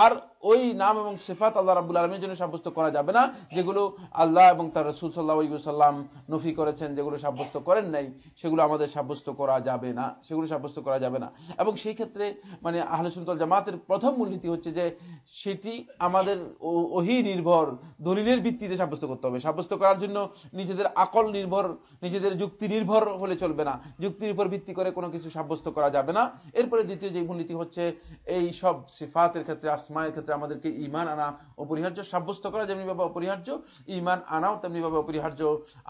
আর ওই নাম এবং সেফাত আল্লাহ রাবুল আলমীর জন্য সাব্যস্ত করা যাবে না, যেগুলো আল্লাহ এবং তার রসুল সাল্লাহ সাল্লাম নফি করেছেন, যেগুলো সাব্যস্ত করেন নাই, সেগুলো আমাদের সাব্যস্ত করা যাবে না, সেগুলো সাব্যস্ত করা যাবে না। এবং সেই ক্ষেত্রে মানে আহলে সুন্তল জামাতের প্রথম মূলনীতি হচ্ছে যে, সেটি আমাদের ওহি নির্ভর দলিলের ভিত্তিতে সাব্যস্ত করতে হবে। সাব্যস্ত করার জন্য নিজেদের আকল নির্ভর, নিজেদের যুক্তি নির্ভর হলে চলবে না। যুক্তির উপর ভিত্তি করে কোনো কিছু সাব্যস্ত করা যাবে না। এরপরে দ্বিতীয় যে মূলনীতি হচ্ছে, এই সব সিফাতের ক্ষেত্রে আসমায়ের ক্ষেত্রে আমাদেরকে ইমান আনা অপরিহার্য, সাব্যস্ত করা যেমনি ভাবে অপরিহার্য ইমান আনাও তেমনি ভাবে অপরিহার্য।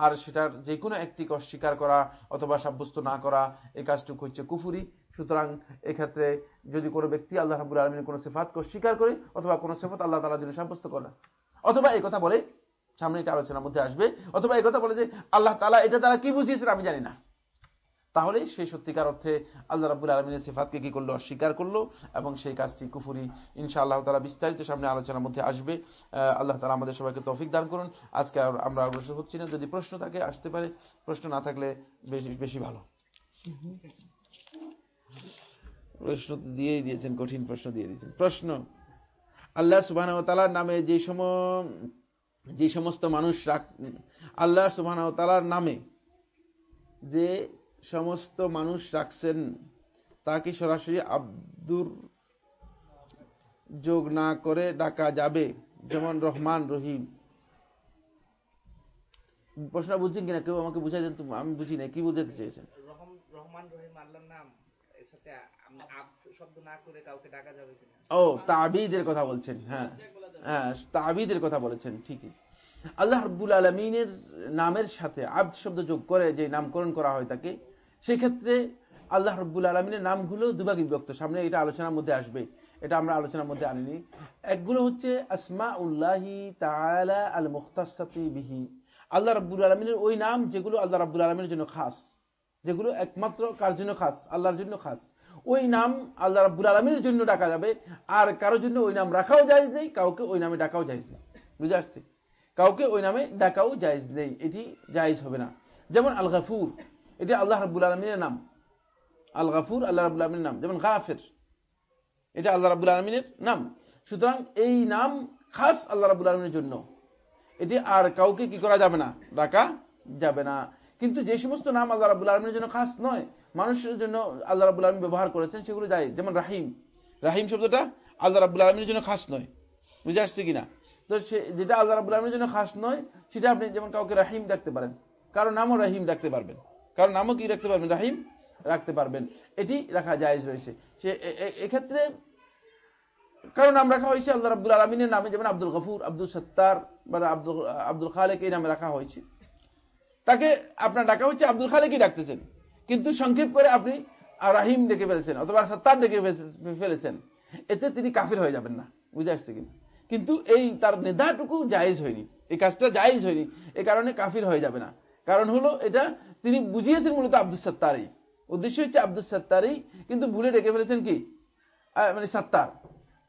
আর সেটার যে কোনো একটি অস্বীকার করা অথবা সাব্যস্ত না করা এই কাজটুকু হচ্ছে কুফুরি। সুতরাং এক্ষেত্রে যদি কোনো ব্যক্তি আল্লাহ হাবুল আলমীর কোনো সেফাতকে অস্বীকার করে অথবা কোনো সেফাত আল্লাহ তালা জন্য সাব্যস্ত করে অথবা এই কথা বলে, সামনে এটা আলোচনার মধ্যে আসবে, অথবা এই কথা বলে যে আল্লাহ তালা এটা তারা কি বুঝিয়েছেন আমি জানি না। তাহলে সেই সত্যিকার অর্থে আল্লাহ রাবুল আলমিনের সিফাতকে কি করল? অস্বীকার করল এবং সেই কাজটি কুফুরি ইনশা আল্লাহ তালা বিস্তারিত সামনে আলোচনার মধ্যে আসবে। আল্লাহ তালা আমাদের সবাইকে তৌফিক দান করুন। আজকে আমরা অগ্রসর হচ্ছি না। যদি প্রশ্ন থাকে, আসতে পারে। প্রশ্ন না থাকলে বেশি বেশি ভালো। প্রশ্ন দিয়েই দিয়েছেন, কঠিন প্রশ্ন দিয়ে দিয়েছেন। প্রশ্ন, আল্লাহ সুবাহ তালার নামে যে সম যে সমস্ত মানুষ রাখ, আল্লাহ সুবাহ তালার নামে যে সমস্ত মানুষ রাখছেন তা কি সরাসরি আব্দুর যোগ না করে ডাকা যাবে যেমন রহমান রহিম। প্রশ্নটা বুঝছেন কিনা? কেউ আমাকে বুঝাই দেন আমি বুঝি না কি বুঝাতে চেয়েছেন রহমান রহিম আল্লাহর নাম ও তাবিদের কথা বলছেন হ্যাঁ। হ্যাঁ তাবিদের কথা বলেছেন ঠিকই। আল্লাহ রব্বুল আলমিনের নামের সাথে আব্দ শব্দ যোগ করে যে নামকরণ করা হয় তাকে সেক্ষেত্রে আল্লাহ রব্বুল আলমিনের নামগুলো দুভাগে বিভক্ত। সামনে এটা আলোচনার মধ্যে আসবে। এটা আমরা আলোচনার মধ্যে আনিনি। একগুলো হচ্ছে আসমা উল্লাহি তাআলা আল মুখতাসাতি বিহি। আল্লাহ রব্বুল আলমিনের ওই নাম যেগুলো আল্লাহ রব্বুল আলমিনের জন্য খাস। যেগুলো একমাত্র কার জন্য খাস? আল্লাহর জন্য খাস। ওই নাম আল্লাহ রাব্বুল আলমীর জন্য ডাকা যাবে। আর কারোর জন্য ওই নাম রাখাও জায়জ নেই, কাউকে ওই নামে ডাকাও জায়জ নেই। বুঝে আসছে? কাউকে ওই নামে ডাকাও জায়জ নেই। এটি জায়জ হবে না। যেমন আল গাফুর এটি আল্লাহ রাব্বুল আলমিনের নাম। আল গাফুর আল্লাহ রাব্বুল আলমীর নাম, যেমন গাফের। এটা আল্লাহ রাব্বুল আলমিনের নাম। সুতরাং এই নাম খাস আল্লাহ রাব্বুল আলমিনের জন্য। এটি আর কাউকে কি করা যাবে না, ডাকা যাবে না। কিন্তু যে সমস্ত নাম আল্লাহ রাবুল আলমীর জন্য খাস নয়, মানুষের জন্য আল্লাহ রাবুল আলমী ব্যবহার করেছেন, সেগুলো যায়। যেমন রাহিম। রাহিম শব্দটা আল্লাহ রাবুল আলমীর জন্য খাস নয়। বুঝে আসছে কিনা? তো সে, যেটা আল্লাহ রাবুল আলমীর জন্য খাস নয়, সেটা আপনি যেমন কাউকে রাহিম ডাকতে পারেন, কারও নামও রাহিম ডাকতে পারবেন। কারও নামও কি রাখতে পারবেন? রাহিম রাখতে পারবেন। এটি রাখা জায়েজ রয়েছে। সে এ- এ- এক্ষেত্রে কারণ নাম রাখা হয়েছে আল্লাহ রাব্দুল আলমিনের নামে, যেমন আব্দুল গফুর, আব্দুল সত্তার, বা আব্দুল আব্দুল খালেক এই নামে রাখা হয়েছে। তাকে আপনার ডাকা হচ্ছে আব্দুল খালেকই ডাকতেছেন। কিন্তু সংক্ষেপ করে আপনি রাহিম ডেকে ফেলেছেন অথবা সত্তার ডেকে ফেলেছেন। এতে তিনি কাফির হয়ে যাবেন না। বুঝে আসছে কিনা? কিন্তু এই তার নেদাটুকু জায়েজ হয়নি। এই কাজটা জায়েজ হয়নি। এই কারণে কাফির হয়ে যাবে না। কারণ হলো এটা তিনি বুঝিয়েছেন মূলত আব্দুল সত্তারই। উদ্দেশ্য হচ্ছে আব্দুল সত্তারই, কিন্তু ভুলে ডেকে ফেলেছেন কি? মানে সত্তার।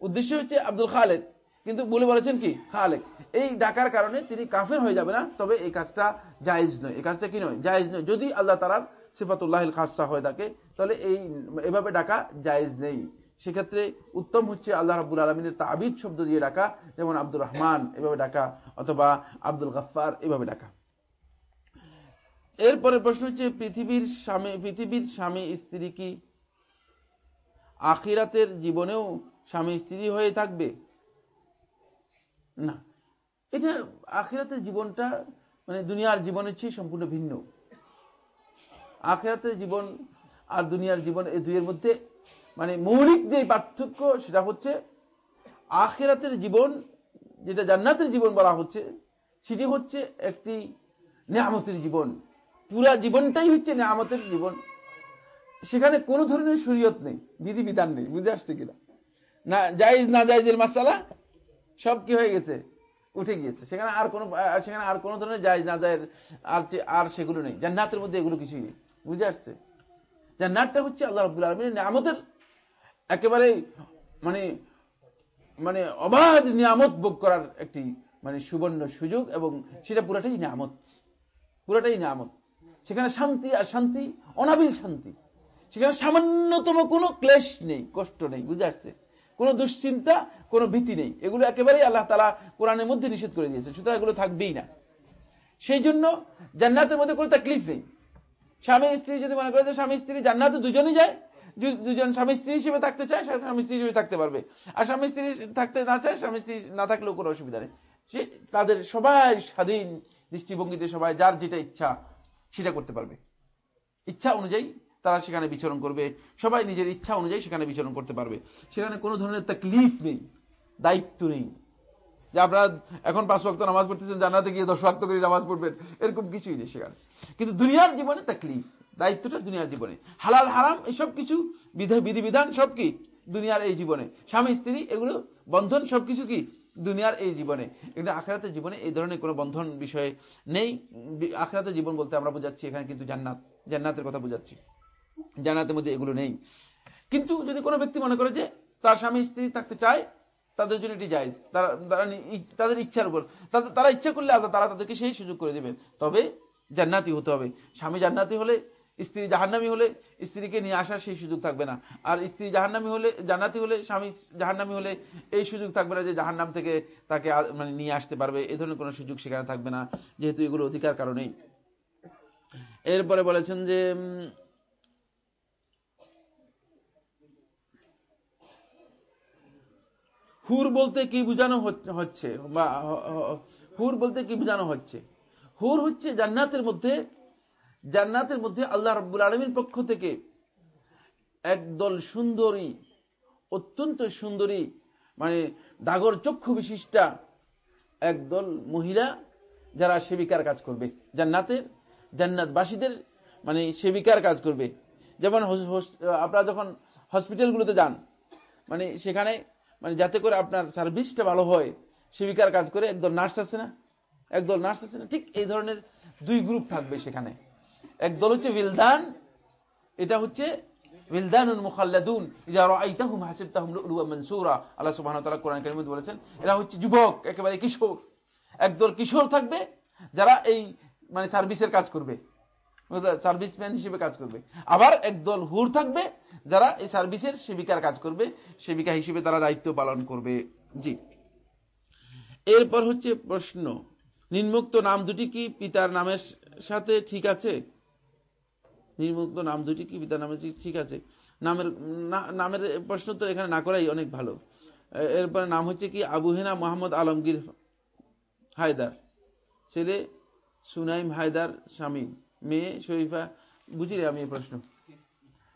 উদ্দেশ্য হচ্ছে আব্দুল খালেক কিন্তু বলে বলেছেন কি? খালেক এই ডাকার কারণে তিনি কাফের হয়ে যাবে না, তবে এই কাজটা জায়েজ নয়। এই কাজটা কি নয়? জায়েজ নয়। যদি আল্লাহ তালার সিফাতুল্লাহ খাসা হয়ে থাকে, তাহলে এই, এভাবে ডাকা জায়েজ নেই। সেক্ষেত্রে উত্তম হচ্ছে আল্লাহ রাবুল আলমিনের তাবিদ শব্দ দিয়ে ডাকা, যেমন আব্দুর রহমান এভাবে ডাকা, অথবা আব্দুল গাফার এভাবে ডাকা। এরপরে প্রশ্ন হচ্ছে, পৃথিবীর স্বামী পৃথিবীর স্বামী স্ত্রী কি? আখিরাতের জীবনেও স্বামী স্ত্রী হয়ে থাকবে? না। এটা আখিরাতের জীবনটা মানে দুনিয়ার জীবনের চেয়ে সম্পূর্ণ ভিন্ন। আখিরাতের জীবন আর দুনিয়ার জীবন এই দুইয়ের মধ্যে মানে মৌলিক যে পার্থক্য, সেটা হচ্ছে আখিরাতের জীবন, যেটা জান্নাতের জীবন বলা হচ্ছে, সেটি হচ্ছে একটি নিয়ামতের জীবন। পুরা জীবনটাই হচ্ছে নিয়ামতের জীবন। সেখানে কোনো ধরনের শরীয়ত নেই, বিধিবিধান নেই, বুঝে আসছে কিনা? না, জায়েজ, না জায়েজের মাসালা, সব কি হয়ে গেছে? উঠে গিয়েছে। সেখানে আর কোনো সেখানে আর কোনো ধরনের জায়েজ, না যায় আর আর সেগুলো নেই। জান্নাতের মধ্যে এগুলো কিছুই নেই, বুঝে আসছে? জান্নাতটা হচ্ছে আল্লাহ রাব্বুল আলামিনের নিয়ামতের একেবারে মানে মানে অবাধ নিয়ামত ভোগ করার একটি মানে সুবর্ণ সুযোগ এবং সেটা পুরাটাই নিয়ামত। পুরাটাই নিয়ামত। সেখানে শান্তি আর শান্তি, অনাবিল শান্তি। সেখানে সামান্যতম কোনো ক্লেশ নেই, কষ্ট নেই, বুঝে আসছে? কোনো দুশ্চিন্তা, কোনো ভীতি নেই। এগুলো একেবারেই আল্লাহ তালা কোরআনের মধ্যে নিষেধ করে দিয়েছে, সুতরাং এগুলো থাকবেই না। সেই জন্য জান্নাতের মধ্যে কোনো তাকলিফ নেই। স্বামী স্ত্রী যদি মনে করে যে স্বামী স্ত্রী জান্নাতে দুজনই যায় দুজন স্বামী স্ত্রী হিসেবে থাকতে চায় স্বামী স্ত্রী হিসেবে থাকতে পারবে। আর স্বামী স্ত্রী থাকতে না চায়, স্বামী স্ত্রী না থাকলেও কোনো অসুবিধা নেই। তাদের সবাই স্বাধীন দৃষ্টিভঙ্গিতে সবাই, যার যেটা ইচ্ছা সেটা করতে পারবে। ইচ্ছা অনুযায়ী তারা সেখানে বিচরণ করবে। সবাই নিজের ইচ্ছা অনুযায়ী সেখানে বিচরণ করতে পারবে। সেখানে কোনো ধরনের তাকলিফ নেই, দায়িত্ব নেই। যে আপনারা এখন পাঁচ ওয়াক্ত নামাজ পড়তেছেন, জান্নাতে গিয়ে দশ ওয়াক্ত করে নামাজ পড়বেন, এরকম কিছুই নেই সেখানে। কিন্তু দুনিয়ার জীবনে তাকলিফ, দায়িত্বটা দুনিয়ার জীবনে। হালাল, হারাম, এসব কিছু বিধি বিধিবিধান সব কি? দুনিয়ার এই জীবনে। স্বামী, স্ত্রী, এগুলো বন্ধন সবকিছু কি? দুনিয়ার এই জীবনে, কিন্তু আখেরাতের জীবনে এই ধরনের কোনো বন্ধন বিষয়ে নেই। আখেরাতের জীবন বলতে আমরা বোঝাচ্ছি এখানে কিন্তু জান্নাত, জান্নাতের কথা বোঝাচ্ছি। জান্নাতের মধ্যে এগুলো নেই। কিন্তু যদি কোনো ব্যক্তি মনে করে যে তার স্বামী, স্ত্রী থাকতে চায়, তাদের জন্য এটি জায়জ। তারা তাদের ইচ্ছার উপর। তারা ইচ্ছা করলে আল্লাহ তারা তাদেরকে সেই সুযোগ করে দেবেন। তবে জান্নাতি হতে হবে। স্বামী জান্নাতি হলে স্ত্রী জাহান্নামি হলে স্ত্রীকে নিয়ে আসার সেই সুযোগ থাকবে না। আর স্ত্রী জাহান্নামি হলে, জান্নাতি হলে, স্বামী জাহান্নামি হলে এই সুযোগ থাকবে না যে জাহান্নাম থেকে তাকে মানে নিয়ে আসতে পারবে। এই ধরনের কোনো সুযোগ সেখানে থাকবে না, যেহেতু এগুলো অধিকার কারণেই। এরপরে বলেছেন যে হুর বলতে কি বোঝানো হচ্ছে? বা হুর বলতে কি বোঝানো হচ্ছে? হুর হচ্ছে জান্নাতের মধ্যে জান্নাতের মধ্যে আল্লাহ রব্বুল আলমীর পক্ষ থেকে একদল সুন্দরী, অত্যন্ত সুন্দরী মানে ডাগর চক্ষু বিশিষ্টা একদল মহিলা যারা সেবিকার কাজ করবে। জান্নাতের জান্নাতবাসীদের মানে সেবিকার কাজ করবে। যেমন আপনারা যখন হসপিটালগুলোতে যান মানে সেখানে মানে যাতে করে আপনার সার্ভিসটা ভালো হয়, সেবিকার কাজ করে একদল নার্স আছে না? একদল নার্স আছে না? ঠিক এই ধরনের দুই গ্রুপ থাকবে সেখানে। একদল হচ্ছে বিলদান, এটা হচ্ছে যারা মানে আবার একদল হুর থাকবে, যারা এই সার্ভিসের সেবিকার কাজ করবে, সেবিকা হিসেবে তারা দায়িত্ব পালন করবে। জি। এরপর হচ্ছে প্রশ্ন নির্মুক্ত নাম দুটি কি পিতার নামের সাথে ঠিক আছে? নির্মুক্ত নাম দুটি কি? পিতার নামের ঠিক আছে। নামের নামের প্রশ্ন তো এখানে না করাই অনেক ভালো। এরপরে নাম হচ্ছে কি? আবুহেনা মোহাম্মদ আলমগীর হায়দার। ছেলে সুনাইম হায়দার স্বামী। মেয়ে শরীফা। বুঝি আমি এই প্রশ্ন?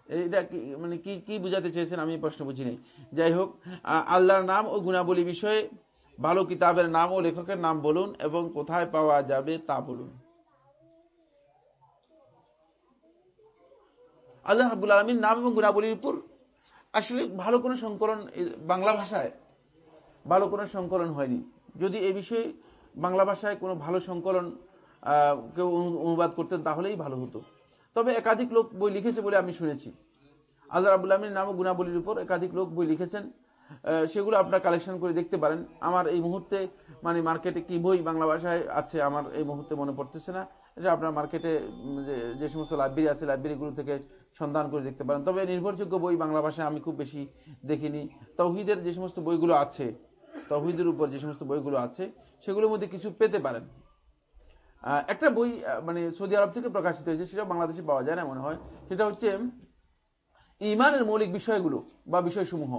এটা কি মানে কি কি বুঝাতে চেয়েছেন? আমি প্রশ্ন বুঝি নাই। যাই হোক আল্লাহর নাম ও গুণাবলী বিষয়ে ভালো কিতাবের নাম ও লেখকের নাম বলুন এবং কোথায় পাওয়া যাবে তা বলুন। আল্লাহ রাবুল আলমীর নাম এবং গুণাবলীর উপর আসলে ভালো কোনো সংকলন বাংলা ভাষায় ভালো কোনো সংকলন হয়নি। যদি এ বিষয়ে বাংলা ভাষায় কোনো ভালো সংকলন কেউ অনুবাদ করতেন তাহলেই ভালো হতো। তবে একাধিক লোক বই লিখেছে বলে আমি শুনেছি। আল্লাহ রাবুল আলমীর নাম গুণাবলীর উপর একাধিক লোক বই লিখেছেন। সেগুলো আপনার কালেকশন করে দেখতে পারেন। আমার এই মুহূর্তে মানে মার্কেটে কি বই বাংলা ভাষায় আছে, আমার এই মুহূর্তে মনে পড়তেছে না। যে আপনার মার্কেটে যে সমস্ত লাইব্রেরি আছে লাইব্রেরিগুলো থেকে সন্ধান করে দেখতে পারেন। তবে নির্ভরযোগ্য বই বাংলা ভাষায় আমি খুব বেশি দেখিনি। তৌহিদের যে সমস্ত বইগুলো আছে, তৌহিদের উপর যে সমস্ত বইগুলো আছে, সেগুলোর মধ্যে কিছু পেতে পারেন। একটা বই মানে সৌদি আরব থেকে প্রকাশিত হয়েছে সেটা বাংলাদেশে পাওয়া যায় না, মনে হয়। সেটা হচ্ছে, ইমানের মৌলিক বিষয়গুলো বা বিষয়সমূহ।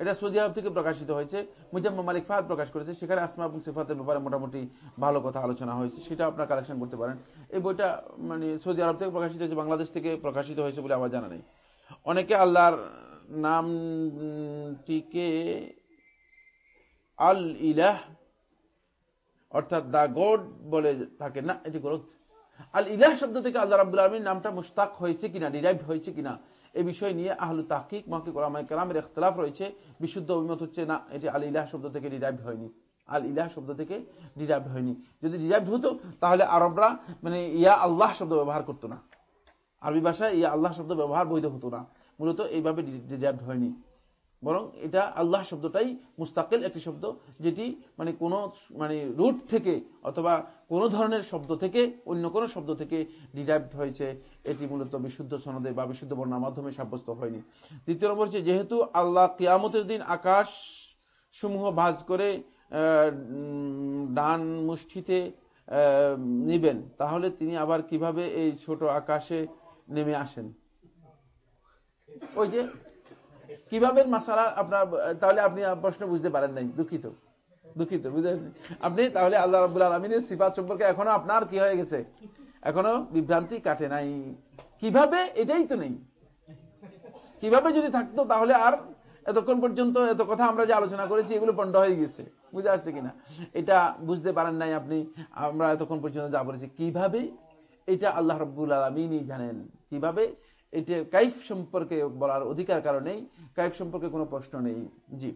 এটা সৌদি আরব থেকে প্রকাশিত হয়েছে। মুজাম্মা মালিক ফাহাদ প্রকাশ করেছে। সেখানে আসমা এবং সিফাতের ব্যাপারে মোটামুটি ভালো কথা আলোচনা হয়েছে। সেটা আপনার কালেকশন করতে পারেন। এই বইটা মানে সৌদি আরব থেকে প্রকাশিত হয়েছে, বাংলাদেশ থেকে প্রকাশিত হয়েছে বলে আমার জানা নেই। অনেকে আল্লাহর নামটিকে আল ইলাহ অর্থাৎ দা গড বলে থাকে না, এটি গলত। আল ইলাহ শব্দ থেকে আল্লাহ রাবুল আলমীর নামটা মুস্তাক হয়েছে কিনা ডিরাইভ হয়েছে কিনা এ বিষয় নিয়ে আহলু তাকিক মাহকি ওলামাই কালামের এখতলাফ রয়েছে। বিশুদ্ধ অভিমত হচ্ছে, না, এটি আল ইলাহ শব্দ থেকে ডিরাইভ হয়নি। আল ইলাহ শব্দ থেকে ডিরাইভ হয়নি। যদি ডিরাইভ হতো, তাহলে আরবরা মানে ইয়া আল্লাহ শব্দ ব্যবহার করতো না। আরবি ভাষায় ইয়া আল্লাহ শব্দ ব্যবহার বৈধ হতো না। মূলত এইভাবে ডিরাইভ হয়নি। বরং এটা আল্লাহ শব্দটাই মুস্তাকিল একটি শব্দ যেটি মানে কোন মানে রুট থেকে অথবা কোন ধরনের শব্দ থেকে অন্য কোন শব্দ থেকে ডিরাইভড হয়েছে। এটি মূলত বিশুদ্ধ সনদে বা বিশুদ্ধ বর্ণার মাধ্যমে সাব্যস্ত হয়নি। দ্বিতীয় নম্বর হচ্ছে, যেহেতু আল্লাহ কিয়ামতের দিন আকাশ সমূহ ভাজ করে ডান মুষ্টিতে নিবেন, তাহলে তিনি আবার কীভাবে এই ছোট আকাশে নেমে আসেন? ওই যে কীভাবে মাসালা আপনার, তাহলে আপনি প্রশ্ন বুঝতে পারেন নাই। দুঃখিত। দুঃখিত, বুঝতে আপনি তাহলে আল্লাহ রাবুল আলমিনের সিফাত সম্পর্কে এখনও আপনার কি হয়ে গেছে? এখনও বিভ্রান্তি কাটে নাই। কীভাবে? এটাই তো নেই। কীভাবে যদি থাকতো তাহলে আর এতক্ষণ পর্যন্ত এত কথা আমরা যে আলোচনা করেছি, এগুলো পণ্ড হয়ে গেছে। বুঝে আসছে কিনা? এটা বুঝতে পারেন নাই আপনি। আমরা এতক্ষণ পর্যন্ত যা বলেছি, কীভাবে? এটা আল্লাহ রব্বুল আলমিনই জানেন। কীভাবে? এটা কাইফ সম্পর্কে বলার অধিকার কারণেই কাইফ সম্পর্কে কোনো প্রশ্ন নেই। জি।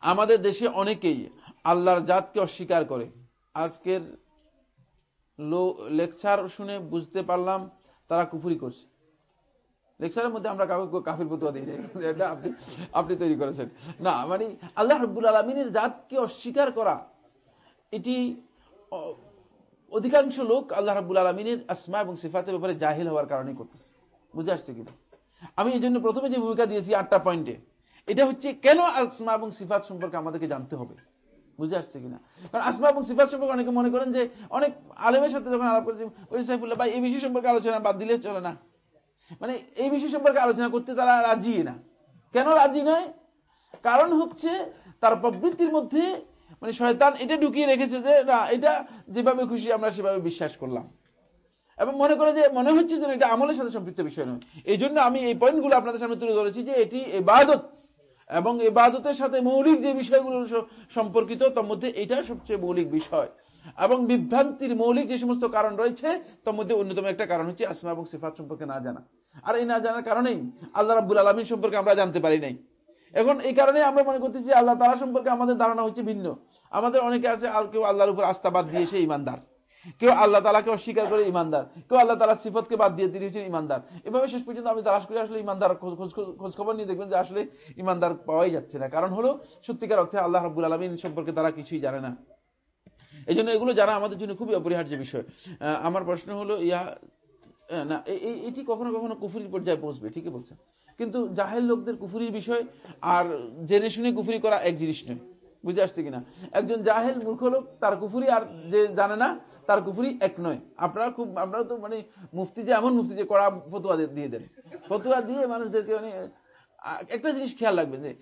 আমাদের দেশে অনেকেই আল্লাহর জাতকে অস্বীকার করে। আজকের লেকচার শুনে বুঝতে পারলাম তারা কুফুরি করছে। লেকচারের মধ্যে আমরা কাউকে কাফির পতুয়া দিই এটা আপনি আপনি তৈরি করেছেন। না মানে আল্লাহ রব্বুল আলমিনের জাতকে অস্বীকার করা, এটি অধিকাংশ লোক আল্লাহ রাবুল আলমিনের আসমা এবং সিফাতের ব্যাপারে জাহিল হওয়ার কারণে করতেছে। বুঝে আসছে কিনা? আমি এই জন্য প্রথমে যে ভূমিকা দিয়েছি আটটা পয়েন্টে, এটা হচ্ছে কেন আসমা এবং সিফাত সম্পর্কে আমাদেরকে জানতে হবে? বুঝে আসছে কিনা? কারণ আসমা এবং সিফাত সম্পর্কে অনেকে মনে করেন যে অনেক আলেমের সাথে যখন আলাপ করেছি, ওই সাইফুল্লাহ, ভাই, এই বিষয় সম্পর্কে আলোচনা বাদ দিলে চলে না। মানে এই বিষয় সম্পর্কে আলোচনা করতে তারা রাজি না। কেন রাজি নয়? কারণ হচ্ছে তার প্রবৃত্তির মধ্যে মানে শয়তান এটা ঢুকিয়ে রেখেছে যে, না, এটা যেভাবে খুশি আমরা সেভাবে বিশ্বাস করলাম। এবং মনে করে যে, মনে হচ্ছে যে এটা আমলের সাথে সম্পৃক্ত বিষয় নয়। এই জন্য আমি এই পয়েন্টগুলো আপনাদের সামনে তুলে ধরেছি যে, এটি এবাদত এবং এবাদতের সাথে মৌলিক যে বিষয়গুলো সম্পর্কিত, তার মধ্যে এটা সবচেয়ে মৌলিক বিষয়। এবং বিভ্রান্তির মৌলিক যে সমস্ত কারণ রয়েছে, তার মধ্যে অন্যতম একটা কারণ হচ্ছে আসমা এবং সিফাত সম্পর্কে না জানা। আর এই না জানার কারণেই আল্লাহ রাব্বুল আলমিন সম্পর্কে আমরা জানতে পারি নাই। এখন এই কারণে আমরা মনে করতেছি আল্লাহ তারা সম্পর্কে আমাদের ধারণা হচ্ছে ভিন্ন। আমাদের অনেকে আছে, আর কেউ আল্লাহর উপর আস্থা বাদ দিয়ে সে ইমানদার। কেউ আল্লাহ তালাকে অস্বীকার করে ইমানদার কেউ আল্লাহ তালা সিফতকে বাদ দিয়ে তিনি হচ্ছেন ইমানদার এভাবে শেষ পর্যন্ত আপনি তালাশ করে আসলে ইমানদার খোঁজ খবর নিয়ে দেখবেন যে আসলে ইমানদার পাওয়াই যাচ্ছে না। কারণ হলো, সত্যিকার অর্থে আল্লাহ রাব্বুল আলমিন সম্পর্কে তারা কিছুই জানে না। এই জন্য এগুলো জানা আমাদের জন্য খুবই অপরিহার্য বিষয়। আমার প্রশ্ন হলো, ইয়া না এটি কখনো কখনো কুফুরির পর্যায়ে পৌঁছবে, ঠিকই বলছেন। কিন্তু জাহেল লোকদের কুফুরির বিষয় আর জেনে শুনে কুফুরি করা এক জিনিস নয়। বুঝে আসছে কিনা? একজন জাহেল মূর্খ লোক, তার কুফুরি আর যে জানে না তার কুফুরি এক নয়। আপনারা খুব আপনারা তো মানে মুফতি যে এমন মুফতি যে কড়া ফতুয়া দিয়ে- দেন। ফতুয়া দিয়ে মানুষদেরকে মানে একটা জিনিস খেয়াল রাখবেন যে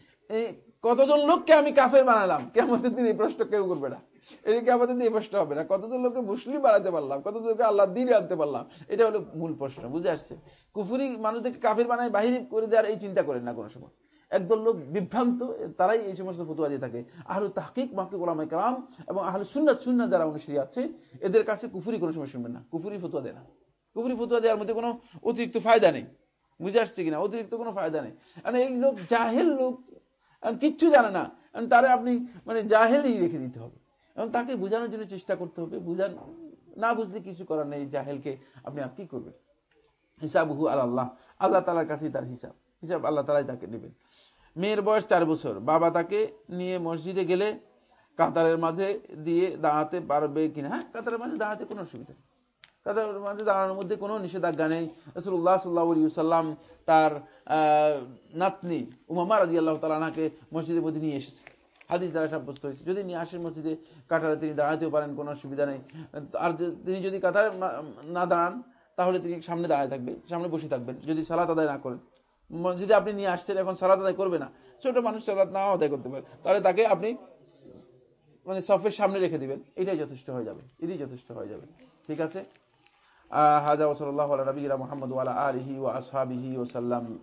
কতজন লোককে আমি কাফের বানালাম? কেমন দিন এই প্রশ্ন কেউ করবে না। এদিকে আমাদের দিয়ে প্রশ্ন হবে না। কতজন লোককে মুসলিম বানাতে পারলাম? কতজন লোককে আল্লাহ দিনে আনতে পারলাম? এটা হলো মূল প্রশ্ন, বুঝে আসছে? কুফুরি মানুষদেরকে কাফের বানায় বাহিরে করে দেওয়ার এই চিন্তা করেন না কোনো সময়। একদল লোক বিভ্রান্ত, তারাই এই সমস্ত ফতুয়া দিয়ে থাকে। আহলু তাহকিক, মাহকিক ওলামাই কালাম এবং আহলু সুন্নাত সুন্নাত যারা অনুসারী আছে, এদের কাছে কুফুরি কোনো সময় শুনবেন না। কুফুরি ফতুয়া দেয় না। কুফুরি ফতুয়া দেওয়ার মধ্যে কোনো অতিরিক্ত ফায়দা নেই। বুঝে আসছে কিনা? অতিরিক্ত কোনো ফায়দা নেই। মানে এই লোক জাহেল লোক কিচ্ছু জানে না। তারে আপনি মানে জাহেলই রেখে দিতে হবে। এবং তাকে বোঝানোর জন্য চেষ্টা করতে হবে। বুঝান, না বুঝলে কিছু করার নেই জাহেলকে। আপনি আর কি করবেন? হিসাব হু আল্লাহ আল্লাহ তালার কাছেই তার হিসাব। হিসাব আল্লাহ তালাই তাকে নেবেন মেয়ের বয়স চার বছর। বাবা তাকে নিয়ে মসজিদে গেলে কাতারের মাঝে দিয়ে দাঁড়াতে পারবে কিনা? হ্যাঁ কাতারের মাঝে দাঁড়াতে কোনো অসুবিধা নেই। কাতারের মাঝে দাঁড়ানোর মধ্যে কোনো নিষেধাজ্ঞা নেই। রসুল্লাহ সাল্লাহ সাল্লাম তার নাতনি উমামা রাজি আল্লাহ তালানাকে মসজিদের মধ্যে নিয়ে এসেছে। হাদিস দ্বারা সাব্যস্ত হয়েছে। যদি নিয়ে আসেন মসজিদে, কাতারে তিনি দাঁড়াতেও পারেন, কোনো অসুবিধা নেই। আর তিনি যদি কাতারে না- না দাঁড়ান, তাহলে তিনি সামনে দাঁড়ায় থাকবে, সামনে বসে থাকবেন। যদি সালাত আদায় না করেন। মসজিদে আপনি নিয়ে আসছেন, এখন সালাদ আদায় করবে না। ছোট মানুষ সালাদ নাও আদায় করতে পারে। তাহলে তাকে আপনি মানে সফের সামনে রেখে দিবেন। এটাই যথেষ্ট হয়ে যাবে। এটাই যথেষ্ট হয়ে যাবে। ঠিক আছে? আহ, হাজা ওসল্লাহ নবীরা মোহাম্মদ ওয়ালা আলহি ও আসহাবিহি ওসাল্লাম